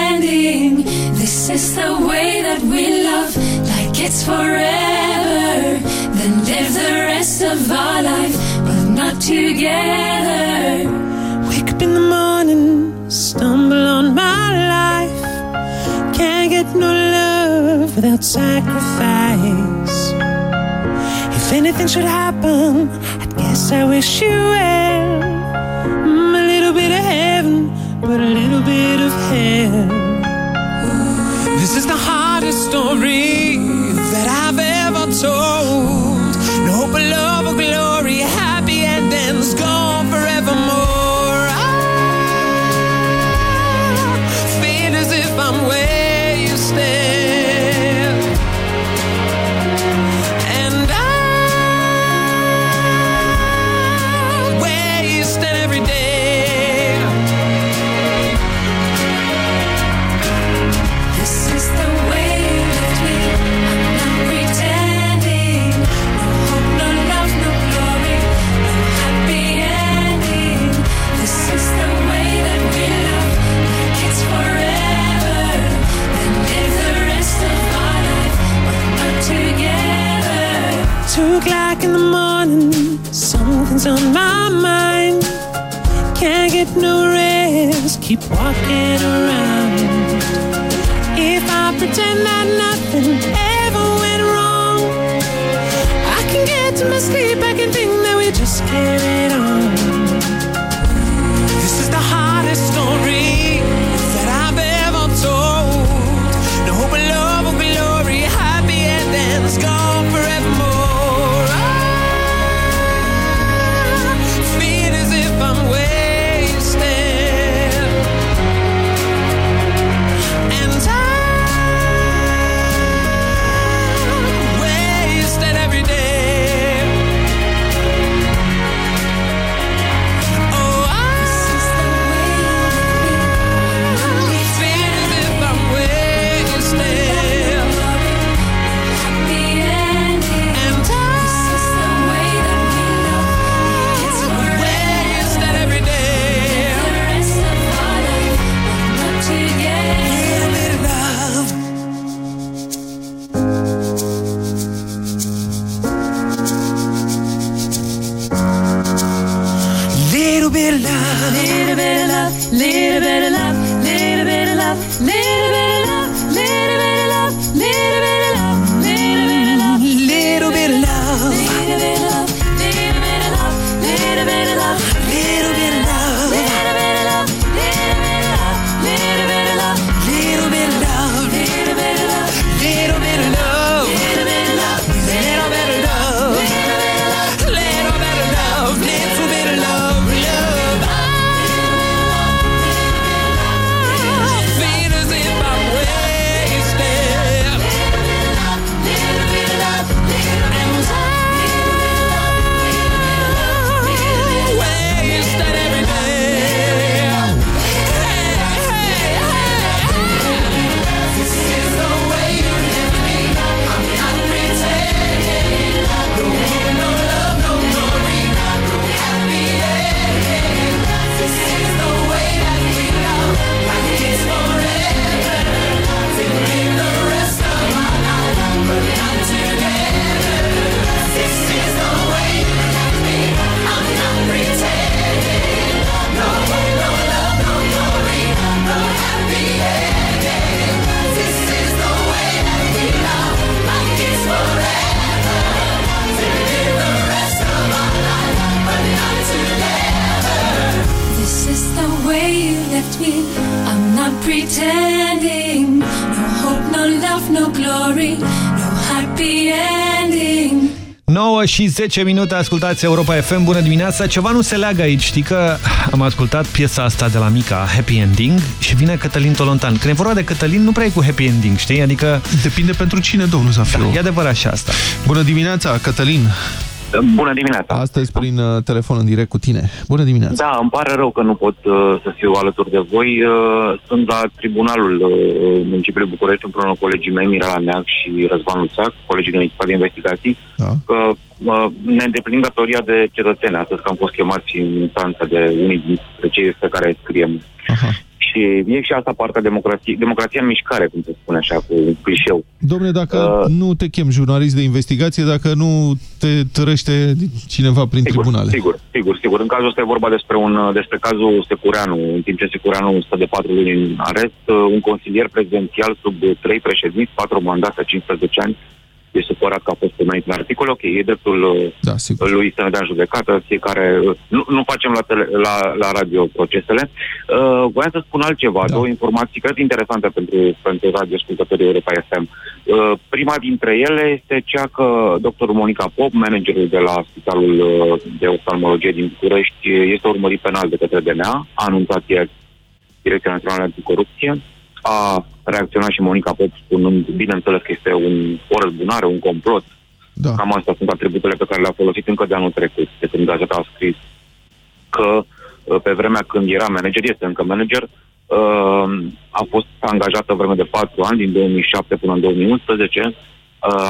Speaker 45: ending. This is the way that we love, like it's forever. Then live the rest of our life, but not together.
Speaker 69: Wake up in the morning, stumble on my life. Can't get no love without sacrifice. If anything should happen, I guess I wish you well. Mm, a little bit of heaven, but a little bit of hell. This is the hardest story that I've ever told. Keep walking around.
Speaker 1: 10 minute, ascultați Europa FM, bună dimineața. Ceva nu se leagă aici, știi că am ascultat piesa asta de la Mica, Happy Ending, și vine Cătălin Tolontan. Când e vorba de Cătălin, nu prea e cu Happy Ending, știi? Adică...
Speaker 2: Depinde pentru cine, domnul Zafiu.
Speaker 1: Da, e adevărat și asta.
Speaker 2: Bună dimineața, Cătălin.
Speaker 70: Bună dimineața!
Speaker 2: Astăzi prin uh, telefon în direct cu tine. Bună dimineața!
Speaker 70: Da, îmi pare rău că nu pot uh, să fiu alături de voi. Uh, sunt la Tribunalul uh, Municipiului București împreună cu colegii mei, Mirela Neac și Răzvan Luțac, colegii din echipa de investigații.
Speaker 2: Da.
Speaker 70: Că uh, ne îndeplinim datoria de cetățeni, astăzi că am fost chemați în instanță de unii dintre cei despre care scriem.
Speaker 2: Aha.
Speaker 70: Și e și asta partea democrației. Democrația în mișcare, cum se spune așa, cu un clișeu.
Speaker 2: Domne, dacă uh, nu te chem jurnalist de investigație, dacă nu te tărăște cineva prin
Speaker 70: Sigur,
Speaker 2: tribunale.
Speaker 70: Sigur, sigur, sigur. În cazul ăsta e vorba despre, un, despre cazul Secureanu. În timp ce Secureanu stă de patru luni în arest, uh, un consilier prezidențial sub trei președinți, patru mandate, 15 ani, e supărat că a fost numit în articol. Ok, e dreptul uh,
Speaker 2: da,
Speaker 70: lui să ne dea în judecată. Fiecare... uh, Nu, nu facem la, tele, la, la radio procesele. Uh, voiam să spun altceva, da. două informații cred interesante pentru, pentru radioascultătorii Europa FM. Uh, prima dintre ele este cea că doctorul Monica Pop, managerul de la Spitalul uh, de Oftalmologie din București, este urmărit penal de către DNA, a anunțat ieri Direcția Națională Anticorupție, a reacționat și Monica Pop spunând, bineînțeles că este un, o răzbunare, un complot.
Speaker 2: Da.
Speaker 70: Cam astea sunt atributele pe care le-a folosit încă de anul trecut, de când Gazeta a scris că uh, pe vremea când era manager, este încă manager, uh, a fost angajată vreme de patru ani, din 2007 până în 2011, uh,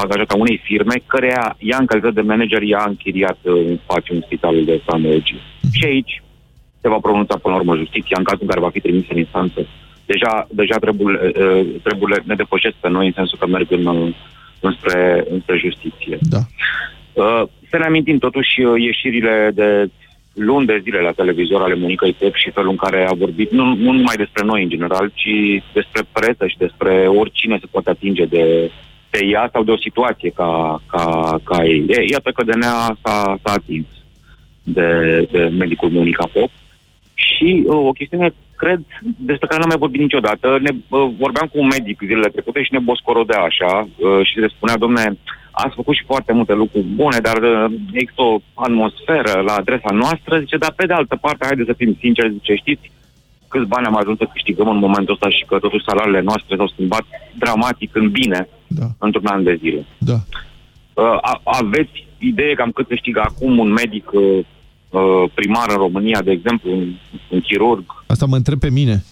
Speaker 70: angajată a unei firme, care ea, în calitate de manager, i-a închiriat uh, un spațiu în spitalul de oftalmologie. Și aici se va pronunța până la urmă justiția, în cazul în care va fi trimis în instanță. Deja, deja treburile, uh, treburile ne depășesc pe noi în sensul că merg în, uh, înspre, înspre justiție.
Speaker 2: Da.
Speaker 70: Uh, să ne amintim totuși uh, ieșirile de luni de zile la televizor ale Monicăi Pep și felul în care a vorbit, nu, nu numai despre noi în general, ci despre presă și despre oricine se poate atinge de, de ea sau de o situație ca, ca, ca ei. E, iată că DNA s-a, s-a atins de, de medicul Monica Pop și uh, o chestiune, cred, despre care n-am mai vorbit niciodată. Ne, uh, vorbeam cu un medic zilele trecute și ne boscorodea așa uh, și le spunea, domne, ați făcut și foarte multe lucruri bune, dar uh, există o atmosferă la adresa noastră, zice, dar pe de altă parte, haideți să fim sinceri, zice, știți câți bani am ajuns să câștigăm în momentul ăsta și că totuși salariile noastre s-au schimbat dramatic în bine
Speaker 2: da.
Speaker 70: într-un an de zile.
Speaker 2: Da.
Speaker 70: Uh, a, aveți idee cam cât câștigă acum un medic uh, uh, primar în România, de exemplu, un, un chirurg?
Speaker 2: Asta mă întreb pe mine.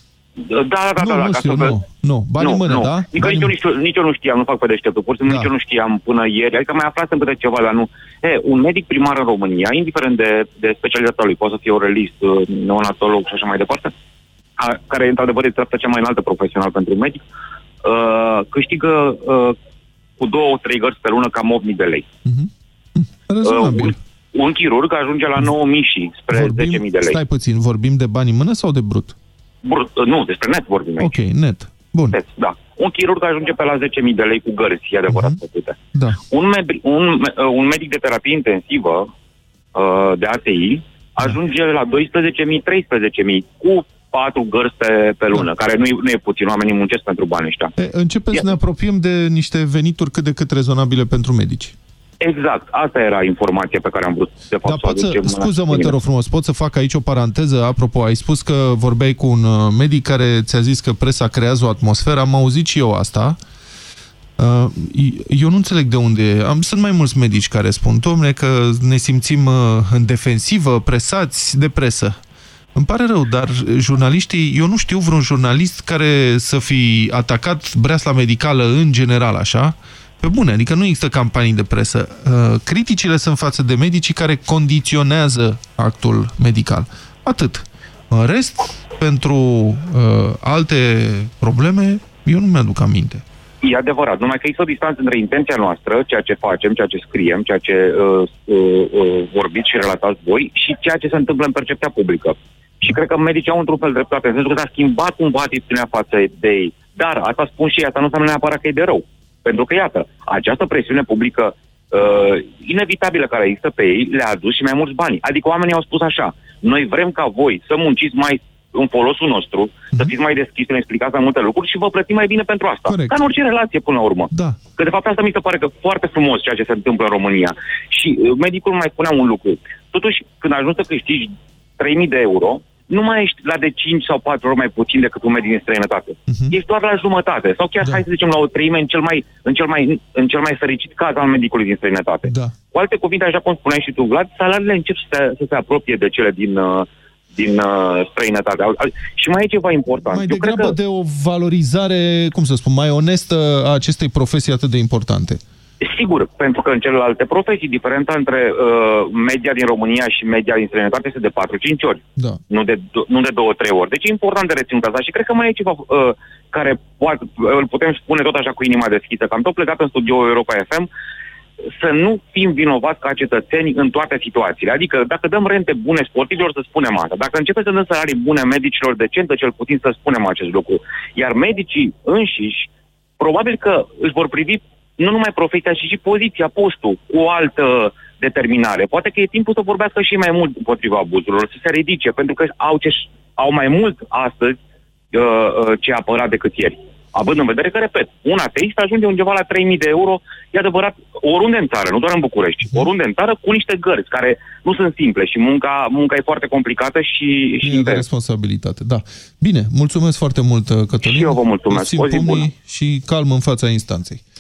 Speaker 70: Da, da, da,
Speaker 2: nu,
Speaker 70: da, da,
Speaker 2: nu
Speaker 70: ca
Speaker 2: știu,
Speaker 70: să vă-
Speaker 2: nu. Nu, bani
Speaker 70: nu,
Speaker 2: în mână,
Speaker 70: nu.
Speaker 2: da?
Speaker 70: Nici,
Speaker 2: Bani
Speaker 70: nici, eu, nici, eu- nici eu nu știam, nu fac pe deșteptul, pur și simplu
Speaker 2: Da.
Speaker 70: nici eu nu știam până ieri, adică mai aflasem câte ceva, dar nu. E, un medic primar în România, indiferent de, de specialitatea lui, poate să fie orelist, uh, neonatolog și așa mai departe, a, care într-adevăr este treapta cea mai înaltă profesional pentru un medic, uh, câștigă uh, cu două, trei gărzi pe lună cam 8.000 de lei.
Speaker 2: Rezonabil.
Speaker 70: un, un chirurg ajunge la 9.000 și spre 10.000 de lei.
Speaker 2: Stai puțin, vorbim de bani în mână sau de brut?
Speaker 70: Brut, uh, nu, despre net vorbim aici.
Speaker 2: Ok, net. Bun.
Speaker 70: Net, da. Un chirurg ajunge pe la 10.000 de lei cu gărzi, e adevărat
Speaker 2: Mhm.
Speaker 70: făcute.
Speaker 2: Da.
Speaker 70: Un, mebri, un, me- uh, un medic de terapie intensivă uh, de ATI ajunge la 12.000, 13.000 cu patru gărzi pe, pe lună, care nu e, nu e puțin, oamenii muncesc pentru bani ăștia.
Speaker 2: E, începem să ne apropiem de niște venituri cât de cât rezonabile pentru medici.
Speaker 70: Exact, asta era informația pe care am vrut de fapt
Speaker 2: Dar
Speaker 70: să o
Speaker 2: pot să,
Speaker 70: aducem. la
Speaker 2: scuză-mă, te
Speaker 70: dimineață.
Speaker 2: rog frumos, pot să fac aici o paranteză? Apropo, ai spus că vorbeai cu un uh, medic care ți-a zis că presa creează o atmosferă, am auzit și eu asta. Uh, Eu nu înțeleg de unde e. Am, sunt mai mulți medici care spun, domne, că ne simțim uh, în defensivă, presați de presă. Îmi pare rău, dar jurnaliștii, eu nu știu vreun jurnalist care să fi atacat breasla medicală în general, așa, pe bune, adică nu există campanii de presă. Uh, Criticile sunt față de medicii care condiționează actul medical. Atât. În rest, pentru uh, alte probleme, eu nu mi-aduc aminte.
Speaker 70: E adevărat, numai că există o distanță între intenția noastră, ceea ce facem, ceea ce scriem, ceea ce uh, uh, uh, vorbiți și relatați voi și ceea ce se întâmplă în percepția publică. Și cred că medicii au într-un fel dreptate, în sensul că s-a schimbat cumva atitudinea față de ei. Dar asta spun și ei, asta nu înseamnă neapărat că e de rău. Pentru că, iată, această presiune publică uh, inevitabilă care există pe ei le-a adus și mai mulți bani. Adică oamenii au spus așa, noi vrem ca voi să munciți mai în folosul nostru, să fiți mai deschiși, să ne explicați mai multe lucruri și vă plătim mai bine pentru asta.
Speaker 71: Corect.
Speaker 70: Ca în orice relație, până la urmă.
Speaker 71: Da.
Speaker 70: Că de fapt asta mi se pare că foarte frumos ceea ce se întâmplă în România. Și uh, medicul mai spunea un lucru. Totuși, când ajungi să câștigi 3.000 de euro, nu mai ești la de 5 sau 4 ori mai puțin decât un medic din străinătate. Uh-huh. Ești doar la jumătate. Sau chiar, da. hai să zicem, la o treime în cel mai, în cel mai, în cel mai fericit caz al medicului din străinătate.
Speaker 71: Da.
Speaker 70: Cu alte cuvinte, așa cum spuneai și tu, Vlad, salariile încep să se, să se apropie de cele din, uh, din uh, străinătate. Al- al- Și mai e ceva important.
Speaker 71: Mai
Speaker 70: Eu cred
Speaker 71: degrabă
Speaker 70: că...
Speaker 71: de o valorizare, cum să spun, mai onestă a acestei profesii atât de importante.
Speaker 70: Sigur, pentru că în celelalte profesii diferența între uh, media din România și media din străinătate este de 4-5 ori,
Speaker 71: Da.
Speaker 70: nu de, do- nu de 2-3 ori. Deci e important de reținut asta și cred că mai e ceva uh, care poate, îl putem spune tot așa cu inima deschisă, că am tot plecat în studioul Europa FM să nu fim vinovați ca cetățeni în toate situațiile. Adică dacă dăm rente bune sportivilor, să spunem asta. Dacă începem să dăm salarii bune medicilor decente, cel puțin să spunem acest lucru. Iar medicii înșiși, probabil că își vor privi nu numai profesia, ci și poziția, postul, cu o altă determinare. Poate că e timpul să vorbească și mai mult împotriva abuzurilor, să se ridice, pentru că au, ce, au mai mult astăzi uh, uh, ce apăra decât ieri. Având în vedere că, repet, un ateist ajunge undeva la 3.000 de euro, e adevărat, oriunde în țară, nu doar în București, oriunde în țară, cu niște gărzi care nu sunt simple și munca, munca e foarte complicată și, și
Speaker 71: E de responsabilitate, da. Bine, mulțumesc foarte mult, Cătălin.
Speaker 70: Și eu vă mulțumesc.
Speaker 71: Țin
Speaker 70: O zi bună.
Speaker 71: pumnii și calm în fața instanței.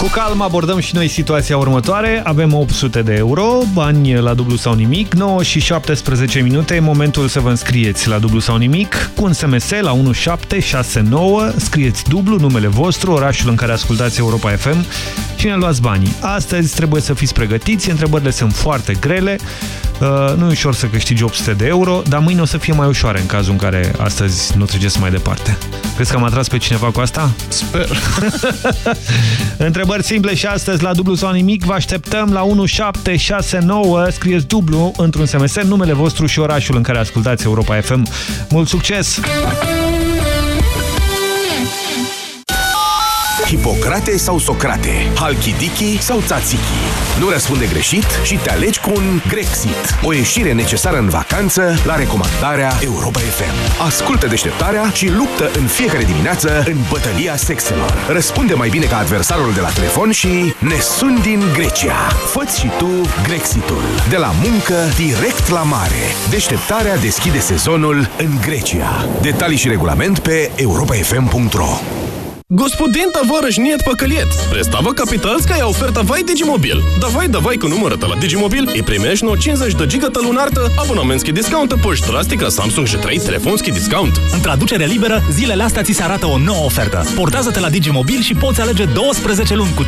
Speaker 1: Cu calm abordăm și noi situația următoare. Avem 800 de euro, bani la dublu sau nimic, 9 și 17 minute, e momentul să vă înscrieți la dublu sau nimic, cu un SMS la 1769, scrieți dublu, numele vostru, orașul în care ascultați Europa FM și ne luați banii. Astăzi trebuie să fiți pregătiți, întrebările sunt foarte grele, uh, nu e ușor să câștigi 800 de euro, dar mâine o să fie mai ușoare în cazul în care astăzi nu treceți mai departe. Crezi că am atras pe cineva cu asta?
Speaker 71: Sper.
Speaker 1: Întrebări simple și astăzi la dublu sau nimic. Vă așteptăm la 1769. Scrieți dublu într-un SMS numele vostru și orașul în care ascultați Europa FM. Mult succes!
Speaker 3: Hipocrate sau Socrate, Halkidiki sau Tzatziki. Nu răspunde greșit și te alegi cu un Grexit. O ieșire necesară în vacanță la recomandarea Europa FM. Ascultă deșteptarea și luptă în fiecare dimineață în bătălia sexelor. Răspunde mai bine ca adversarul de la telefon și ne suni din Grecia. Făți și tu Grexitul. De la muncă direct la mare. Deșteptarea deschide sezonul în Grecia. Detalii și regulament pe europafm.ro
Speaker 72: Господин товарищ нет поколет. Представа капиталская оферта Вай Digimobil. Давай, давай cu numărătă la Digimobil и primești nou 50 de giga lunartă, abonamentski discount по drastica Samsung J3 telefonski discount.
Speaker 73: În traducere liberă, zilele astea ți se arată o nouă ofertă. Portează-te la Digimobil și poți alege 12 luni cu 50%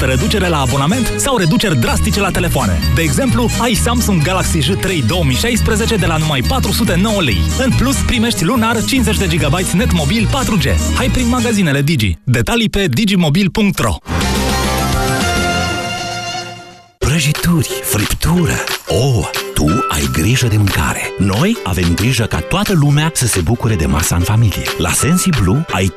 Speaker 73: reducere la abonament sau reduceri drastice la telefoane. De exemplu, ai Samsung Galaxy J3 2016 de la numai 409 lei. În plus, primești lunar 50 de GB net mobil 4G. Hai prin magazinele Digi. Detalii pe digimobil.ro
Speaker 19: Prăjituri, friptură. Oh, tu ai grijă de mâncare. Noi avem grijă ca toată lumea să se bucure de masa în familie. La Sensiblu ai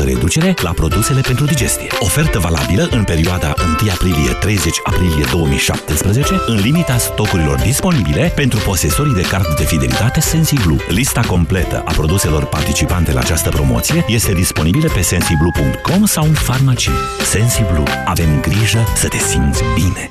Speaker 19: 30% reducere la produsele pentru digestie. Ofertă valabilă în perioada 1 aprilie-30 aprilie 2017 în limita stocurilor disponibile pentru posesorii de card de fidelitate Sensiblu. Lista completă a produselor participante la această promoție este disponibilă pe sensiblu.com sau în farmacii. Sensiblu. Avem grijă să te simți bine.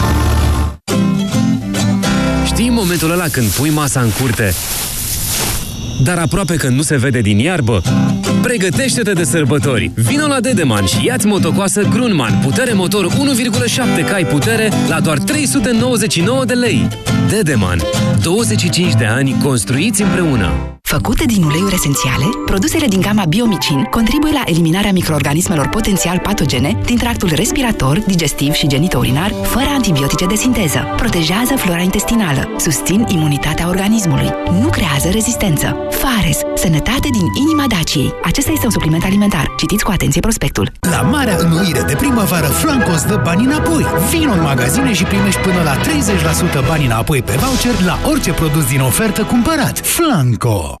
Speaker 22: Știi momentul ăla când pui masa în curte, dar aproape că nu se vede din iarbă? Pregătește-te de sărbători! Vino la Dedeman și ia-ți motocoasă Grunman, putere motor 1,7 cai putere la doar 399 de lei. Dedeman. 25 de ani construiți împreună.
Speaker 20: Făcute din uleiuri esențiale, produsele din gama Biomicin contribuie la eliminarea microorganismelor potențial patogene din tractul respirator, digestiv și genitourinar, fără antibiotice de sinteză. Protejează flora intestinală, susțin imunitatea organismului, nu creează rezistență. Fares, sănătate din inima Daciei. Acesta este un supliment alimentar. Citiți cu atenție prospectul.
Speaker 74: La marea înnoire de primăvară, Flanco îți dă bani înapoi. Vino în magazine și primești până la 30% bani înapoi pe voucher la orice produs din ofertă cumpărat. Flanco!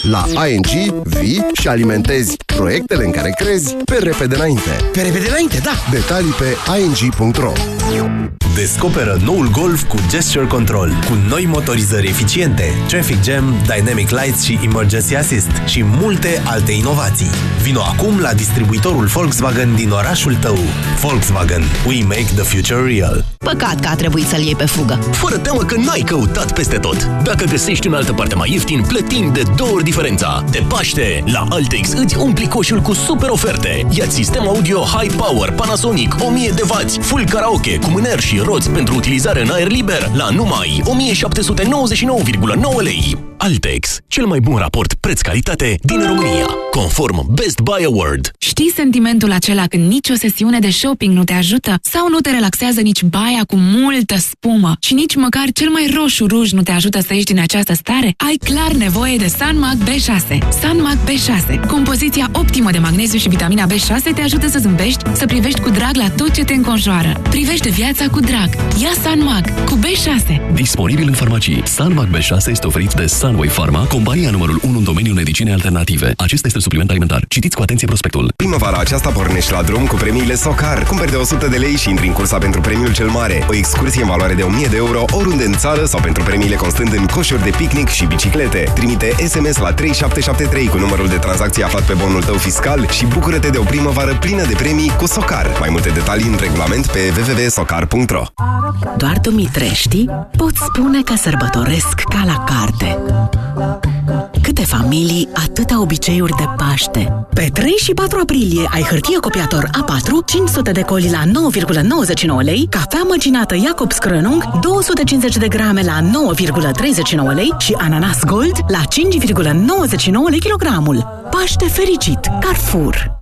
Speaker 10: La ING vii și alimentezi proiectele în care crezi pe repede înainte.
Speaker 3: Pe repede înainte, da!
Speaker 10: Detalii pe ing.ro
Speaker 21: Descoperă noul Golf cu Gesture Control, cu noi motorizări eficiente, Traffic Jam, Dynamic Lights și Emergency Assist și multe alte inovații. Vino acum la distribuitorul Volkswagen din orașul tău. Volkswagen. We make the future real.
Speaker 75: Păcat că a trebuit să-l iei pe fugă.
Speaker 38: Fără teamă că n-ai căutat peste tot. Dacă găsești în altă parte mai ieftin, plătim de două ori diferența. De Paște, la Altex îți umpli coșul cu super oferte. ia sistem audio High Power Panasonic 1000 de W, full karaoke cu mâner și roți pentru utilizare în aer liber la numai 1799,9 lei. Altex, cel mai bun raport preț-calitate din România, conform Best Buy Award.
Speaker 76: Știi sentimentul acela când nici o sesiune de shopping nu te ajută? Sau nu te relaxează nici baia cu multă spumă? Și nici măcar cel mai roșu ruj nu te ajută să ieși din această stare? Ai clar nevoie de Sanmac B6. Sanmac B6. Compoziția optimă de magneziu și vitamina B6 te ajută să zâmbești, să privești cu drag la tot ce te înconjoară. Privește viața cu drag. Ia Sanmac cu B6.
Speaker 38: Disponibil în farmacii. Sanmac B6 este oferit de Sunway Pharma, compania numărul 1 în domeniul medicinei alternative. Acesta este supliment alimentar. Citiți cu atenție prospectul.
Speaker 10: Primăvara aceasta pornești la drum cu premiile Socar. Cumperi de 100 de lei și intri în cursa pentru premiul cel mare. O excursie în valoare de 1000 de euro oriunde în țară sau pentru premiile constând în coșuri de picnic și biciclete. Trimite SMS la 3773 cu numărul de tranzacție aflat pe bonul tău fiscal și bucură-te de o primăvară plină de premii cu Socar. Mai multe detalii în regulament pe www.socar.ro
Speaker 20: Doar Dumitrești pot spune că sărbătoresc ca la carte. Câte familii, atâtea obiceiuri de Paște. Pe 3 și 4 aprilie ai hârtie copiator A4, 500 de coli la 9,99 lei, cafea măcinată Jacobs Krönung, 250 de grame la 9,39 lei și ananas Gold la 5,99 lei kilogramul. Paște fericit! Carrefour!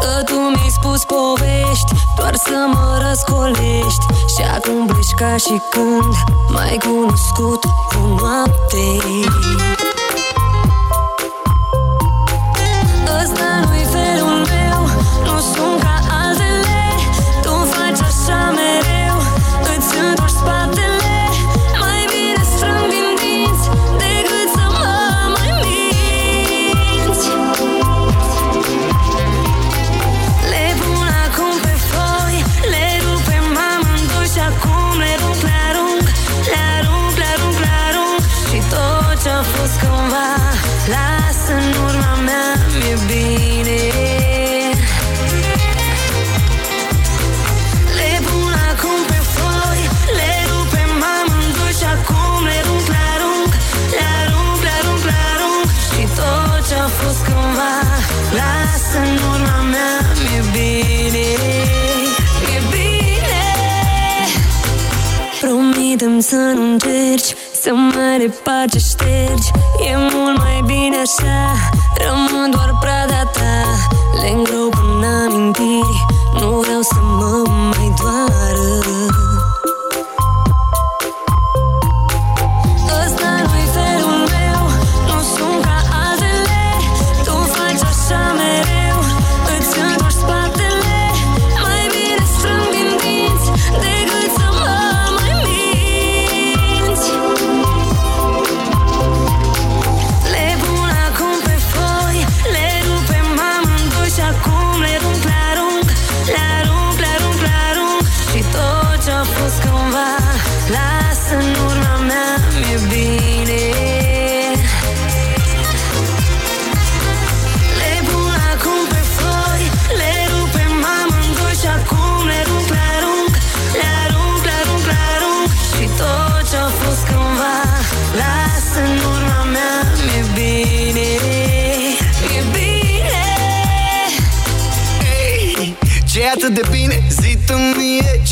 Speaker 45: Că tu mi-ai spus povești Doar să mă răscolești. Și acum pleci ca și când M-ai cunoscut o noapte. Ăsta nu-i felul meu Nu sunt ca altele. Tu faci așa mereu îndemn să nu încerci Să mai departe ștergi E mult mai bine așa. Rămân doar prada ta. Le îngrop în amintiri Nu vreau să mă mai doară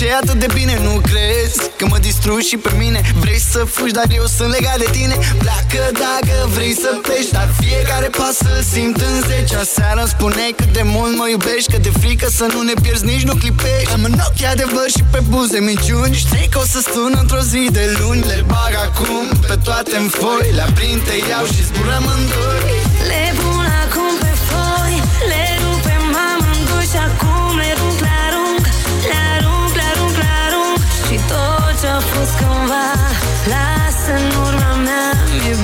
Speaker 25: ce e atât de bine? Nu crezi? Că mă distrugi și pe mine? Vrei să fugi, dar eu sunt legat de tine. Pleacă dacă vrei să pleci Dar fiecare pas să simt în zecea seară Îmi spuneai cât de mult mă iubești Că de frică să nu ne pierzi, nici nu clipești. Am în ochi adevăr și pe buze minciuni. Știi că o să sun într-o zi de luni. Le bag acum pe toate în foi Le aprind, te iau și zburăm în doi
Speaker 45: fost cândva Lasă în urma mea Mi-e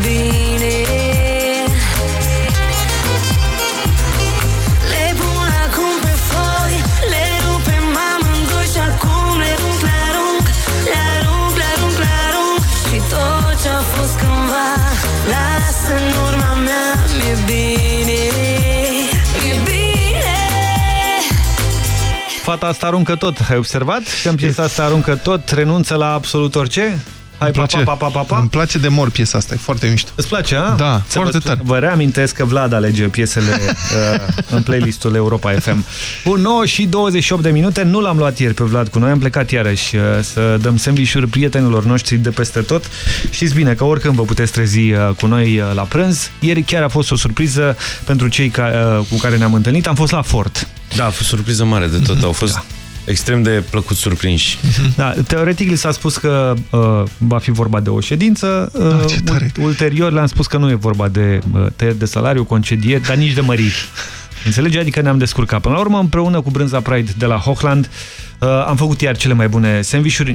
Speaker 1: Fata asta aruncă tot, ai observat? Și am piesa asta aruncă tot, renunță la absolut orice? Hai,
Speaker 2: Îmi place,
Speaker 1: pa, pa, pa, pa, pa.
Speaker 2: îmi place de mor piesa asta, e foarte mișto.
Speaker 1: Îți place, a?
Speaker 2: Da,
Speaker 1: Să
Speaker 2: foarte
Speaker 1: vă,
Speaker 2: tare.
Speaker 1: Vă reamintesc că Vlad alege piesele uh, în playlistul Europa FM. Bun, 9 și 28 de minute, nu l-am luat ieri pe Vlad cu noi, am plecat iarăși uh, să dăm sandvișuri prietenilor noștri de peste tot. Știți bine că oricând vă puteți trezi uh, cu noi uh, la prânz. Ieri chiar a fost o surpriză pentru cei ca, uh, cu care ne-am întâlnit. Am fost la Fort.
Speaker 77: Da, a fost surpriză mare de tot. Au fost da. Extrem de plăcut surprinși.
Speaker 1: Da, teoretic li s-a spus că uh, va fi vorba de o ședință. Uh,
Speaker 2: Da, ce
Speaker 1: ulterior le-am spus că nu e vorba de uh, tăieri de salariu, concedieri, dar nici de măriri. Înțelege? Adică ne-am descurcat. Până la urmă, împreună cu Brânza Pride de la Hochland, uh, am făcut iar cele mai bune sandvișuri.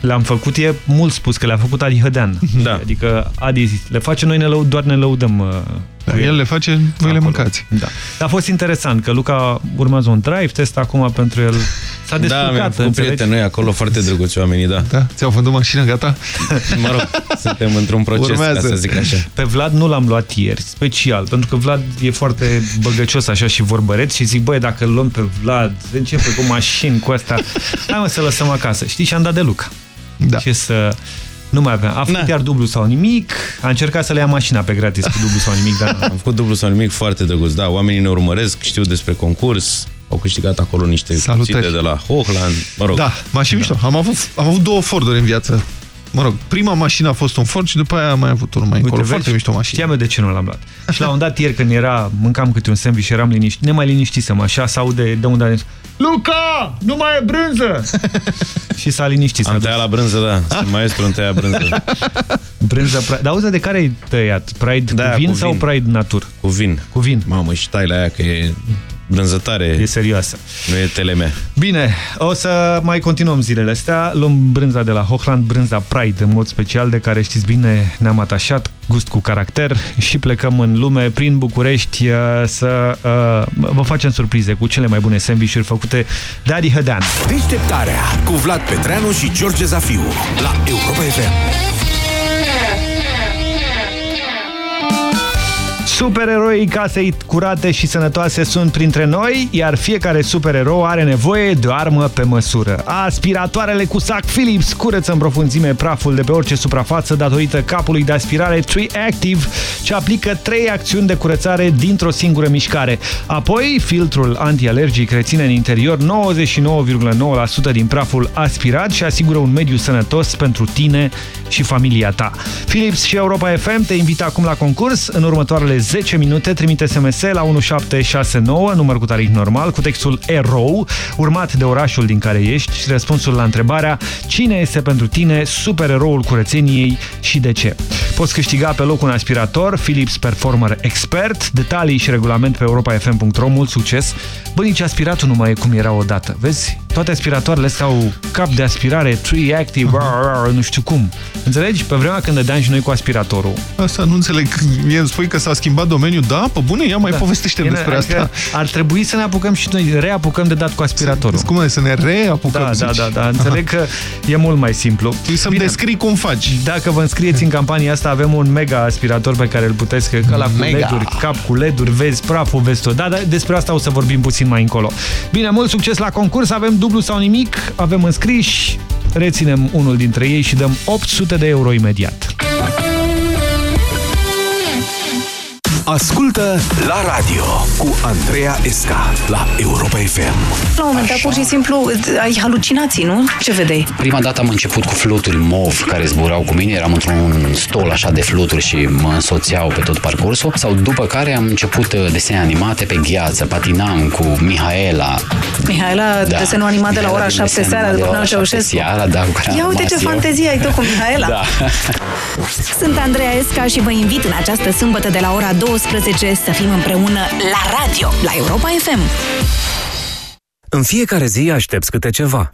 Speaker 1: Le-am făcut, e mult spus că le-a făcut Adi Hădean.
Speaker 77: Da.
Speaker 1: Adică Adi le face, noi ne lău, doar ne lăudăm. Uh,
Speaker 2: Da, el le face, voi le mâncați.
Speaker 1: Da. Dar a fost interesant că Luca urmează un drive, test acum pentru el. S-a
Speaker 77: Da,
Speaker 1: descurcat,
Speaker 77: mi-am făcut
Speaker 1: înțelegi?
Speaker 77: prieteni noi acolo, foarte drăguți oamenii, da.
Speaker 2: Da? Ți-au vândut mașină, gata?
Speaker 77: Mă rog, suntem într-un proces,
Speaker 1: Urmează.
Speaker 77: ca să zic așa.
Speaker 1: Pe Vlad nu l-am luat ieri, special, pentru că Vlad e foarte băgăcios așa și vorbăreț și zic, băi, dacă îl luăm pe Vlad, începe cu mașini, cu asta, hai mă să lăsăm acasă. Știi, și am dat de Luca.
Speaker 2: Da.
Speaker 1: Și să... Nu mai aveam. A făcut iar dublu sau nimic. A încercat să le ia mașina pe gratis cu dublu sau nimic, dar
Speaker 77: Am făcut dublu sau nimic foarte drăguț. Da, oamenii ne urmăresc, știu despre concurs, au câștigat acolo niște
Speaker 2: Salutări.
Speaker 77: cuțite de la Hochland, mă rog.
Speaker 2: Da, mașini mișto. Am avut, am avut două Forduri în viață. Mă rog, prima mașină a fost un Ford și după aia am mai avut unul mai încolo.
Speaker 1: Uite,
Speaker 2: Foarte
Speaker 1: vezi?
Speaker 2: mișto mașină.
Speaker 1: Știam eu de ce nu l-am luat. Și la un dat ieri când era, mâncam câte un sandwich și eram liniștit, ne mai liniștisem așa, să aude de unde a zis, Luca, nu mai e brânză! și s-a liniștit.
Speaker 77: Am tăiat la brânză, da. Sunt maestru în tăiat brânză.
Speaker 1: Brânză, Pride. Dar auzi, de care ai tăiat? Pride
Speaker 77: Da,
Speaker 1: cu vin
Speaker 77: cu
Speaker 1: sau
Speaker 77: vin.
Speaker 1: Pride natur?
Speaker 77: Cu vin.
Speaker 1: Cu vin.
Speaker 77: Mamă, și tai la aia că e brânzătare.
Speaker 1: E serioasă.
Speaker 77: Nu e telemea.
Speaker 1: Bine, o să mai continuăm zilele astea. Luăm brânza de la Hochland, brânza Pride, în mod special, de care știți bine ne-am atașat, gust cu caracter și plecăm în lume, prin București, uh, să uh, vă facem surprize cu cele mai bune sandvișuri făcute de Adi Hădean.
Speaker 3: Deșteptarea cu Vlad Petreanu și George Zafiu la Europa FM.
Speaker 1: Supereroii casei curate și sănătoase sunt printre noi, iar fiecare supererou are nevoie de o armă pe măsură. Aspiratoarele cu sac Philips curăță în profunzime praful de pe orice suprafață datorită capului de aspirare Tree Active, ce aplică trei acțiuni de curățare dintr-o singură mișcare. Apoi, filtrul antialergic reține în interior 99,9% din praful aspirat și asigură un mediu sănătos pentru tine și familia ta. Philips și Europa FM te invită acum la concurs. În următoarele 10 minute trimite SMS la 1769, număr cu tarif normal, cu textul EROU, urmat de orașul din care ești și răspunsul la întrebarea cine este pentru tine supereroul curățeniei și de ce. Poți câștiga pe loc un aspirator Philips Performer Expert, detalii și regulament pe europafm.ro. Mult succes! Bă, nici aspiratul nu mai e cum era odată. Vezi? Toate aspiratoarele au cap de aspirare, tree active, uh -huh. nu știu cum. Înțelegi? Pe vremea când dădeam și noi cu aspiratorul.
Speaker 2: Asta nu înțeleg. Mie îmi spui că s-a schimbat domeniul. Da, pe bune, ia mai da. povestește despre asta.
Speaker 1: Ar trebui să ne apucăm și noi, reapucăm de dat cu aspiratorul.
Speaker 2: Cum e, să ne reapucăm,
Speaker 1: Da, da, da, da. Înțeleg că e mult mai simplu.
Speaker 2: Tu să-mi descrii cum faci.
Speaker 1: Dacă vă înscrieți în campania asta, avem un mega aspirator pe care îl puteți, că la cu LED-uri, cap cu LED-uri, vezi praful, vezi tot. Da, da, despre asta o să vorbim puțin mai încolo. Bine, mult succes la concurs, avem dublu sau nimic, avem înscriși, reținem unul dintre ei și dăm 800 de euro imediat.
Speaker 38: Ascultă la radio cu Andreea Esca la Europa FM.
Speaker 78: La un moment dat, pur și simplu, ai halucinații, nu? Ce vedeai?
Speaker 79: Prima dată am început cu fluturi mov care zburau cu mine, eram într-un stol așa de fluturi și mă însoțeau pe tot parcursul, sau după care am început uh, desene animate pe gheață, patinam cu Mihaela.
Speaker 78: Mihaela, da. desenul animat de la ora 7 seara de Bogdan Ceaușescu.
Speaker 79: Seara, da, cu care
Speaker 78: Ia uite ce
Speaker 79: eu.
Speaker 78: fantezie ai tu cu Mihaela.
Speaker 79: Da.
Speaker 78: Sunt Andreea Esca și vă invit în această sâmbătă de la ora 12 să fim împreună la radio, la Europa FM.
Speaker 22: În fiecare zi aștepți câte ceva.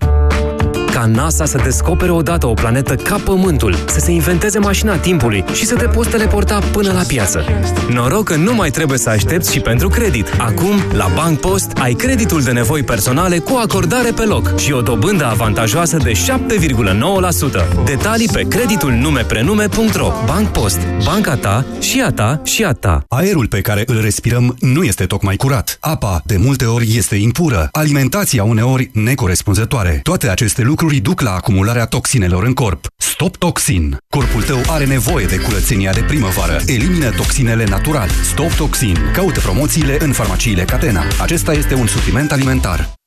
Speaker 22: Ca NASA să descopere odată o planetă ca Pământul, să se inventeze mașina timpului și să te poți teleporta până la piață. Noroc că nu mai trebuie să aștepți și pentru credit. Acum, la Bank Post, ai creditul de nevoi personale cu acordare pe loc și o dobândă avantajoasă de 7,9%. Detalii pe creditul nume-prenume.ro Bank Post. Banca ta și a ta și a ta.
Speaker 40: Aerul pe care îl respirăm nu este tocmai curat. Apa, de multe ori, este impură. Alimentația, uneori, necorespunzătoare. Toate aceste lucruri duc la acumularea toxinelor în corp. Stop Toxin. Corpul tău are nevoie de curățenia de primăvară. Elimină toxinele natural. Stop Toxin. Caută promoțiile în farmaciile Catena. Acesta este un supliment alimentar.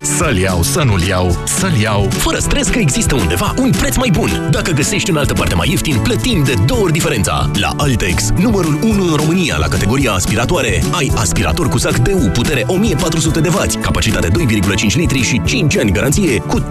Speaker 38: Să-l iau, să nu-l iau, să-l iau. Fără stres că există undeva un preț mai bun. Dacă găsești în altă parte mai ieftin, plătim de două ori diferența. La Altex, numărul 1 în România la categoria aspiratoare Ai aspirator cu sac DU, putere 1400 de W Capacitate 2,5 litri și 5 ani garanție Cu 30%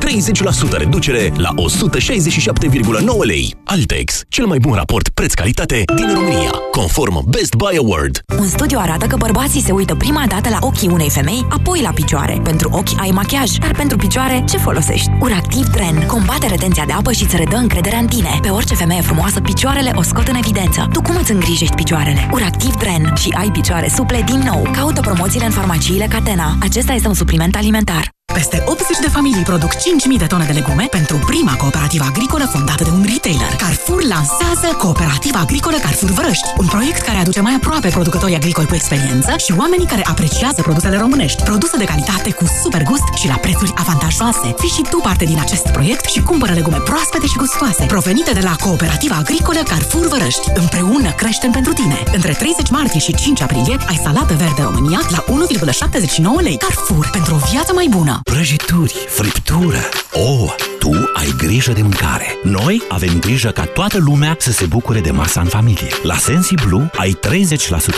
Speaker 38: reducere la 167,9 lei. Altex, cel mai bun raport preț-calitate din România. Conform Best Buy Award.
Speaker 9: Un studiu arată că bărbații se uită prima dată la ochii unei femei, apoi la picioare. Pentru ochi ai machiaj, dar pentru picioare ce folosești? Uractiv Dren combate retenția de apă și îți redă încrederea în tine. Pe orice femeie frumoasă, picioarele o scot în evidență. Tu cum îți îngrijești picioarele? Uractiv Dren și ai picioare suple din nou. Caută promoțiile în farmaciile Catena. Acesta este un supliment alimentar.
Speaker 20: Peste 80 de familii produc 5.000 de tone de legume pentru prima cooperativă agricolă fondată de un retailer. Carrefour lansează Cooperativa Agricolă Carrefour Vărăști, un proiect care aduce mai aproape producătorii agricoli cu experiență și oamenii care apreciază produsele românești, produse de calitate cu super gust și la prețuri avantajoase. Fii și tu parte din acest proiect și cumpără legume proaspete și gustoase, provenite de la Cooperativa Agricolă Carrefour Vărăști. Împreună creștem pentru tine. Între 30 martie și 5 aprilie ai salată verde România la 1,79 lei. Carrefour, pentru o viață mai bună.
Speaker 19: Prăjituri, friptură. Oh, tu ai grijă de mâncare. Noi avem grijă ca toată lumea să se bucure de masa în familie. La Sensi Blue ai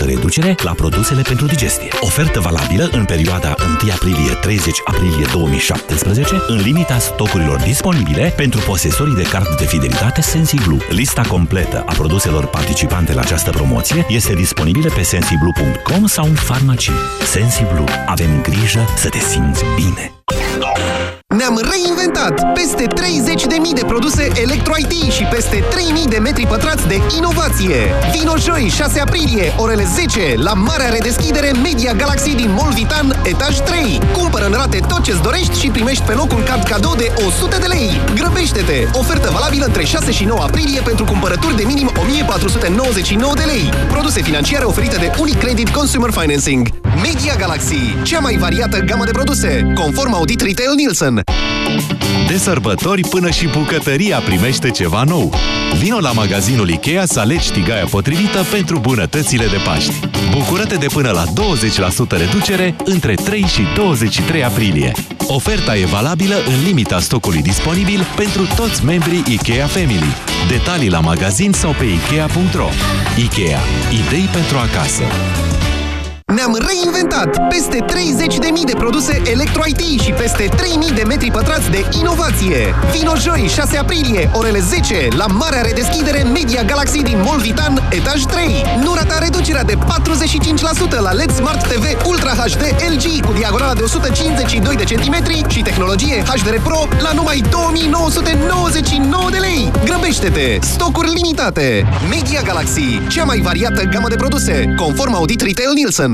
Speaker 19: 30% reducere la produsele pentru digestie. Ofertă valabilă în perioada 1 aprilie-30 aprilie 2017 în limita stocurilor disponibile pentru posesorii de card de fidelitate Sensi Blue. Lista completă a produselor participante la această promoție este disponibilă pe sensiblu.com sau în farmacii. Sensi Blue. Avem grijă să te simți bine.
Speaker 11: Ne-am reinventat! Peste 30.000 de produse Electro-IT și peste 3.000 de metri pătrați de inovație! Vino joi, 6 aprilie, orele 10, la marea redeschidere Media Galaxy din Mall Vitan, etaj 3. Cumpără în rate tot ce-ți dorești și primești pe locul card cadou de 100 de lei. Grăbește-te! Ofertă valabilă între 6 și 9 aprilie pentru cumpărături de minim 1499 de lei. Produse financiare oferite de Unicredit Consumer Financing. Media Galaxy, cea mai variată gamă de produse, conform Audit Retail Nielsen.
Speaker 80: De sărbători până și bucătăria primește ceva nou. Vino la magazinul Ikea să alegi tigaia potrivită pentru bunătățile de Paști. Bucură-te de până la 20% reducere între 3 și 23 aprilie. Oferta e valabilă în limita stocului disponibil pentru toți membrii Ikea Family. Detalii la magazin sau pe Ikea.ro Ikea. Idei pentru acasă.
Speaker 11: Ne-am reinventat! Peste 30.000 de produse Electro-IT și peste 3.000 de metri pătrați de inovație! Vino joi, 6 aprilie, orele 10, la marea redeschidere Media Galaxy din Mall Vitan, etaj 3. Nu rata reducerea de 45% la LED Smart TV Ultra HD LG cu diagonala de 152 de centimetri și tehnologie HDR Pro la numai 2999 de lei! Grăbește-te! Stocuri limitate! Media Galaxy, cea mai variată gamă de produse, conform Audit Retail Nielsen.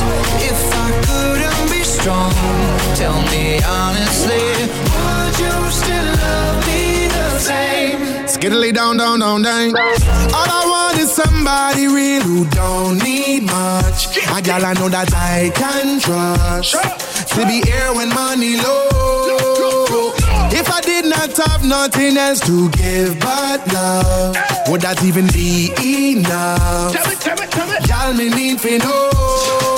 Speaker 25: if I couldn't be strong, tell me honestly, would you still love me the same?
Speaker 4: Skiddly down, down, down, down. All I want is somebody real who don't need much. A gal I know that I can trust. To be here when money low. If I did not have nothing else to give but love, would that even be enough? Tell me, tell me, tell me. Y'all me need to know.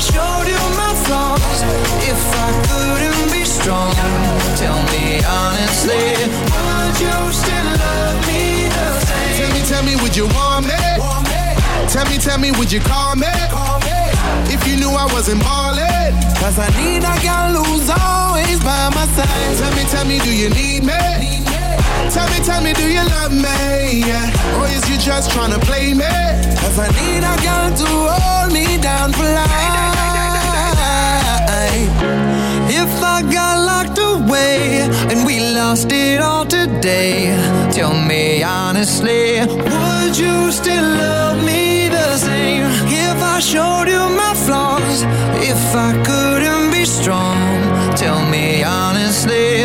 Speaker 25: showed you my flaws, if I couldn't be strong, tell me honestly, would you still love me the same?
Speaker 4: Tell me, tell me, would you want me? Tell me, tell me, would you call me? If you knew I wasn't ballin'. Cause I need a girl who's always by my side. Tell me, tell me, do you need me? Tell me, tell me, do you love me? Yeah. Or is you just tryna play me? Cause I need a girl to hold me down for life.
Speaker 25: If I got locked away and we lost it all today, tell me honestly, would you still love me the same? If I showed you my flaws, if I couldn't be strong, tell me honestly,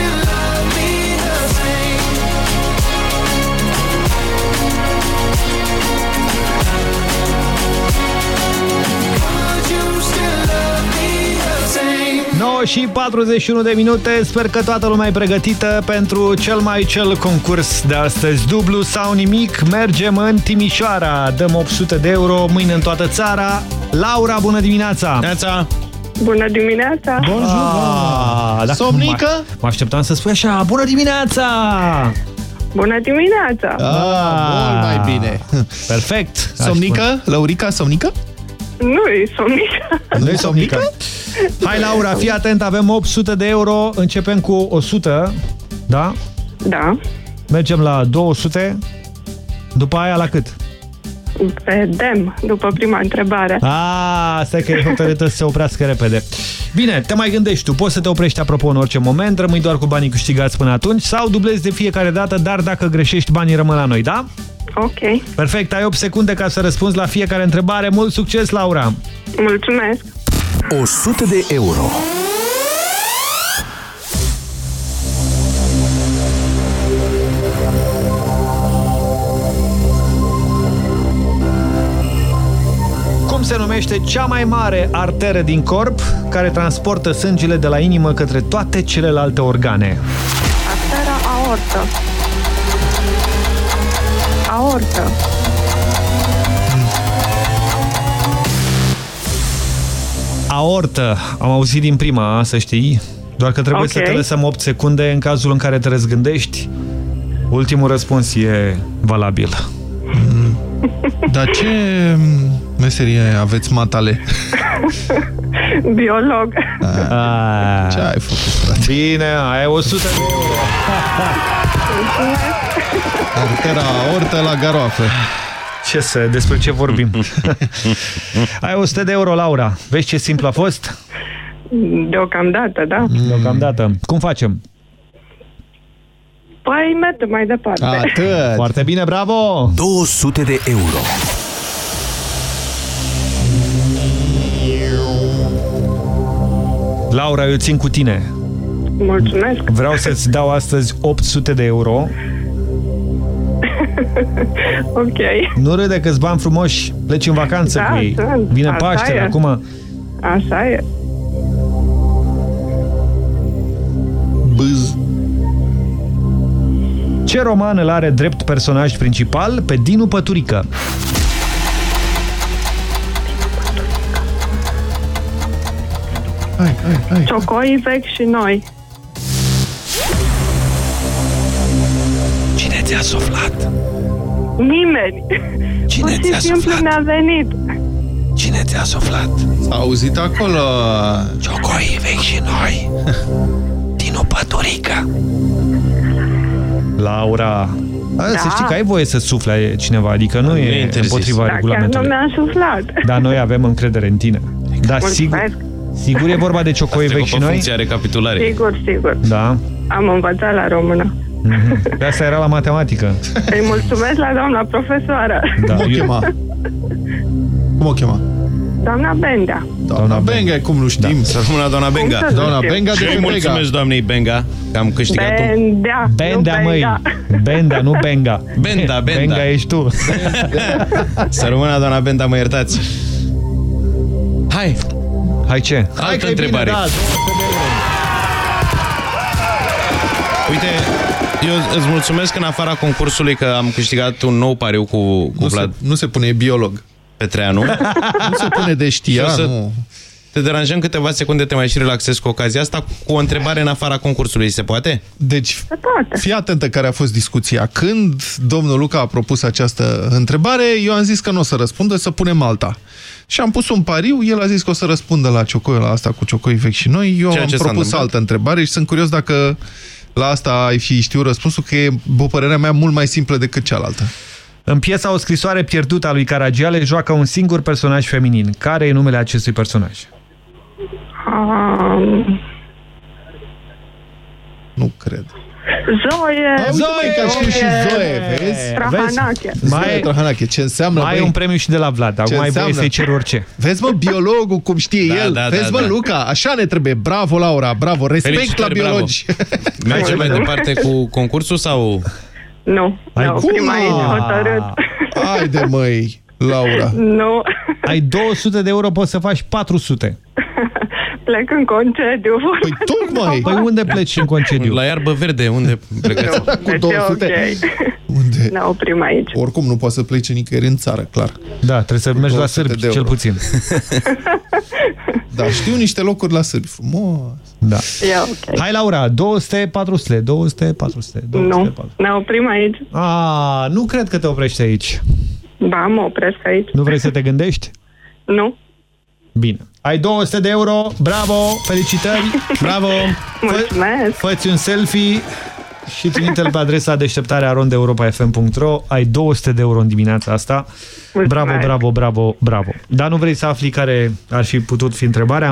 Speaker 1: 9 și 41 de minute, sper că toată lumea e pregătită pentru cel mai cel concurs de astăzi. Dublu sau nimic, mergem în Timișoara, dăm 800 de euro, mâine în toată țara. Laura, bună dimineața!
Speaker 44: Neața!
Speaker 81: Bună dimineața!
Speaker 1: Ah, dacă
Speaker 2: Somnică?
Speaker 1: Mă, mă așteptam să spui așa, bună dimineața!
Speaker 81: Bună dimineața!
Speaker 2: Ah, mult mai bine.
Speaker 1: Perfect! aș
Speaker 2: Somnică? Laurica, somnică?
Speaker 81: Nu e somnică.
Speaker 1: Nu e somnică? Hai, Laura, fii atent, avem 800 de euro, începem cu 100, da?
Speaker 81: Da.
Speaker 1: Mergem la 200, după aia la cât?
Speaker 81: Vedem, după prima întrebare.
Speaker 1: A, stai că e hotărâtă să se oprească repede. Bine, te mai gândești tu, poți să te oprești apropo în orice moment, rămâi doar cu banii câștigați până atunci sau dublezi de fiecare dată, dar dacă greșești, banii rămân la noi, da?
Speaker 81: Ok.
Speaker 1: Perfect, ai 8 secunde ca să răspunzi la fiecare întrebare. Mult succes, Laura!
Speaker 81: Mulțumesc!
Speaker 19: 100 de euro.
Speaker 1: Numește cea mai mare arteră din corp care transportă sângele de la inimă către toate celelalte organe?
Speaker 81: Artera aortă. Aortă.
Speaker 1: Aortă. Am auzit din prima, să știi. Doar că trebuie
Speaker 81: Ok.
Speaker 1: să te lăsăm 8 secunde în cazul în care te răzgândești. Ultimul răspuns e valabil.
Speaker 2: Dar ce meserie aveți matale?
Speaker 81: Biolog.
Speaker 1: Ce
Speaker 2: ai făcut, frate?
Speaker 1: Bine, ai 100 de euro.
Speaker 2: Artera aortă la garoafă.
Speaker 1: Ce să, despre ce vorbim? ai 100 de euro, Laura. Vezi ce simplu a fost?
Speaker 81: Deocamdată, da?
Speaker 1: Deocamdată. Cum facem?
Speaker 81: Păi mergem mai departe.
Speaker 2: Atât.
Speaker 1: Foarte bine, bravo!
Speaker 19: 200 de euro.
Speaker 1: Laura, eu țin cu tine.
Speaker 81: Mulțumesc.
Speaker 1: Vreau să-ți dau astăzi 800 de euro.
Speaker 81: ok.
Speaker 1: Nu râde că-ți bani frumoși, pleci în vacanță
Speaker 81: Da,
Speaker 1: cu ei.
Speaker 81: sunt.
Speaker 1: Vine
Speaker 81: Asta
Speaker 1: Paștele
Speaker 81: e.
Speaker 1: acum.
Speaker 81: Așa e.
Speaker 2: Bâz.
Speaker 1: Ce roman îl are drept personaj principal pe Dinu Păturică?
Speaker 2: Hai, hai, hai.
Speaker 81: Ciocoi vechi și noi.
Speaker 1: Cine ți-a suflat?
Speaker 81: Nimeni.
Speaker 1: Cine
Speaker 81: Pur
Speaker 1: ți-a
Speaker 81: și simplu
Speaker 1: suflat?
Speaker 81: mi-a venit.
Speaker 1: Cine ți-a suflat?
Speaker 2: S-a auzit acolo.
Speaker 1: Ciocoi vechi și noi. Dinu Păturică. Laura, A, să
Speaker 81: Da.
Speaker 1: știi că ai voie să sufle cineva, adică nu, e,
Speaker 44: interzis.
Speaker 1: împotriva
Speaker 81: Da, chiar nu
Speaker 1: regulamentului.
Speaker 81: mi-a suflat.
Speaker 1: Dar noi avem încredere în tine. Dar sigur,
Speaker 81: Mulțumesc.
Speaker 1: sigur e vorba de ciocoi
Speaker 44: Asta e
Speaker 1: vechi și
Speaker 44: pe
Speaker 1: noi?
Speaker 44: funcția recapitulare.
Speaker 81: Sigur, sigur.
Speaker 1: Da.
Speaker 81: Am învățat la română.
Speaker 1: Mhm. De asta era la matematică.
Speaker 81: Îi mulțumesc la doamna profesoară.
Speaker 1: Da,
Speaker 2: Cum o
Speaker 1: eu-
Speaker 2: chema? Cum o chema?
Speaker 81: Doamna Bendea.
Speaker 2: Doamna Benga, cum nu știm?
Speaker 44: Să rămână doamna Benga.
Speaker 81: Cum să nu
Speaker 2: Doamna
Speaker 81: știu?
Speaker 2: Benga
Speaker 44: Și
Speaker 2: de
Speaker 44: îi
Speaker 2: pe Benga.
Speaker 44: mulțumesc doamnei Benga că am câștigat un...
Speaker 81: Bendea.
Speaker 1: Benda,
Speaker 81: nu
Speaker 1: măi.
Speaker 81: Benga.
Speaker 1: Benda, nu Benga.
Speaker 44: Benda, Benda.
Speaker 1: Benga ești tu.
Speaker 44: Să rămână doamna Benda, mă iertați. Hai,
Speaker 1: Hai ce?
Speaker 44: altă
Speaker 2: că e bine,
Speaker 44: întrebare.
Speaker 2: da,
Speaker 44: Uite, eu îți mulțumesc în afara concursului că am câștigat un nou pariu cu, cu
Speaker 2: Nu
Speaker 44: Vlad
Speaker 2: se, nu se pune biolog.
Speaker 44: Petreanu.
Speaker 2: nu se pune de știa,
Speaker 44: Și o să
Speaker 2: nu.
Speaker 44: Te deranjăm câteva secunde, te mai și relaxezi cu ocazia asta cu o întrebare în afara concursului. Se poate?
Speaker 2: Deci, fii atentă care a fost discuția. Când domnul Luca a propus această întrebare, eu am zis că nu o să răspundă, să punem alta. Și am pus un pariu, el a zis că o să răspundă la ciocoi, la asta cu ciocoi vechi și noi. Eu
Speaker 44: Ceea
Speaker 2: am
Speaker 44: ce s-a
Speaker 2: propus
Speaker 44: întâmplat.
Speaker 2: altă întrebare și sunt curios dacă la asta ai fi știu răspunsul, că e, după părerea mea, mult mai simplă decât cealaltă.
Speaker 1: În piesa O scrisoare pierdută a lui Caragiale joacă un singur personaj feminin. Care e numele acestui personaj?
Speaker 81: Um,
Speaker 2: Nu cred.
Speaker 81: Zoe!
Speaker 2: Zoe, că știu și Zoe, vezi?
Speaker 81: Trahanache.
Speaker 2: Mai Trahanache, ce înseamnă,
Speaker 1: Mai
Speaker 2: băi?
Speaker 1: e un premiu și de la Vlad. Acum ai voie să-i cer orice.
Speaker 2: Vezi, mă, biologul, cum știe
Speaker 44: Da,
Speaker 2: el.
Speaker 44: da,
Speaker 2: Vezi,
Speaker 44: da,
Speaker 2: mă,
Speaker 44: da.
Speaker 2: Luca, așa ne trebuie. Bravo, Laura, bravo. Respect
Speaker 44: Felicitări,
Speaker 2: la biologi.
Speaker 44: Mergem mai departe cu concursul sau...
Speaker 81: Nu,
Speaker 1: Ai
Speaker 81: ne oprim aici, hotărât.
Speaker 2: Haide, măi, Laura.
Speaker 81: Nu,
Speaker 1: Ai 200 de euro, poți să faci 400.
Speaker 81: plec în concediu.
Speaker 2: Păi tocmai!
Speaker 1: Păi unde pleci în concediu?
Speaker 44: La iarbă verde, unde plecați?
Speaker 2: Cu
Speaker 81: Deci e
Speaker 2: 200.
Speaker 81: ok.
Speaker 2: Unde?
Speaker 81: Ne oprim aici.
Speaker 2: Oricum nu poate să plece nicăieri în țară, clar.
Speaker 1: Da, trebuie să mergi la
Speaker 2: 200
Speaker 1: sârbi,
Speaker 2: de euro.
Speaker 1: cel puțin.
Speaker 2: Da, știu niște locuri la sârbi. Frumos.
Speaker 1: Da.
Speaker 81: E ok.
Speaker 1: Hai, Laura, 200, 400, 200, 400, 200,
Speaker 81: Nu,
Speaker 1: 400.
Speaker 81: ne oprim aici.
Speaker 1: A, nu cred că te oprești aici.
Speaker 81: Ba, mă opresc aici.
Speaker 1: Nu vrei să te gândești?
Speaker 81: Nu.
Speaker 1: Bine. Ai 200 de euro, bravo, felicitări, bravo.
Speaker 81: Mulțumesc.
Speaker 1: Fă-ți un selfie și trimite-l pe adresa deșteptarea rondeuropa.fm.ro Ai 200 de euro în dimineața asta.
Speaker 81: Mulțumesc.
Speaker 1: Bravo, bravo, bravo, bravo. Dar nu vrei să afli care ar fi putut fi întrebarea?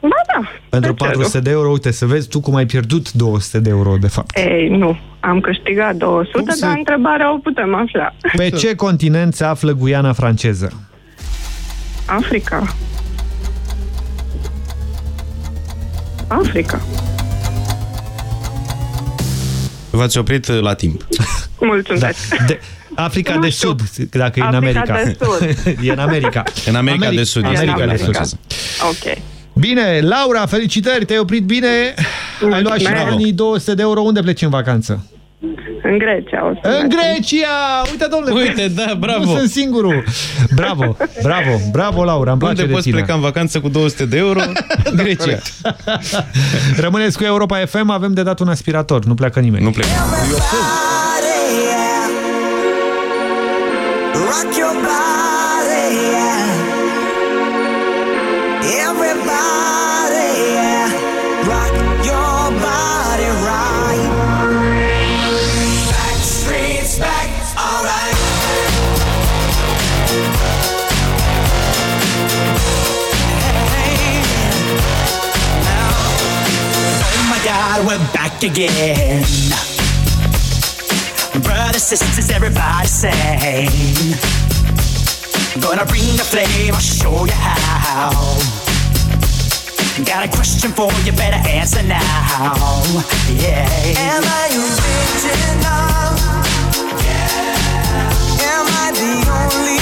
Speaker 81: Ba da.
Speaker 1: Pentru
Speaker 81: de ce
Speaker 1: 400 de euro, uite, să vezi tu cum ai pierdut 200 de euro, de fapt.
Speaker 81: Ei, nu. Am câștigat 200,
Speaker 1: Cum se-
Speaker 81: dar întrebarea o putem afla.
Speaker 1: Pe ce continent se află Guiana franceză?
Speaker 81: Africa. Africa.
Speaker 44: V-ați oprit la timp.
Speaker 81: Mulțumesc.
Speaker 1: Da. De, Africa
Speaker 81: Nu
Speaker 1: de
Speaker 81: știu.
Speaker 1: Sud, dacă e în
Speaker 81: Africa
Speaker 1: America.
Speaker 81: de Sud.
Speaker 1: e în America.
Speaker 44: În America de Sud.
Speaker 1: America,
Speaker 44: este
Speaker 1: America de
Speaker 44: Guiana
Speaker 1: Sud.
Speaker 44: franceză.
Speaker 81: Ok.
Speaker 1: Bine, Laura, felicitări, te-ai oprit bine. Ai luat și
Speaker 81: Mulțumesc.
Speaker 1: banii 200 de euro. Unde pleci în vacanță?
Speaker 81: În Grecia o să
Speaker 1: În
Speaker 81: mergem.
Speaker 1: Grecia! Uite, domnule!
Speaker 44: Uite, da, bravo!
Speaker 1: Nu sunt singurul! Bravo, bravo, bravo, Laura, îmi place
Speaker 44: Unde
Speaker 1: de
Speaker 44: poți
Speaker 1: tine.
Speaker 44: pleca în vacanță cu 200 de euro? Grecia.
Speaker 1: Rămâneți cu Europa FM, avem de dat un aspirator, nu pleacă nimeni.
Speaker 44: Nu plecă.
Speaker 25: Rock your body, yeah. Everybody, back
Speaker 82: again. Brothers, sisters, everybody sing. Gonna bring the flame, I'll show you how. Got a question for you, better answer now. Yeah.
Speaker 25: Am I original? Yeah. Am I the only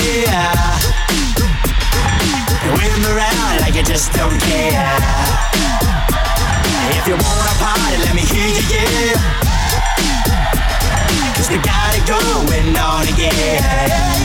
Speaker 82: the air. Around like you just don't care. If you wanna party, let me hear you, yeah. Cause we got it going on again.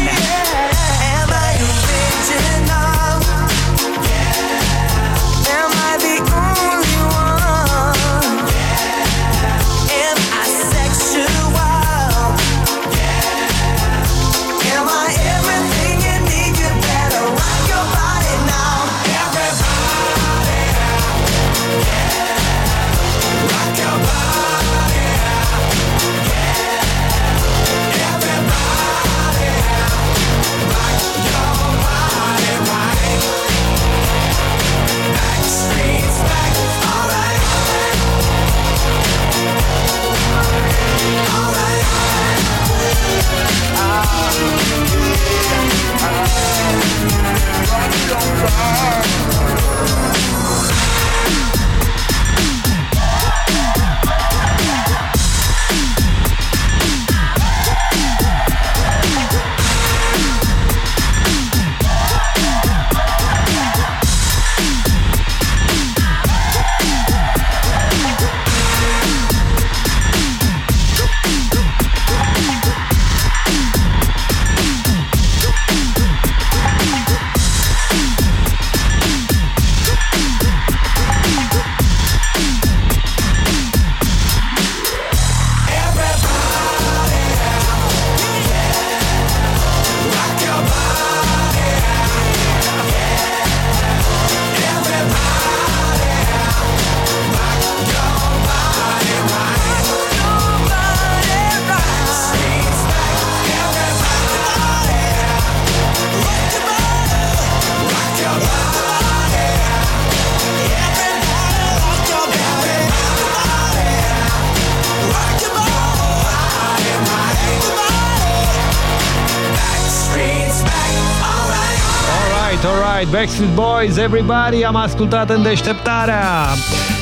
Speaker 1: Backstreet Boys, everybody, am ascultat în deșteptarea.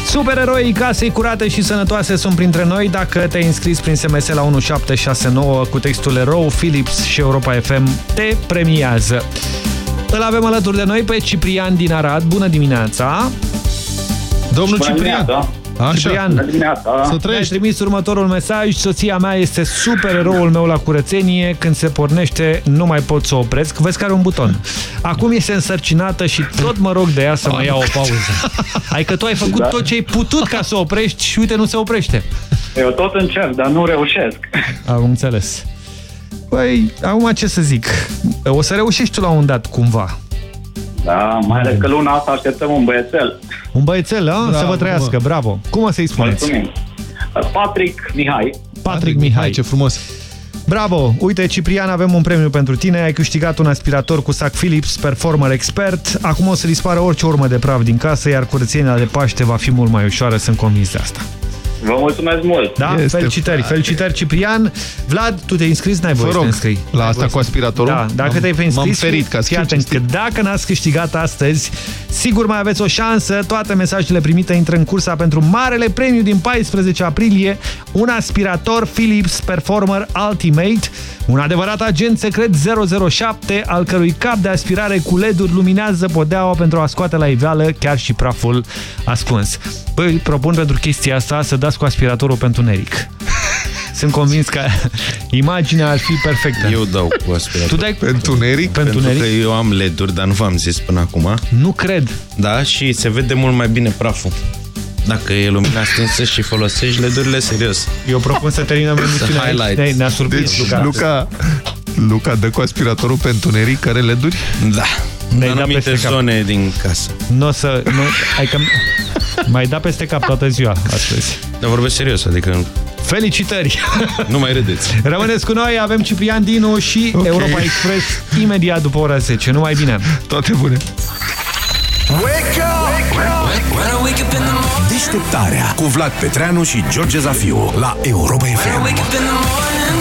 Speaker 1: Supereroii casei curate și sănătoase sunt printre noi. Dacă te-ai înscris prin SMS la 1769 cu textul erou, Philips și Europa FM te premiază. Îl avem alături de noi pe Ciprian din Arad. Bună dimineața! Domnul
Speaker 83: Bună
Speaker 1: Ciprian!
Speaker 83: dimineața.
Speaker 1: Așa. Ciprian,
Speaker 83: Bună dimineața.
Speaker 1: să trăiești. trimis următorul mesaj. Soția mea este super eroul meu la curățenie. Când se pornește, nu mai pot să o opresc. Vezi că are un buton. Acum este însărcinată și tot mă rog de ea să mai ia o pauză. Adică tu ai făcut
Speaker 83: Da.
Speaker 1: tot ce ai putut ca să o oprești și uite, nu se oprește.
Speaker 83: Eu tot încerc, dar nu reușesc.
Speaker 1: Am înțeles. Păi, acum ce să zic? O să reușești tu la un dat, cumva.
Speaker 83: Da, mai ales că luna asta așteptăm un băiețel.
Speaker 1: Un băiețel, a?
Speaker 83: Da,
Speaker 1: să vă trăiască,
Speaker 83: mă.
Speaker 1: bravo. Cum o să-i spuneți?
Speaker 83: Mulțumim. Patrick Mihai.
Speaker 1: Patrick Mihai.
Speaker 2: ce frumos.
Speaker 1: Bravo! Uite, Ciprian, avem un premiu pentru tine. Ai câștigat un aspirator cu sac Philips Performer Expert. Acum o să dispară orice urmă de praf din casă, iar curățenia de Paște va fi mult mai ușoară, sunt convins de asta.
Speaker 83: Vă mulțumesc mult.
Speaker 1: Da?
Speaker 83: Este
Speaker 1: felicitări,
Speaker 83: frate.
Speaker 1: felicitări, Ciprian. Vlad, tu te-ai înscris? N-ai voie
Speaker 2: Vă
Speaker 1: să te
Speaker 2: rog,
Speaker 1: înscrii.
Speaker 2: la
Speaker 1: N-ai
Speaker 2: asta
Speaker 1: voie
Speaker 2: cu
Speaker 1: să-
Speaker 2: aspiratorul?
Speaker 1: Da, dacă
Speaker 2: M-am-
Speaker 1: te-ai fi înscris,
Speaker 2: m-am ferit, ca să
Speaker 1: fii
Speaker 2: fiu
Speaker 1: atent, că dacă n-ați câștigat astăzi, sigur mai aveți o șansă. Toate mesajele primite intră în cursa pentru marele premiu din 14 aprilie, un aspirator Philips Performer Ultimate, un adevărat agent secret 007, al cărui cap de aspirare cu LED-uri luminează podeaua pentru a scoate la iveală chiar și praful ascuns. Păi, propun pentru chestia asta să dați cu aspiratorul pentru Neric. Sunt convins că imaginea ar fi perfectă.
Speaker 84: Eu dau cu aspirator.
Speaker 1: Tu dai
Speaker 2: pentru neric?
Speaker 1: Pentru,
Speaker 84: Pentru
Speaker 1: neric?
Speaker 84: că eu am LED-uri, dar nu v-am zis până acum.
Speaker 1: Nu cred.
Speaker 84: Da, și se vede mult mai bine praful. Dacă e lumina stinsă și folosești LED-urile, serios.
Speaker 1: Eu propun să terminăm emisiunea aici.
Speaker 84: highlight.
Speaker 1: Ne- ne-a surprins
Speaker 2: Deci,
Speaker 1: Luca.
Speaker 2: Luca, Luca dă cu aspiratorul pe întuneric care le duri?
Speaker 84: Da.
Speaker 1: Ne-ai
Speaker 84: În
Speaker 1: dat
Speaker 84: anumite
Speaker 1: peste cap.
Speaker 84: zone din casă.
Speaker 1: Nu o să... Nu, hai că mai da peste cap toată ziua astăzi.
Speaker 84: Dar vorbesc serios, adică
Speaker 1: Felicitări!
Speaker 84: nu mai râdeți.
Speaker 1: Rămâneți cu noi, avem Ciprian Dinu și
Speaker 2: Ok.
Speaker 1: Europa Express imediat după ora 10. Numai bine!
Speaker 2: Toate bune!
Speaker 3: Wake up! Deșteptarea cu Vlad Petreanu și George Zafiu la Europa FM.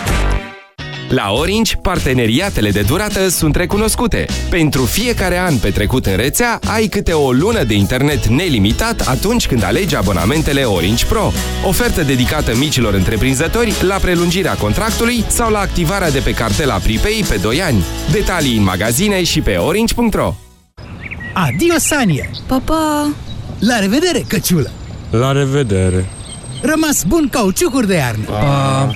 Speaker 26: La Orange, parteneriatele de durată sunt recunoscute. Pentru fiecare an petrecut în rețea, ai câte o lună de internet nelimitat atunci când alegi abonamentele Orange Pro. Ofertă dedicată micilor întreprinzători la prelungirea contractului sau la activarea de pe cartela Pripei pe 2 ani. Detalii în magazine și pe orange.ro
Speaker 85: Adio, Sania!
Speaker 86: Pa, pa!
Speaker 85: La revedere, căciulă!
Speaker 26: La revedere!
Speaker 85: Rămas bun cauciucuri de iarnă!
Speaker 26: Pa.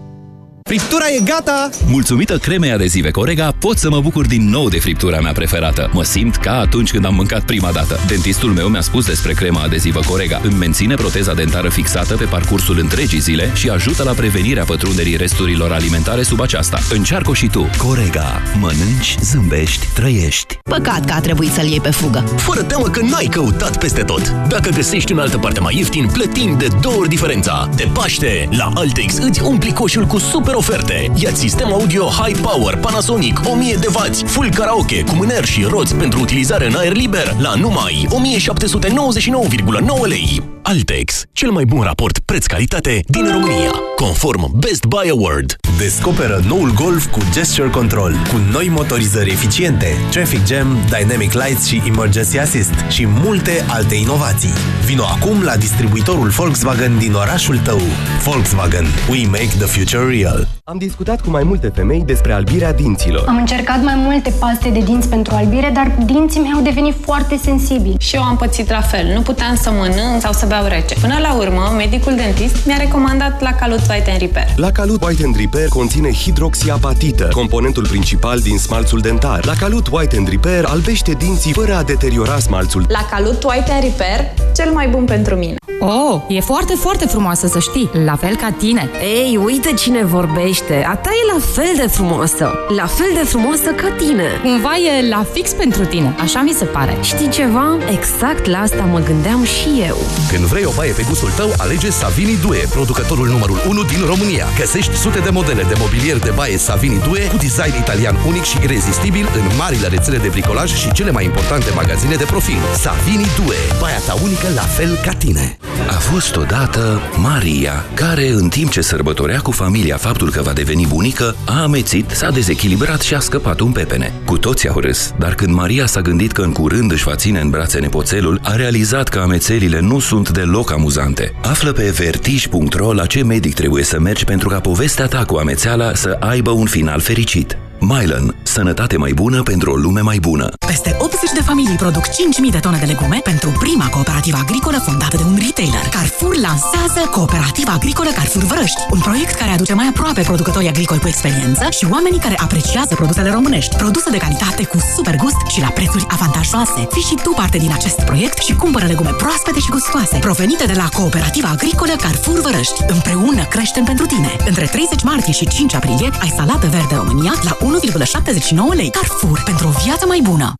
Speaker 6: Friptura e gata! Mulțumită cremei adezive Corega, pot să mă bucur din nou de friptura mea preferată. Mă simt ca atunci când am mâncat prima dată. Dentistul meu mi-a spus despre crema adezivă Corega. Îmi menține proteza dentară fixată pe parcursul întregii zile și ajută la prevenirea pătrunderii resturilor alimentare sub aceasta. Încearcă și tu. Corega. Mănânci, zâmbești, trăiești.
Speaker 9: Păcat că a trebuit să-l iei pe fugă.
Speaker 38: Fără teamă că n-ai căutat peste tot. Dacă găsești în altă parte mai ieftin, plătim de două ori diferența. De Paște, la Altex îți umpli coșul cu super oferte. Ia sistem audio High Power Panasonic 1000 de W, full karaoke cu mâner și roți pentru utilizare în aer liber la numai 1799,9 lei. Altex, cel mai bun raport preț-calitate din România, conform Best Buy Award.
Speaker 21: Descoperă noul Golf cu Gesture Control, cu noi motorizări eficiente, Traffic Jam, Dynamic Lights și Emergency Assist și multe alte inovații. Vino acum la distribuitorul Volkswagen din orașul tău. Volkswagen. We make the future real.
Speaker 87: Am discutat cu mai multe femei despre albirea dinților.
Speaker 88: Am încercat mai multe paste de dinți pentru albire, dar dinții mei au devenit foarte sensibili.
Speaker 89: Și eu am pățit la fel. Nu puteam să mănânc sau să beau sau rece. Până la urmă, medicul dentist mi-a recomandat la Calut White and Repair.
Speaker 11: La Calut White and Repair conține hidroxiapatita, componentul principal din smalțul dentar. La Calut White and Repair albește dinții fără a deteriora smalțul.
Speaker 89: La Calut White and Repair, cel mai bun pentru mine.
Speaker 9: Oh, e foarte, foarte frumoasă să știi. La fel ca tine.
Speaker 90: Ei, uite cine vorbește. A ta e la fel de frumoasă. La fel de frumoasă ca tine.
Speaker 9: Cumva e la fix pentru tine, așa mi se pare.
Speaker 90: Știi ceva? Exact la asta mă gândeam și eu.
Speaker 16: Când vrei o baie pe gustul tău, alege Savini Due, producătorul numărul 1 din România. Găsești sute de modele de mobilier de baie Savini Due cu design italian unic și irezistibil în marile rețele de bricolaj și cele mai importante magazine de profil. Savini Due, baia ta unică la fel ca tine.
Speaker 6: A fost odată Maria, care în timp ce sărbătorea cu familia faptul că va deveni bunică, a amețit, s-a dezechilibrat și a scăpat un pepene. Cu toții au râs, dar când Maria s-a gândit că în curând își va ține în brațe nepoțelul, a realizat că amețelile nu sunt deloc amuzante. Află pe vertij.ro la ce medic trebuie să mergi pentru ca povestea ta cu amețeala să aibă un final fericit. Mylan. Sănătate mai bună pentru o lume mai bună.
Speaker 20: Peste 80 de familii produc 5.000 de tone de legume pentru prima cooperativă agricolă fondată de un retailer. Carrefour lansează Cooperativa Agricolă Carrefour Vărăști, un proiect care aduce mai aproape producătorii agricoli cu experiență și oamenii care apreciază produsele românești, produse de calitate cu super gust și la prețuri avantajoase. Fii și tu parte din acest proiect și cumpără legume proaspete și gustoase, provenite de la Cooperativa Agricolă Carrefour Vărăști. Împreună creștem pentru tine. Între 30 martie și 5 aprilie ai salată verde România la 1,79 lei. Carrefour, pentru o viață mai bună.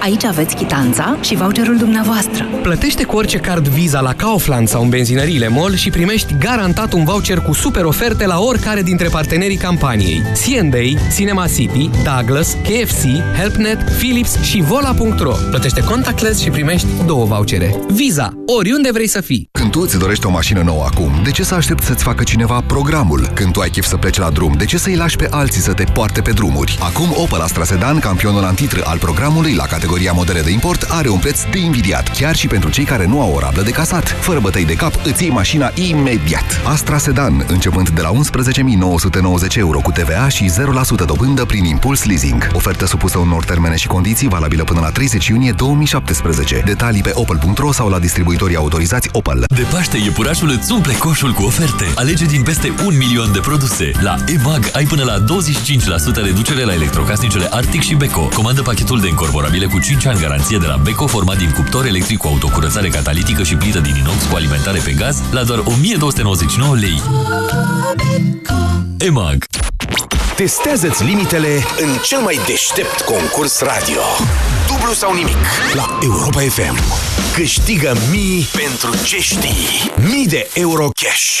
Speaker 9: Aici aveți chitanța și voucherul dumneavoastră.
Speaker 22: Plătește cu orice card Visa la Kaufland sau în benzinăriile MOL și primești garantat un voucher cu super oferte la oricare dintre partenerii campaniei. C&A, Cinema City, Douglas, KFC, HelpNet, Philips și Vola.ro. Plătește contactless și primești două vouchere. Visa, oriunde vrei să fii.
Speaker 10: Când tu îți dorești o mașină nouă acum, de ce să aștepți să-ți facă cineva programul? Când tu ai chef să pleci la drum, de ce să-i lași pe alții să te poarte pe drumuri? Acum Opel Astra Sedan, campionul antitră al programului la categoria modele de import, are un preț de invidiat, chiar și pentru cei care nu au o rablă de casat. Fără bătăi de cap, îți iei mașina imediat. Astra Sedan, începând de la 11.990 euro cu TVA și 0% dobândă prin impuls leasing. Ofertă supusă unor termene și condiții valabilă până la 30 iunie 2017. Detalii pe opel.ro sau la distribuitorii autorizați Opel.
Speaker 16: De Paște, iepurașul îți umple coșul cu oferte. Alege din peste un milion de produse. La EMAG ai până la 25% reducere la electrocasnicele Arctic și Beko. Comandă pachetul de incorporabile cu 5 ani garanție de la Beko, format din cuptor electric cu autocurățare catalitică și plită din inox cu alimentare pe gaz, la doar 1299 lei. EMAG
Speaker 3: Testează-ți limitele în cel mai deștept concurs radio. Dublu sau nimic la Europa FM. Câștigă mii pentru ce știi. Mii de euro cash.